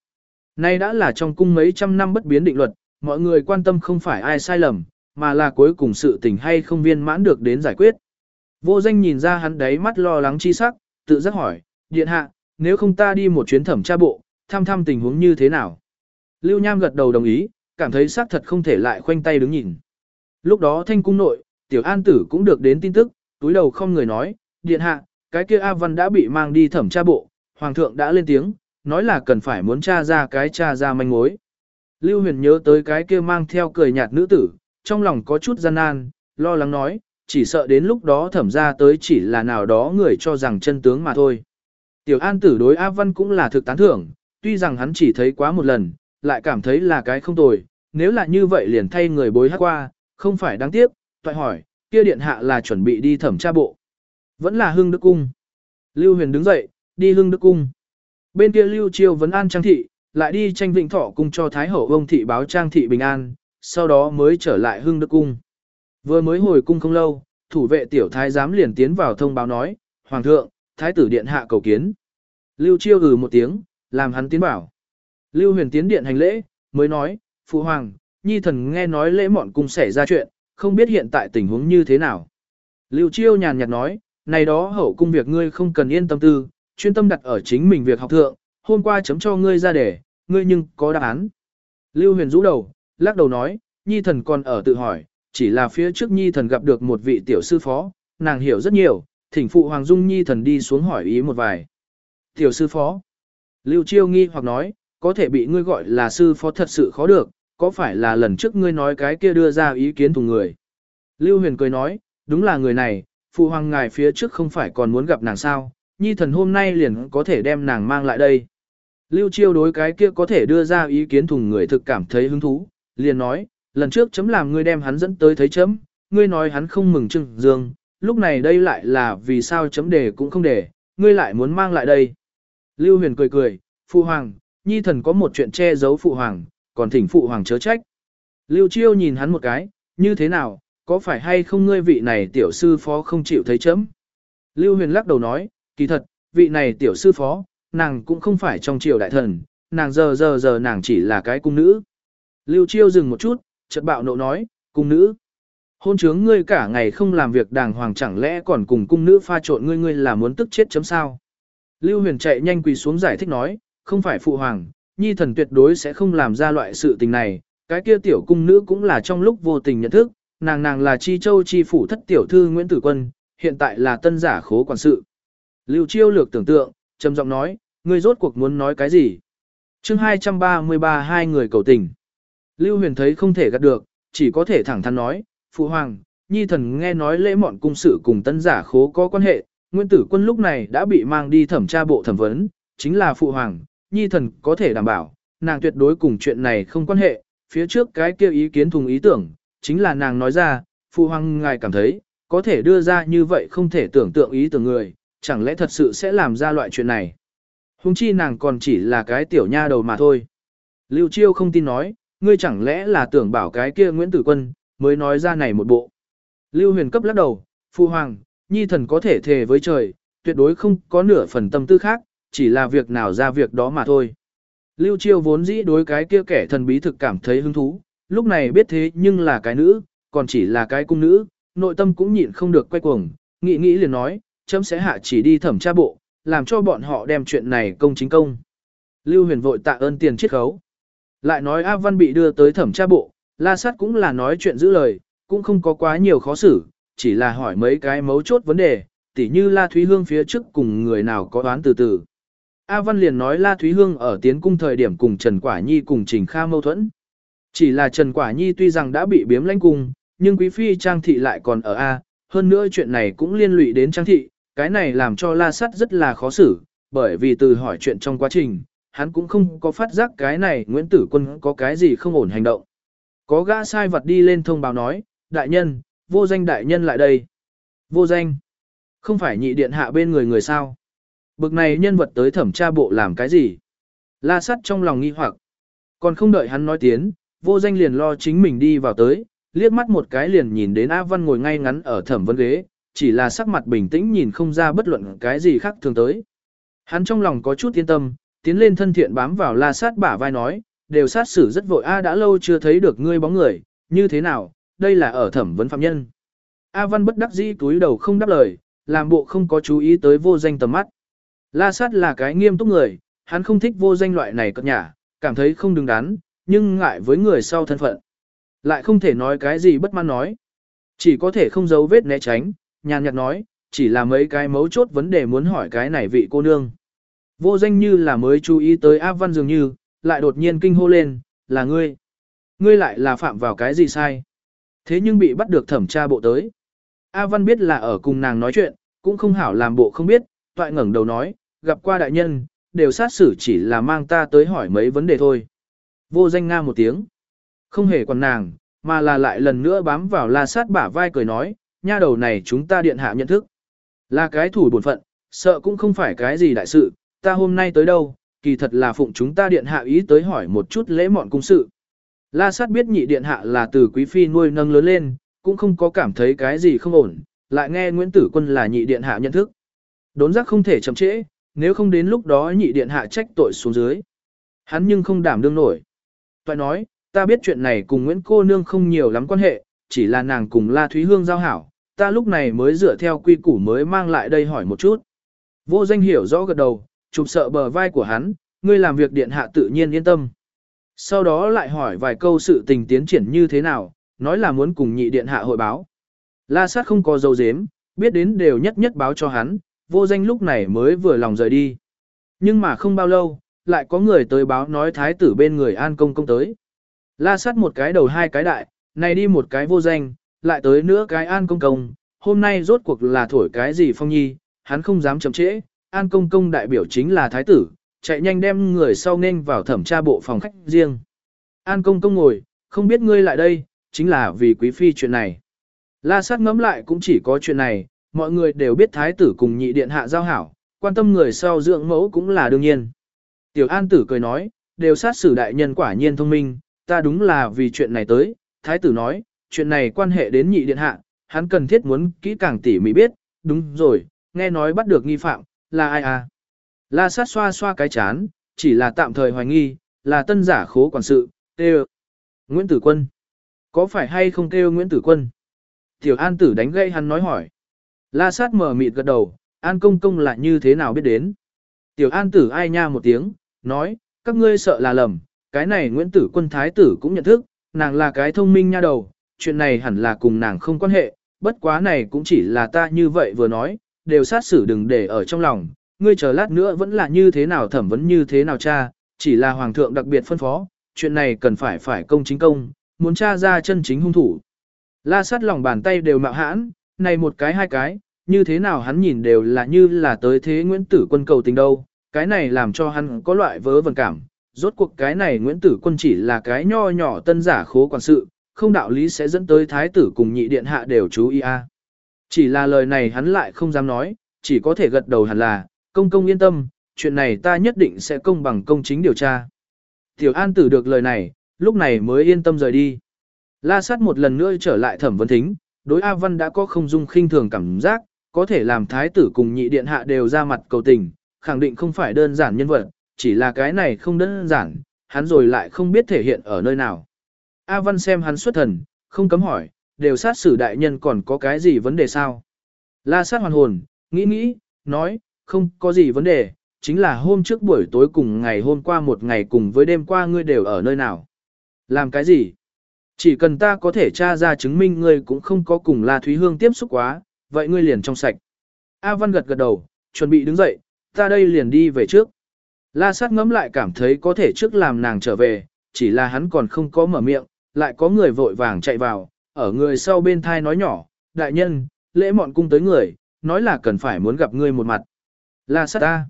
Nay đã là trong cung mấy trăm năm bất biến định luật, mọi người quan tâm không phải ai sai lầm, mà là cuối cùng sự tình hay không viên mãn được đến giải quyết. Vô danh nhìn ra hắn đấy mắt lo lắng chi sắc, tự giác hỏi, điện hạ, nếu không ta đi một chuyến thẩm tra bộ, thăm thăm tình huống như thế nào. Lưu Nham gật đầu đồng ý, cảm thấy xác thật không thể lại khoanh tay đứng nhìn. Lúc đó thanh cung nội, tiểu an tử cũng được đến tin tức, túi đầu không người nói, điện hạ, cái kia A Văn đã bị mang đi thẩm tra bộ, hoàng thượng đã lên tiếng, nói là cần phải muốn tra ra cái tra ra manh mối. Lưu huyền nhớ tới cái kia mang theo cười nhạt nữ tử, trong lòng có chút gian nan, lo lắng nói, chỉ sợ đến lúc đó thẩm ra tới chỉ là nào đó người cho rằng chân tướng mà thôi. Tiểu an tử đối A Văn cũng là thực tán thưởng, tuy rằng hắn chỉ thấy quá một lần, lại cảm thấy là cái không tồi, nếu là như vậy liền thay người bối hát qua, không phải đáng tiếc, toại hỏi, kia điện hạ là chuẩn bị đi thẩm tra bộ. Vẫn là hưng đức cung. Lưu huyền đứng dậy, đi hưng đức cung. Bên kia lưu chiêu vấn an trang thị, lại đi tranh vịnh thọ cung cho thái hậu ông thị báo trang thị bình an, sau đó mới trở lại hưng đức cung. Vừa mới hồi cung không lâu, thủ vệ tiểu thái giám liền tiến vào thông báo nói, Hoàng thượng, thái tử điện hạ cầu kiến. Lưu chiêu gừ một tiếng, làm hắn tiến bảo. Lưu huyền tiến điện hành lễ, mới nói, Phụ Hoàng, Nhi thần nghe nói lễ mọn cung xảy ra chuyện, không biết hiện tại tình huống như thế nào. Lưu chiêu nhàn nhạt nói, này đó hậu cung việc ngươi không cần yên tâm tư, chuyên tâm đặt ở chính mình việc học thượng, hôm qua chấm cho ngươi ra để, ngươi nhưng có đáp án. Lưu huyền rũ đầu, lắc đầu nói, Nhi thần còn ở tự hỏi, chỉ là phía trước Nhi thần gặp được một vị tiểu sư phó, nàng hiểu rất nhiều, thỉnh phụ Hoàng Dung Nhi thần đi xuống hỏi ý một vài. Tiểu sư phó. Lưu chiêu nghi hoặc nói, có thể bị ngươi gọi là sư phó thật sự khó được, có phải là lần trước ngươi nói cái kia đưa ra ý kiến thùng người. Lưu huyền cười nói, đúng là người này, phụ hoàng ngài phía trước không phải còn muốn gặp nàng sao, nhi thần hôm nay liền có thể đem nàng mang lại đây. Lưu chiêu đối cái kia có thể đưa ra ý kiến thùng người thực cảm thấy hứng thú, liền nói, lần trước chấm làm ngươi đem hắn dẫn tới thấy chấm, ngươi nói hắn không mừng trưng dương, lúc này đây lại là vì sao chấm đề cũng không để ngươi lại muốn mang lại đây. Lưu huyền cười cười, phụ hoàng, nhi thần có một chuyện che giấu phụ hoàng, còn thỉnh phụ hoàng chớ trách. Lưu chiêu nhìn hắn một cái, như thế nào, có phải hay không ngươi vị này tiểu sư phó không chịu thấy chấm? Lưu huyền lắc đầu nói, kỳ thật, vị này tiểu sư phó, nàng cũng không phải trong triều đại thần, nàng giờ giờ giờ nàng chỉ là cái cung nữ. Lưu chiêu dừng một chút, chợt bạo nộ nói, cung nữ. Hôn trướng ngươi cả ngày không làm việc đàng hoàng chẳng lẽ còn cùng cung nữ pha trộn ngươi ngươi là muốn tức chết chấm sao. Lưu huyền chạy nhanh quỳ xuống giải thích nói, không phải phụ hoàng, nhi thần tuyệt đối sẽ không làm ra loại sự tình này, cái kia tiểu cung nữ cũng là trong lúc vô tình nhận thức, nàng nàng là chi châu chi phủ thất tiểu thư Nguyễn Tử Quân, hiện tại là tân giả khố quản sự. Lưu chiêu lược tưởng tượng, trầm giọng nói, ngươi rốt cuộc muốn nói cái gì? chương 233 hai người cầu tình. Lưu huyền thấy không thể gạt được, chỉ có thể thẳng thắn nói, Phụ Hoàng, Nhi thần nghe nói lễ mọn cung sự cùng tân giả khố có quan hệ, nguyên tử quân lúc này đã bị mang đi thẩm tra bộ thẩm vấn, chính là Phụ Hoàng, Nhi thần có thể đảm bảo, nàng tuyệt đối cùng chuyện này không quan hệ, phía trước cái kia ý kiến thùng ý tưởng, chính là nàng nói ra, Phụ Hoàng ngài cảm thấy, có thể đưa ra như vậy không thể tưởng tượng ý tưởng người, chẳng lẽ thật sự sẽ làm ra loại chuyện này. Hùng chi nàng còn chỉ là cái tiểu nha đầu mà thôi. Lưu Chiêu không tin nói, ngươi chẳng lẽ là tưởng bảo cái kia Nguyễn Tử Quân, mới nói ra này một bộ. Lưu huyền cấp lắc đầu, Phu Hoàng, Nhi thần có thể thề với trời, tuyệt đối không có nửa phần tâm tư khác, chỉ là việc nào ra việc đó mà thôi. Lưu Chiêu vốn dĩ đối cái kia kẻ thần bí thực cảm thấy hứng thú, lúc này biết thế nhưng là cái nữ, còn chỉ là cái cung nữ, nội tâm cũng nhịn không được quay cuồng, nghĩ nghĩ liền nói, chấm sẽ hạ chỉ đi thẩm tra bộ, làm cho bọn họ đem chuyện này công chính công. Lưu huyền vội tạ ơn tiền chiết khấu. Lại nói A Văn bị đưa tới thẩm tra bộ, La Sát cũng là nói chuyện giữ lời, cũng không có quá nhiều khó xử, chỉ là hỏi mấy cái mấu chốt vấn đề, tỉ như La Thúy Hương phía trước cùng người nào có đoán từ từ. A Văn liền nói La Thúy Hương ở tiến cung thời điểm cùng Trần Quả Nhi cùng Trình Kha mâu thuẫn. Chỉ là Trần Quả Nhi tuy rằng đã bị biếm lãnh cung, nhưng Quý Phi Trang Thị lại còn ở A, hơn nữa chuyện này cũng liên lụy đến Trang Thị, cái này làm cho La Sát rất là khó xử, bởi vì từ hỏi chuyện trong quá trình, hắn cũng không có phát giác cái này Nguyễn Tử Quân có cái gì không ổn hành động. Có gã sai vật đi lên thông báo nói, đại nhân, vô danh đại nhân lại đây. Vô danh. Không phải nhị điện hạ bên người người sao. Bực này nhân vật tới thẩm tra bộ làm cái gì? La sắt trong lòng nghi hoặc. Còn không đợi hắn nói tiếng vô danh liền lo chính mình đi vào tới, liếc mắt một cái liền nhìn đến A Văn ngồi ngay ngắn ở thẩm vấn ghế, chỉ là sắc mặt bình tĩnh nhìn không ra bất luận cái gì khác thường tới. Hắn trong lòng có chút yên tâm, tiến lên thân thiện bám vào la sát bả vai nói, đều sát xử rất vội A đã lâu chưa thấy được ngươi bóng người, như thế nào, đây là ở thẩm vấn phạm nhân. A Văn bất đắc dĩ túi đầu không đáp lời, làm bộ không có chú ý tới vô danh tầm mắt. La sát là cái nghiêm túc người, hắn không thích vô danh loại này cất nhả, cảm thấy không đứng đắn, nhưng ngại với người sau thân phận. Lại không thể nói cái gì bất mãn nói. Chỉ có thể không giấu vết né tránh, nhàn nhạt nói, chỉ là mấy cái mấu chốt vấn đề muốn hỏi cái này vị cô nương. Vô danh như là mới chú ý tới A Văn dường như, lại đột nhiên kinh hô lên, là ngươi. Ngươi lại là phạm vào cái gì sai? Thế nhưng bị bắt được thẩm tra bộ tới. A Văn biết là ở cùng nàng nói chuyện, cũng không hảo làm bộ không biết, toại ngẩng đầu nói, gặp qua đại nhân, đều sát xử chỉ là mang ta tới hỏi mấy vấn đề thôi. Vô danh nga một tiếng. Không hề còn nàng, mà là lại lần nữa bám vào la sát bả vai cười nói, nha đầu này chúng ta điện hạ nhận thức. Là cái thủ bổn phận, sợ cũng không phải cái gì đại sự, ta hôm nay tới đâu, kỳ thật là phụng chúng ta điện hạ ý tới hỏi một chút lễ mọn cung sự. La sát biết nhị điện hạ là từ quý phi nuôi nâng lớn lên, cũng không có cảm thấy cái gì không ổn, lại nghe Nguyễn Tử Quân là nhị điện hạ nhận thức. Đốn giác không thể chậm trễ, nếu không đến lúc đó nhị điện hạ trách tội xuống dưới. Hắn nhưng không đảm đương nổi. Toại nói, ta biết chuyện này cùng Nguyễn cô nương không nhiều lắm quan hệ, chỉ là nàng cùng La Thúy Hương giao hảo, ta lúc này mới dựa theo quy củ mới mang lại đây hỏi một chút. Vô danh hiểu rõ gật đầu, chụp sợ bờ vai của hắn, ngươi làm việc điện hạ tự nhiên yên tâm. Sau đó lại hỏi vài câu sự tình tiến triển như thế nào, nói là muốn cùng nhị điện hạ hội báo. La sát không có dấu dếm, biết đến đều nhất nhất báo cho hắn, vô danh lúc này mới vừa lòng rời đi. Nhưng mà không bao lâu, lại có người tới báo nói thái tử bên người an công công tới. La sát một cái đầu hai cái đại, này đi một cái vô danh, lại tới nữa cái an công công, hôm nay rốt cuộc là thổi cái gì phong nhi, hắn không dám chậm trễ, an công công đại biểu chính là thái tử, chạy nhanh đem người sau nên vào thẩm tra bộ phòng khách riêng. An công công ngồi, không biết ngươi lại đây, chính là vì quý phi chuyện này. La sát ngẫm lại cũng chỉ có chuyện này, mọi người đều biết thái tử cùng nhị điện hạ giao hảo, quan tâm người sau dưỡng mẫu cũng là đương nhiên. Tiểu an tử cười nói, đều sát xử đại nhân quả nhiên thông minh, ta đúng là vì chuyện này tới, thái tử nói, chuyện này quan hệ đến nhị điện hạ, hắn cần thiết muốn kỹ càng tỉ mỉ biết, đúng rồi, nghe nói bắt được nghi phạm, là ai à? La sát xoa xoa cái chán, chỉ là tạm thời hoài nghi, là tân giả khố quản sự, kêu. Nguyễn Tử Quân. Có phải hay không kêu Nguyễn Tử Quân? Tiểu An Tử đánh gây hắn nói hỏi. La sát mở mịt gật đầu, An Công Công là như thế nào biết đến? Tiểu An Tử ai nha một tiếng, nói, các ngươi sợ là lầm, cái này Nguyễn Tử Quân Thái Tử cũng nhận thức, nàng là cái thông minh nha đầu, chuyện này hẳn là cùng nàng không quan hệ, bất quá này cũng chỉ là ta như vậy vừa nói, đều sát xử đừng để ở trong lòng, ngươi chờ lát nữa vẫn là như thế nào thẩm vấn như thế nào cha, chỉ là hoàng thượng đặc biệt phân phó, chuyện này cần phải phải công chính công, muốn tra ra chân chính hung thủ. La sát lòng bàn tay đều mạo hãn, này một cái hai cái, như thế nào hắn nhìn đều là như là tới thế Nguyễn Tử Quân cầu tình đâu, cái này làm cho hắn có loại vớ vẩn cảm. Rốt cuộc cái này Nguyễn Tử Quân chỉ là cái nho nhỏ tân giả khố quản sự, không đạo lý sẽ dẫn tới thái tử cùng nhị điện hạ đều chú ý a. Chỉ là lời này hắn lại không dám nói, chỉ có thể gật đầu hẳn là, công công yên tâm, chuyện này ta nhất định sẽ công bằng công chính điều tra. Tiểu An tử được lời này, lúc này mới yên tâm rời đi. La sát một lần nữa trở lại thẩm vấn thính, đối A Văn đã có không dung khinh thường cảm giác, có thể làm thái tử cùng nhị điện hạ đều ra mặt cầu tình, khẳng định không phải đơn giản nhân vật, chỉ là cái này không đơn giản, hắn rồi lại không biết thể hiện ở nơi nào. A Văn xem hắn xuất thần, không cấm hỏi, đều sát xử đại nhân còn có cái gì vấn đề sao? La sát hoàn hồn, nghĩ nghĩ, nói, không có gì vấn đề, chính là hôm trước buổi tối cùng ngày hôm qua một ngày cùng với đêm qua ngươi đều ở nơi nào. Làm cái gì? Chỉ cần ta có thể tra ra chứng minh ngươi cũng không có cùng La Thúy Hương tiếp xúc quá, vậy ngươi liền trong sạch. A Văn gật gật đầu, chuẩn bị đứng dậy, ta đây liền đi về trước. La sát ngẫm lại cảm thấy có thể trước làm nàng trở về, chỉ là hắn còn không có mở miệng, lại có người vội vàng chạy vào, ở người sau bên thai nói nhỏ, đại nhân, lễ mọn cung tới người, nói là cần phải muốn gặp ngươi một mặt. La sát ta.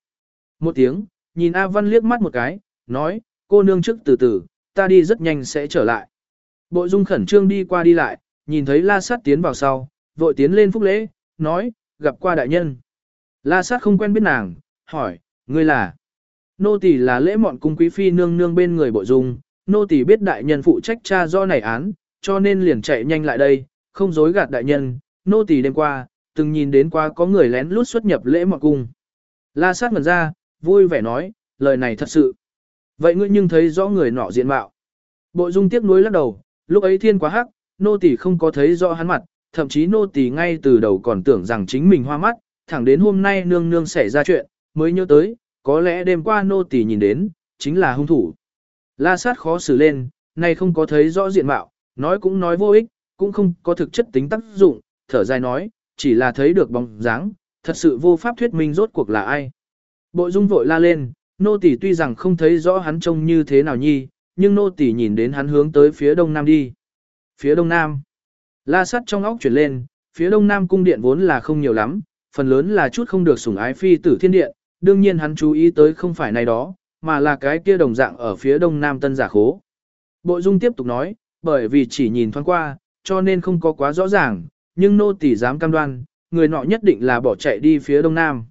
Một tiếng, nhìn A Văn liếc mắt một cái, nói, cô nương trước từ từ, ta đi rất nhanh sẽ trở lại. Bộ dung khẩn trương đi qua đi lại, nhìn thấy la sát tiến vào sau, vội tiến lên phúc lễ, nói, gặp qua đại nhân. La sát không quen biết nàng, hỏi, ngươi là? Nô tỳ là lễ mọn cung quý phi nương nương bên người bộ dung, nô tỳ biết đại nhân phụ trách tra do này án, cho nên liền chạy nhanh lại đây, không dối gạt đại nhân, nô tỳ đêm qua, từng nhìn đến qua có người lén lút xuất nhập lễ mọn cung. La sát ngần ra, vui vẻ nói, lời này thật sự. Vậy ngươi nhưng thấy rõ người nọ diện mạo. Bộ dung tiếc nuối lắc đầu, lúc ấy thiên quá hắc, nô tỳ không có thấy rõ hắn mặt, thậm chí nô tỳ ngay từ đầu còn tưởng rằng chính mình hoa mắt, thẳng đến hôm nay nương nương xảy ra chuyện, mới nhớ tới, có lẽ đêm qua nô tỳ nhìn đến, chính là hung thủ. La sát khó xử lên, nay không có thấy rõ diện mạo, nói cũng nói vô ích, cũng không có thực chất tính tác dụng, thở dài nói, chỉ là thấy được bóng dáng, thật sự vô pháp thuyết minh rốt cuộc là ai. Bộ dung vội la lên, nô tỷ tuy rằng không thấy rõ hắn trông như thế nào nhi, nhưng nô tỷ nhìn đến hắn hướng tới phía đông nam đi. Phía đông nam. La sắt trong óc chuyển lên, phía đông nam cung điện vốn là không nhiều lắm, phần lớn là chút không được sủng ái phi tử thiên điện, đương nhiên hắn chú ý tới không phải này đó, mà là cái kia đồng dạng ở phía đông nam tân giả khố. Bộ dung tiếp tục nói, bởi vì chỉ nhìn thoáng qua, cho nên không có quá rõ ràng, nhưng nô tỳ dám cam đoan, người nọ nhất định là bỏ chạy đi phía đông nam.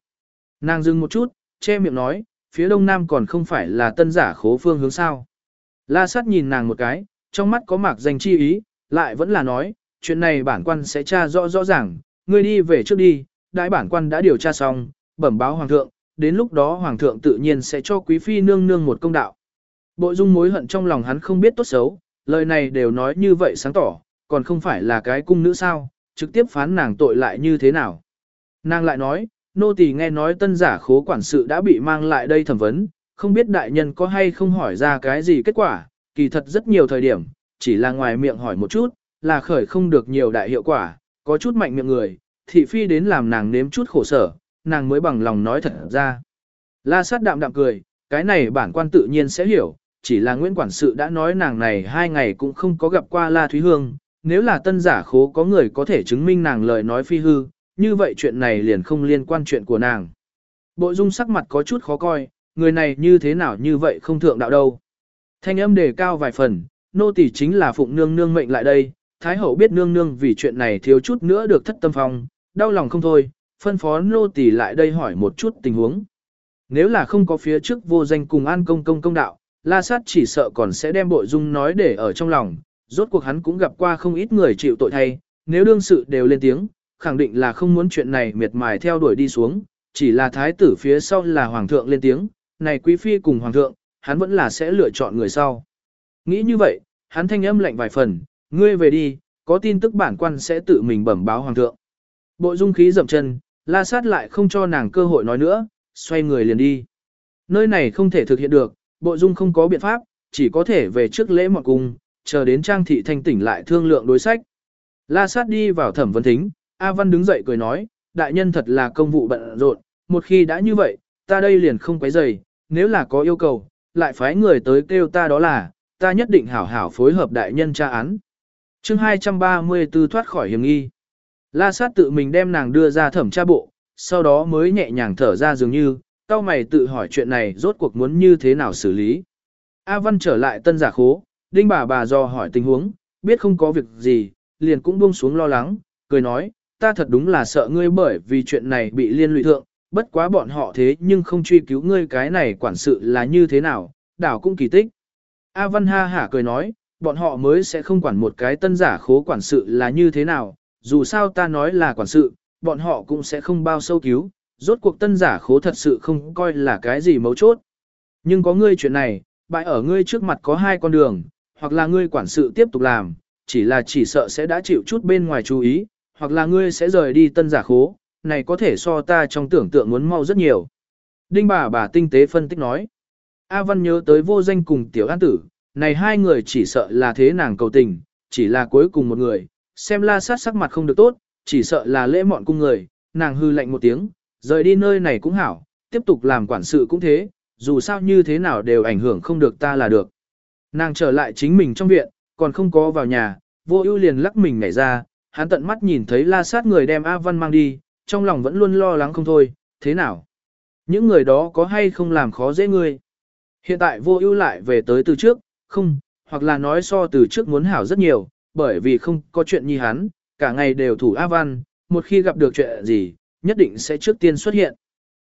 Nàng dừng một chút, che miệng nói, phía đông nam còn không phải là tân giả khố phương hướng sao. La sát nhìn nàng một cái, trong mắt có mạc danh chi ý, lại vẫn là nói, chuyện này bản quan sẽ tra rõ rõ ràng, ngươi đi về trước đi, đại bản quan đã điều tra xong, bẩm báo hoàng thượng, đến lúc đó hoàng thượng tự nhiên sẽ cho quý phi nương nương một công đạo. Bộ dung mối hận trong lòng hắn không biết tốt xấu, lời này đều nói như vậy sáng tỏ, còn không phải là cái cung nữ sao, trực tiếp phán nàng tội lại như thế nào. Nàng lại nói, nô tỳ nghe nói tân giả khố quản sự đã bị mang lại đây thẩm vấn, không biết đại nhân có hay không hỏi ra cái gì kết quả, kỳ thật rất nhiều thời điểm, chỉ là ngoài miệng hỏi một chút, là khởi không được nhiều đại hiệu quả, có chút mạnh miệng người, thị phi đến làm nàng nếm chút khổ sở, nàng mới bằng lòng nói thật ra. La sát đạm đạm cười, cái này bản quan tự nhiên sẽ hiểu, chỉ là Nguyễn Quản sự đã nói nàng này hai ngày cũng không có gặp qua La Thúy Hương, nếu là tân giả khố có người có thể chứng minh nàng lời nói phi hư, như vậy chuyện này liền không liên quan chuyện của nàng. Bộ dung sắc mặt có chút khó coi, người này như thế nào như vậy không thượng đạo đâu. Thanh âm đề cao vài phần, nô tỳ chính là phụng nương nương mệnh lại đây, Thái hậu biết nương nương vì chuyện này thiếu chút nữa được thất tâm phong, đau lòng không thôi, phân phó nô tỳ lại đây hỏi một chút tình huống. Nếu là không có phía trước vô danh cùng an công công công đạo, la sát chỉ sợ còn sẽ đem bội dung nói để ở trong lòng, rốt cuộc hắn cũng gặp qua không ít người chịu tội thay, nếu đương sự đều lên tiếng, khẳng định là không muốn chuyện này miệt mài theo đuổi đi xuống, chỉ là thái tử phía sau là hoàng thượng lên tiếng, này quý phi cùng hoàng thượng, hắn vẫn là sẽ lựa chọn người sau. Nghĩ như vậy, hắn thanh âm lạnh vài phần, ngươi về đi, có tin tức bản quan sẽ tự mình bẩm báo hoàng thượng. Bộ dung khí dậm chân, la sát lại không cho nàng cơ hội nói nữa, xoay người liền đi. Nơi này không thể thực hiện được, bộ dung không có biện pháp, chỉ có thể về trước lễ mọn cung, chờ đến trang thị thanh tỉnh lại thương lượng đối sách. La sát đi vào thẩm vấn thính, A Văn đứng dậy cười nói, đại nhân thật là công vụ bận rộn, một khi đã như vậy, ta đây liền không quấy rầy, nếu là có yêu cầu, lại phái người tới kêu ta đó là, ta nhất định hảo hảo phối hợp đại nhân tra án. chương 234 thoát khỏi hiểm nghi. La sát tự mình đem nàng đưa ra thẩm tra bộ, sau đó mới nhẹ nhàng thở ra dường như, cao mày tự hỏi chuyện này rốt cuộc muốn như thế nào xử lý. A Văn trở lại tân giả khố, đinh bà bà do hỏi tình huống, biết không có việc gì, liền cũng buông xuống lo lắng, cười nói, ta thật đúng là sợ ngươi bởi vì chuyện này bị liên lụy thượng, bất quá bọn họ thế nhưng không truy cứu ngươi cái này quản sự là như thế nào, đảo cũng kỳ tích. A Văn ha hả cười nói, bọn họ mới sẽ không quản một cái tân giả khố quản sự là như thế nào, dù sao ta nói là quản sự, bọn họ cũng sẽ không bao sâu cứu, rốt cuộc tân giả khố thật sự không coi là cái gì mấu chốt. Nhưng có ngươi chuyện này, bại ở ngươi trước mặt có hai con đường, hoặc là ngươi quản sự tiếp tục làm, chỉ là chỉ sợ sẽ đã chịu chút bên ngoài chú ý, hoặc là ngươi sẽ rời đi tân giả khố, này có thể so ta trong tưởng tượng muốn mau rất nhiều. Đinh bà bà tinh tế phân tích nói. A Văn nhớ tới vô danh cùng tiểu an tử, này hai người chỉ sợ là thế nàng cầu tình, chỉ là cuối cùng một người, xem la sát sắc mặt không được tốt, chỉ sợ là lễ mọn cung người, nàng hư lạnh một tiếng, rời đi nơi này cũng hảo, tiếp tục làm quản sự cũng thế, dù sao như thế nào đều ảnh hưởng không được ta là được. Nàng trở lại chính mình trong viện, còn không có vào nhà, vô ưu liền lắc mình nhảy ra, hắn tận mắt nhìn thấy la sát người đem A Văn mang đi, trong lòng vẫn luôn lo lắng không thôi, thế nào? Những người đó có hay không làm khó dễ ngươi? Hiện tại vô ưu lại về tới từ trước, không, hoặc là nói so từ trước muốn hảo rất nhiều, bởi vì không có chuyện như hắn, cả ngày đều thủ A Văn, một khi gặp được chuyện gì, nhất định sẽ trước tiên xuất hiện.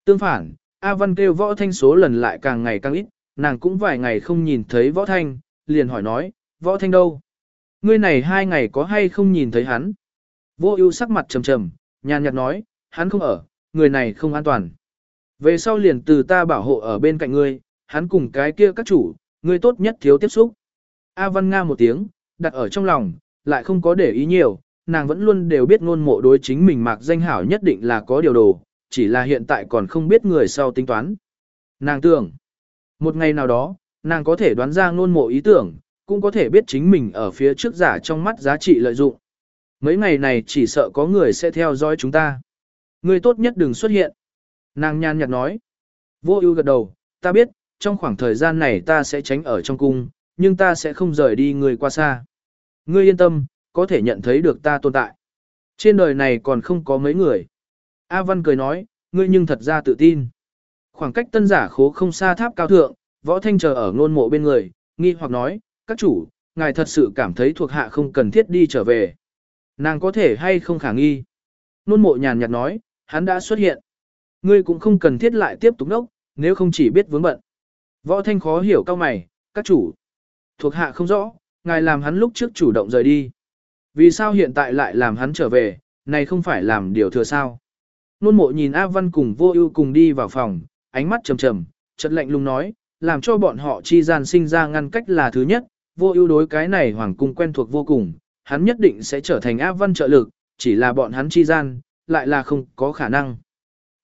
Tương phản, A Văn kêu võ thanh số lần lại càng ngày càng ít, nàng cũng vài ngày không nhìn thấy võ thanh, liền hỏi nói, võ thanh đâu? Ngươi này hai ngày có hay không nhìn thấy hắn? Vô ưu sắc mặt trầm trầm, nhàn nhạt nói, hắn không ở, người này không an toàn. Về sau liền từ ta bảo hộ ở bên cạnh ngươi, hắn cùng cái kia các chủ, ngươi tốt nhất thiếu tiếp xúc. A Văn Nga một tiếng, đặt ở trong lòng, lại không có để ý nhiều, nàng vẫn luôn đều biết ngôn mộ đối chính mình mạc danh hảo nhất định là có điều đồ, chỉ là hiện tại còn không biết người sau tính toán. Nàng tưởng, một ngày nào đó, nàng có thể đoán ra ngôn mộ ý tưởng, cũng có thể biết chính mình ở phía trước giả trong mắt giá trị lợi dụng. Mấy ngày này chỉ sợ có người sẽ theo dõi chúng ta. Người tốt nhất đừng xuất hiện. Nàng nhan nhạt nói. Vô ưu gật đầu, ta biết, trong khoảng thời gian này ta sẽ tránh ở trong cung, nhưng ta sẽ không rời đi người qua xa. Ngươi yên tâm, có thể nhận thấy được ta tồn tại. Trên đời này còn không có mấy người. A Văn cười nói, ngươi nhưng thật ra tự tin. Khoảng cách tân giả khố không xa tháp cao thượng, võ thanh chờ ở ngôn mộ bên người, nghi hoặc nói, các chủ, ngài thật sự cảm thấy thuộc hạ không cần thiết đi trở về. Nàng có thể hay không khả nghi. Nôn mộ nhàn nhạt nói, hắn đã xuất hiện. Ngươi cũng không cần thiết lại tiếp tục đốc, nếu không chỉ biết vướng bận. Võ thanh khó hiểu cao mày, các chủ. Thuộc hạ không rõ, ngài làm hắn lúc trước chủ động rời đi. Vì sao hiện tại lại làm hắn trở về, này không phải làm điều thừa sao. Nôn mộ nhìn A Văn cùng vô ưu cùng đi vào phòng, ánh mắt trầm trầm, chợt lạnh lùng nói, làm cho bọn họ chi gian sinh ra ngăn cách là thứ nhất, vô ưu đối cái này hoàng cung quen thuộc vô cùng, hắn nhất định sẽ trở thành A văn trợ lực, chỉ là bọn hắn chi gian, lại là không có khả năng.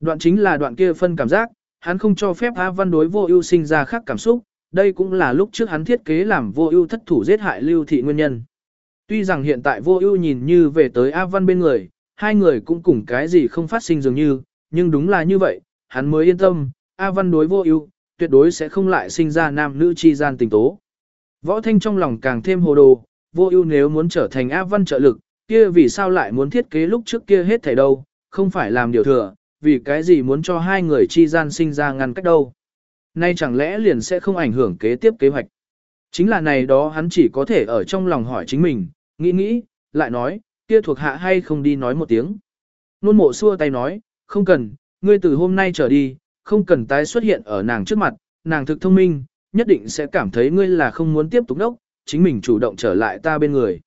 Đoạn chính là đoạn kia phân cảm giác, hắn không cho phép A văn đối vô ưu sinh ra khác cảm xúc, đây cũng là lúc trước hắn thiết kế làm vô ưu thất thủ giết hại lưu thị nguyên nhân. Tuy rằng hiện tại vô ưu nhìn như về tới A văn bên người, hai người cũng cùng cái gì không phát sinh dường như, nhưng đúng là như vậy, hắn mới yên tâm, A Văn đối vô ưu, tuyệt đối sẽ không lại sinh ra nam nữ chi gian tình tố. Võ Thanh trong lòng càng thêm hồ đồ, vô ưu nếu muốn trở thành A Văn trợ lực, kia vì sao lại muốn thiết kế lúc trước kia hết thảy đâu, không phải làm điều thừa, vì cái gì muốn cho hai người chi gian sinh ra ngăn cách đâu. Nay chẳng lẽ liền sẽ không ảnh hưởng kế tiếp kế hoạch. Chính là này đó hắn chỉ có thể ở trong lòng hỏi chính mình, nghĩ nghĩ, lại nói, kia thuộc hạ hay không đi nói một tiếng. Nôn mộ xua tay nói, không cần, ngươi từ hôm nay trở đi, không cần tái xuất hiện ở nàng trước mặt, nàng thực thông minh, nhất định sẽ cảm thấy ngươi là không muốn tiếp tục đốc, chính mình chủ động trở lại ta bên người.